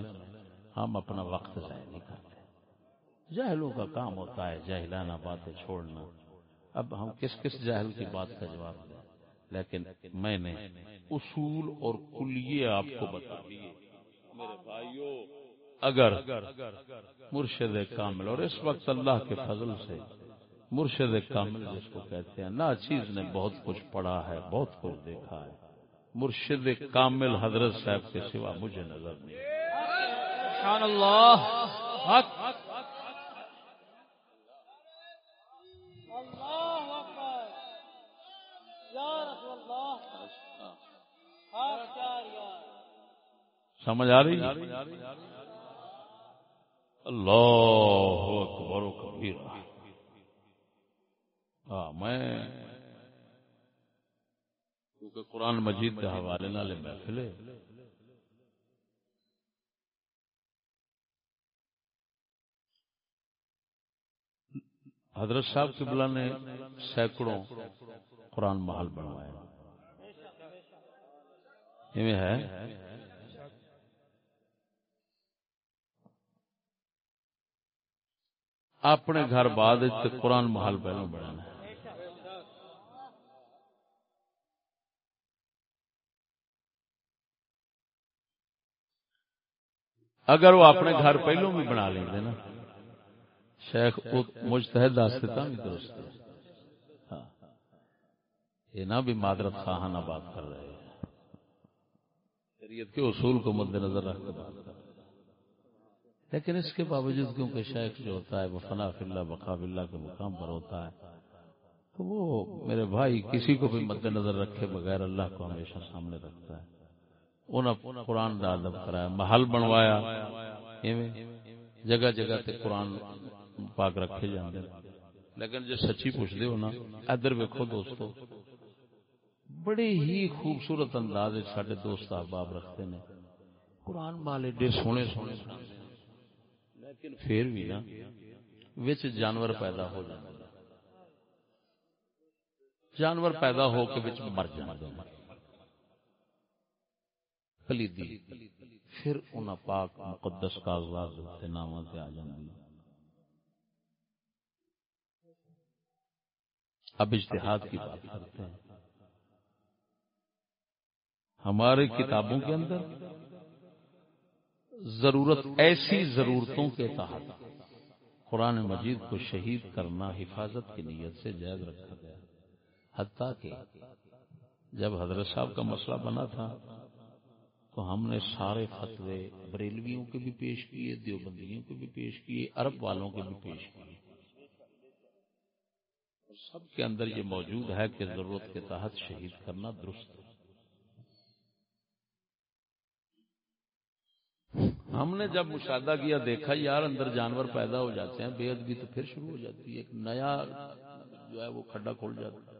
ہم اپنا وقت ضائع نہیں کرتے۔ جاہلوں کا کام ہوتا ہے جاہلانہ باتیں چھوڑنا۔ اب ہم کس کس جاہل کی بات کا جواب دیں؟ لیکن میں نے اصول اور کلیے آپ کو بتا دیے۔ میرے بھائیوں اگر مرشد کامل اور اس وقت اللہ کے فضل سے مرشد کامل جس کو کہتے ہیں نا چیز نے بہت کچھ پڑھا ہے بہت کچھ دیکھا ہے۔ مرشد کامل حضرت صاحب کے سوا مجھے نظر نہیں اللہ حق۔ سمجھ آ رہی؟ اللہ اکبر و کبیرہ۔ ہاں میں کیونکہ قرآن مجید کے حوالے نالے محفل ہے۔ حضرت صاحب قبلہ نے سینکڑوں قرآن محل بنوایا ہے؟ اپنے گھر بعد قرآن محل پہلو بنانا اگر وہ اپنے گھر پہلو بھی بنا لیں نا، شیخ مجتہد واسطے بھی درست ہے۔ ہاں۔ یہ نہ بھی معذرت خواہانہ بات کر رہے ہیں۔ شریعت کے اصول کو مد نظر رکھ کے بات کر رہے ہیں۔ لیکن اس کے باوجود کیونکہ شیخ جو ہوتا ہے وہ فنا فلّہ بقا اللہ کے مقام پر ہوتا ہے، تو وہ میرے بھائی کسی کو بھی مد نظر رکھے بغیر اللہ کو ہمیشہ سامنے رکھتا ہے۔ انہیں قرآن کا ادب کرایا، محل بنوایا جگہ جگہ تے قرآن پاک رکھے جاندے لیکن جو سچی پوچھتے ہو نا، ادھر ویکو دوستو، بڑے ہی خوبصورت انداز سارے دوست احباب رکھتے ہیں۔ قرآن والے ڈے سونے سونے۔ لیکن پھر بھی نا وچ جانور پیدا ہو جاتے جانور پیدا ہو کے وچ مر جاتے ہیں۔ پھر انہاں پاک مقدس کاغذات تے ناماں تے آ جاندی اب اجتہاد کی بات کرتے ہیں۔ ہماری کتابوں کے اندر ضرورت ایسی ضرورتوں کے تحت۔ قرآن مجید کو شہید کرنا حفاظت کی نیت سے جائز رکھا گیا۔ حتیٰ کہ جب حضرت صاحب کا مسئلہ بنا تھا تو ہم نے سارے فتوے بریلویوں کے بھی پیش کیے، دیوبندیوں کے بھی پیش کیے، عرب والوں کے بھی پیش کیے۔ سب کے اندر یہ موجود ہے کہ ضرورت کے تحت شہید کرنا درست ہے ہم نے جب مشاہدہ کیا، دیکھا یار اندر جانور پیدا ہو جاتے ہیں، بے ادبی تو پھر شروع ہو جاتی ہے، ایک نیا جو ہے وہ کھڈا کھول جاتا ہے۔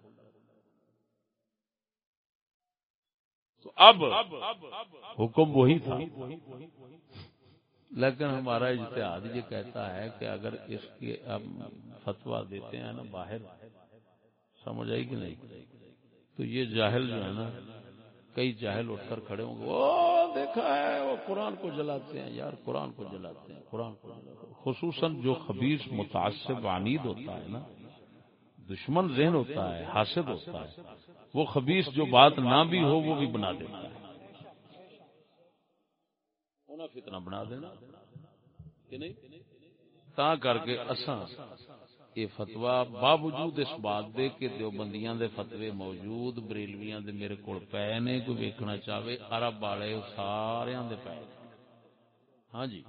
تو اب حکم وہی تھا۔ لیکن ہمارا اجتہاد یہ کہتا ہے کہ اگر اس کے ہم فتوا دیتے ہیں نا باہر، سمجھ آئی کہ نہیں؟ تو یہ جاہل جو ہے نا کئی جاہل اٹھ کر کھڑے ہوں گے، وہ دیکھا ہے، وہ قرآن کو جلاتے ہیں، یار قرآن کو جلاتے ہیں، قرآن کو خصوصاً جو خبیص متاثر عنید ہوتا ہے نا، دشمن ذہن ہوتا ہے، حاسد ہوتا ہے، وہ خبیص جو بات نہ بھی ہو، وہ بھی بنا دیتا ہے۔ فتنہ بنا دینا کہ نہیں؟ تا کر کے اساں یہ فتوا باوجود اس بات دے کہ دیوبندیاں دے فتوے موجود، بریلویاں دے میرے کول پے نے، کوئی ویکھنا چاہے، عرب والے ساریاں دے پے ہاں جی۔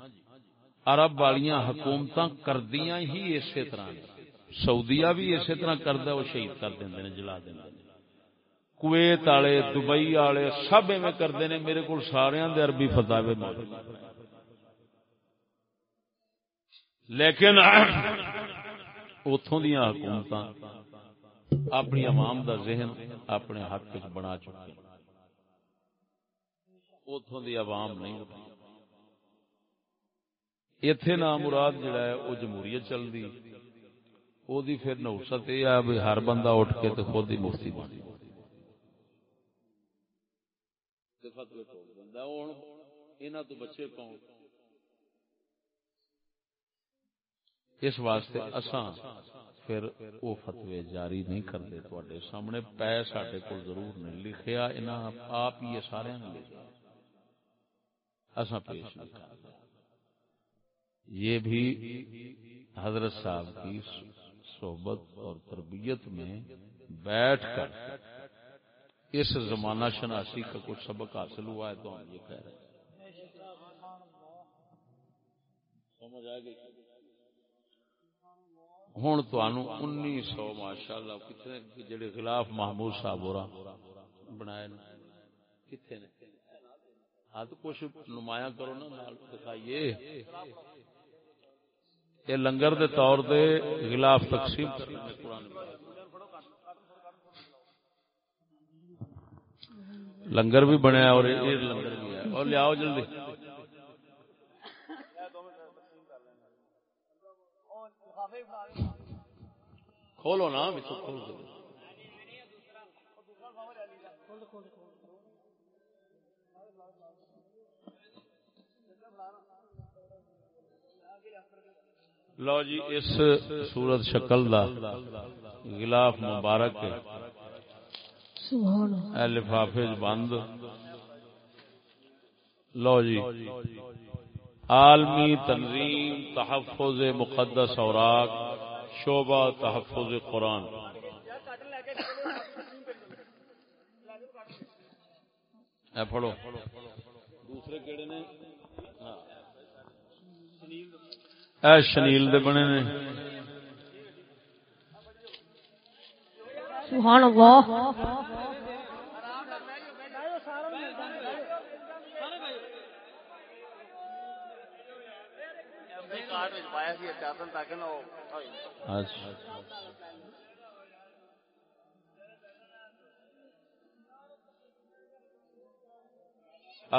عرب والیاں حکومتاں کردیاں ہی اسی طرح سعودیہ بھی اسی طرح کردا وہ شہید کر دیندے نے جلا دیندے نے کویت والے، دبئی والے سب ایویں کردے نے، میرے کول ساریاں دے عربی فتاوے موجود۔ لیکن اتوں دیا حکومت اپنی عوام دا ذہن اپنے حق ہاتھ بنا چکے اتوں دی عوام نہیں اٹھی اتے نام مراد جڑا ہے وہ جمہوریت چل دی وہ پھر نوسط یہ ہے بھی ہر بندہ اٹھ کے تو خود ہی مفتی بن۔ بندہ تو بچے پاؤ اس واسطے اساں پھر وہ فتوی جاری نہیں کرتے تواڈے سامنے، پے ساڈے کول ضرور نہیں لکھیا، انہاں آپ ہی سارے نے لکھا اساں پیش نہیں کرتے یہ بھی حضرت صاحب کی صحبت اور تربیت میں بیٹھ کر اس زمانہ شناسی کا کچھ سبق حاصل ہوا ہے تو ہم یہ کہہ رہے ہیں۔ سمجھ آ گئی انی سو ماشاء اللہ کتنے جڑے خلاف محمود صاحب ہو بنائے کتنے نے؟ ہاں تو کچھ نمایاں کرو نا دکھائیے۔ یہ لنگر دے طور دے خلاف تقسیم لنگر بھی بنیا اور یہ لنگر بھی ہے۔ اور لیاؤ جلدی۔ کھولو نا کھول دو۔ لو جی اس سورت شکل دا غلاف مبارک لفافے بند۔ لو جی عالمی تنظیم تحفظ مقدس اوراق۔ شعبہ تحفظ قرآن۔ اے پڑھو۔ دوسرے کیڑے نے؟ اے شنیل دے بنے نے۔ سبحان اللہ۔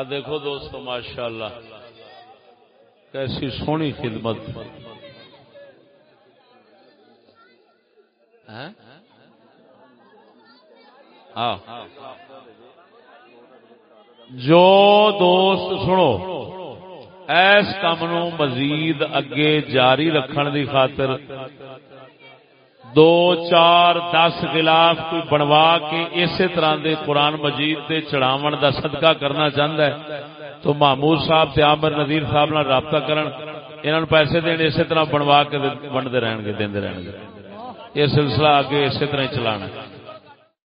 دیکھو دوستو ماشاء اللہ کیسی سونی خدمت۔ ہاں۔, ہاں۔ جو دوست سنو ایس کام نو مزید اگے جاری رکھن دی خاطر دو چار دس غلاف کوئی بنوا کے اسی طرح دے قرآن مجید دے چڑھاون دا صدقہ کرنا چاہتا ہے تو محمود صاحب تے عامر نذیر صاحب نال رابطہ کرن، انہاں نوں پیسے دین اسی طرح بنوا کے ونڈتے رہن گے دیندے رہن گے۔ یہ سلسلہ آگے اسی طرح چلانا۔ ہے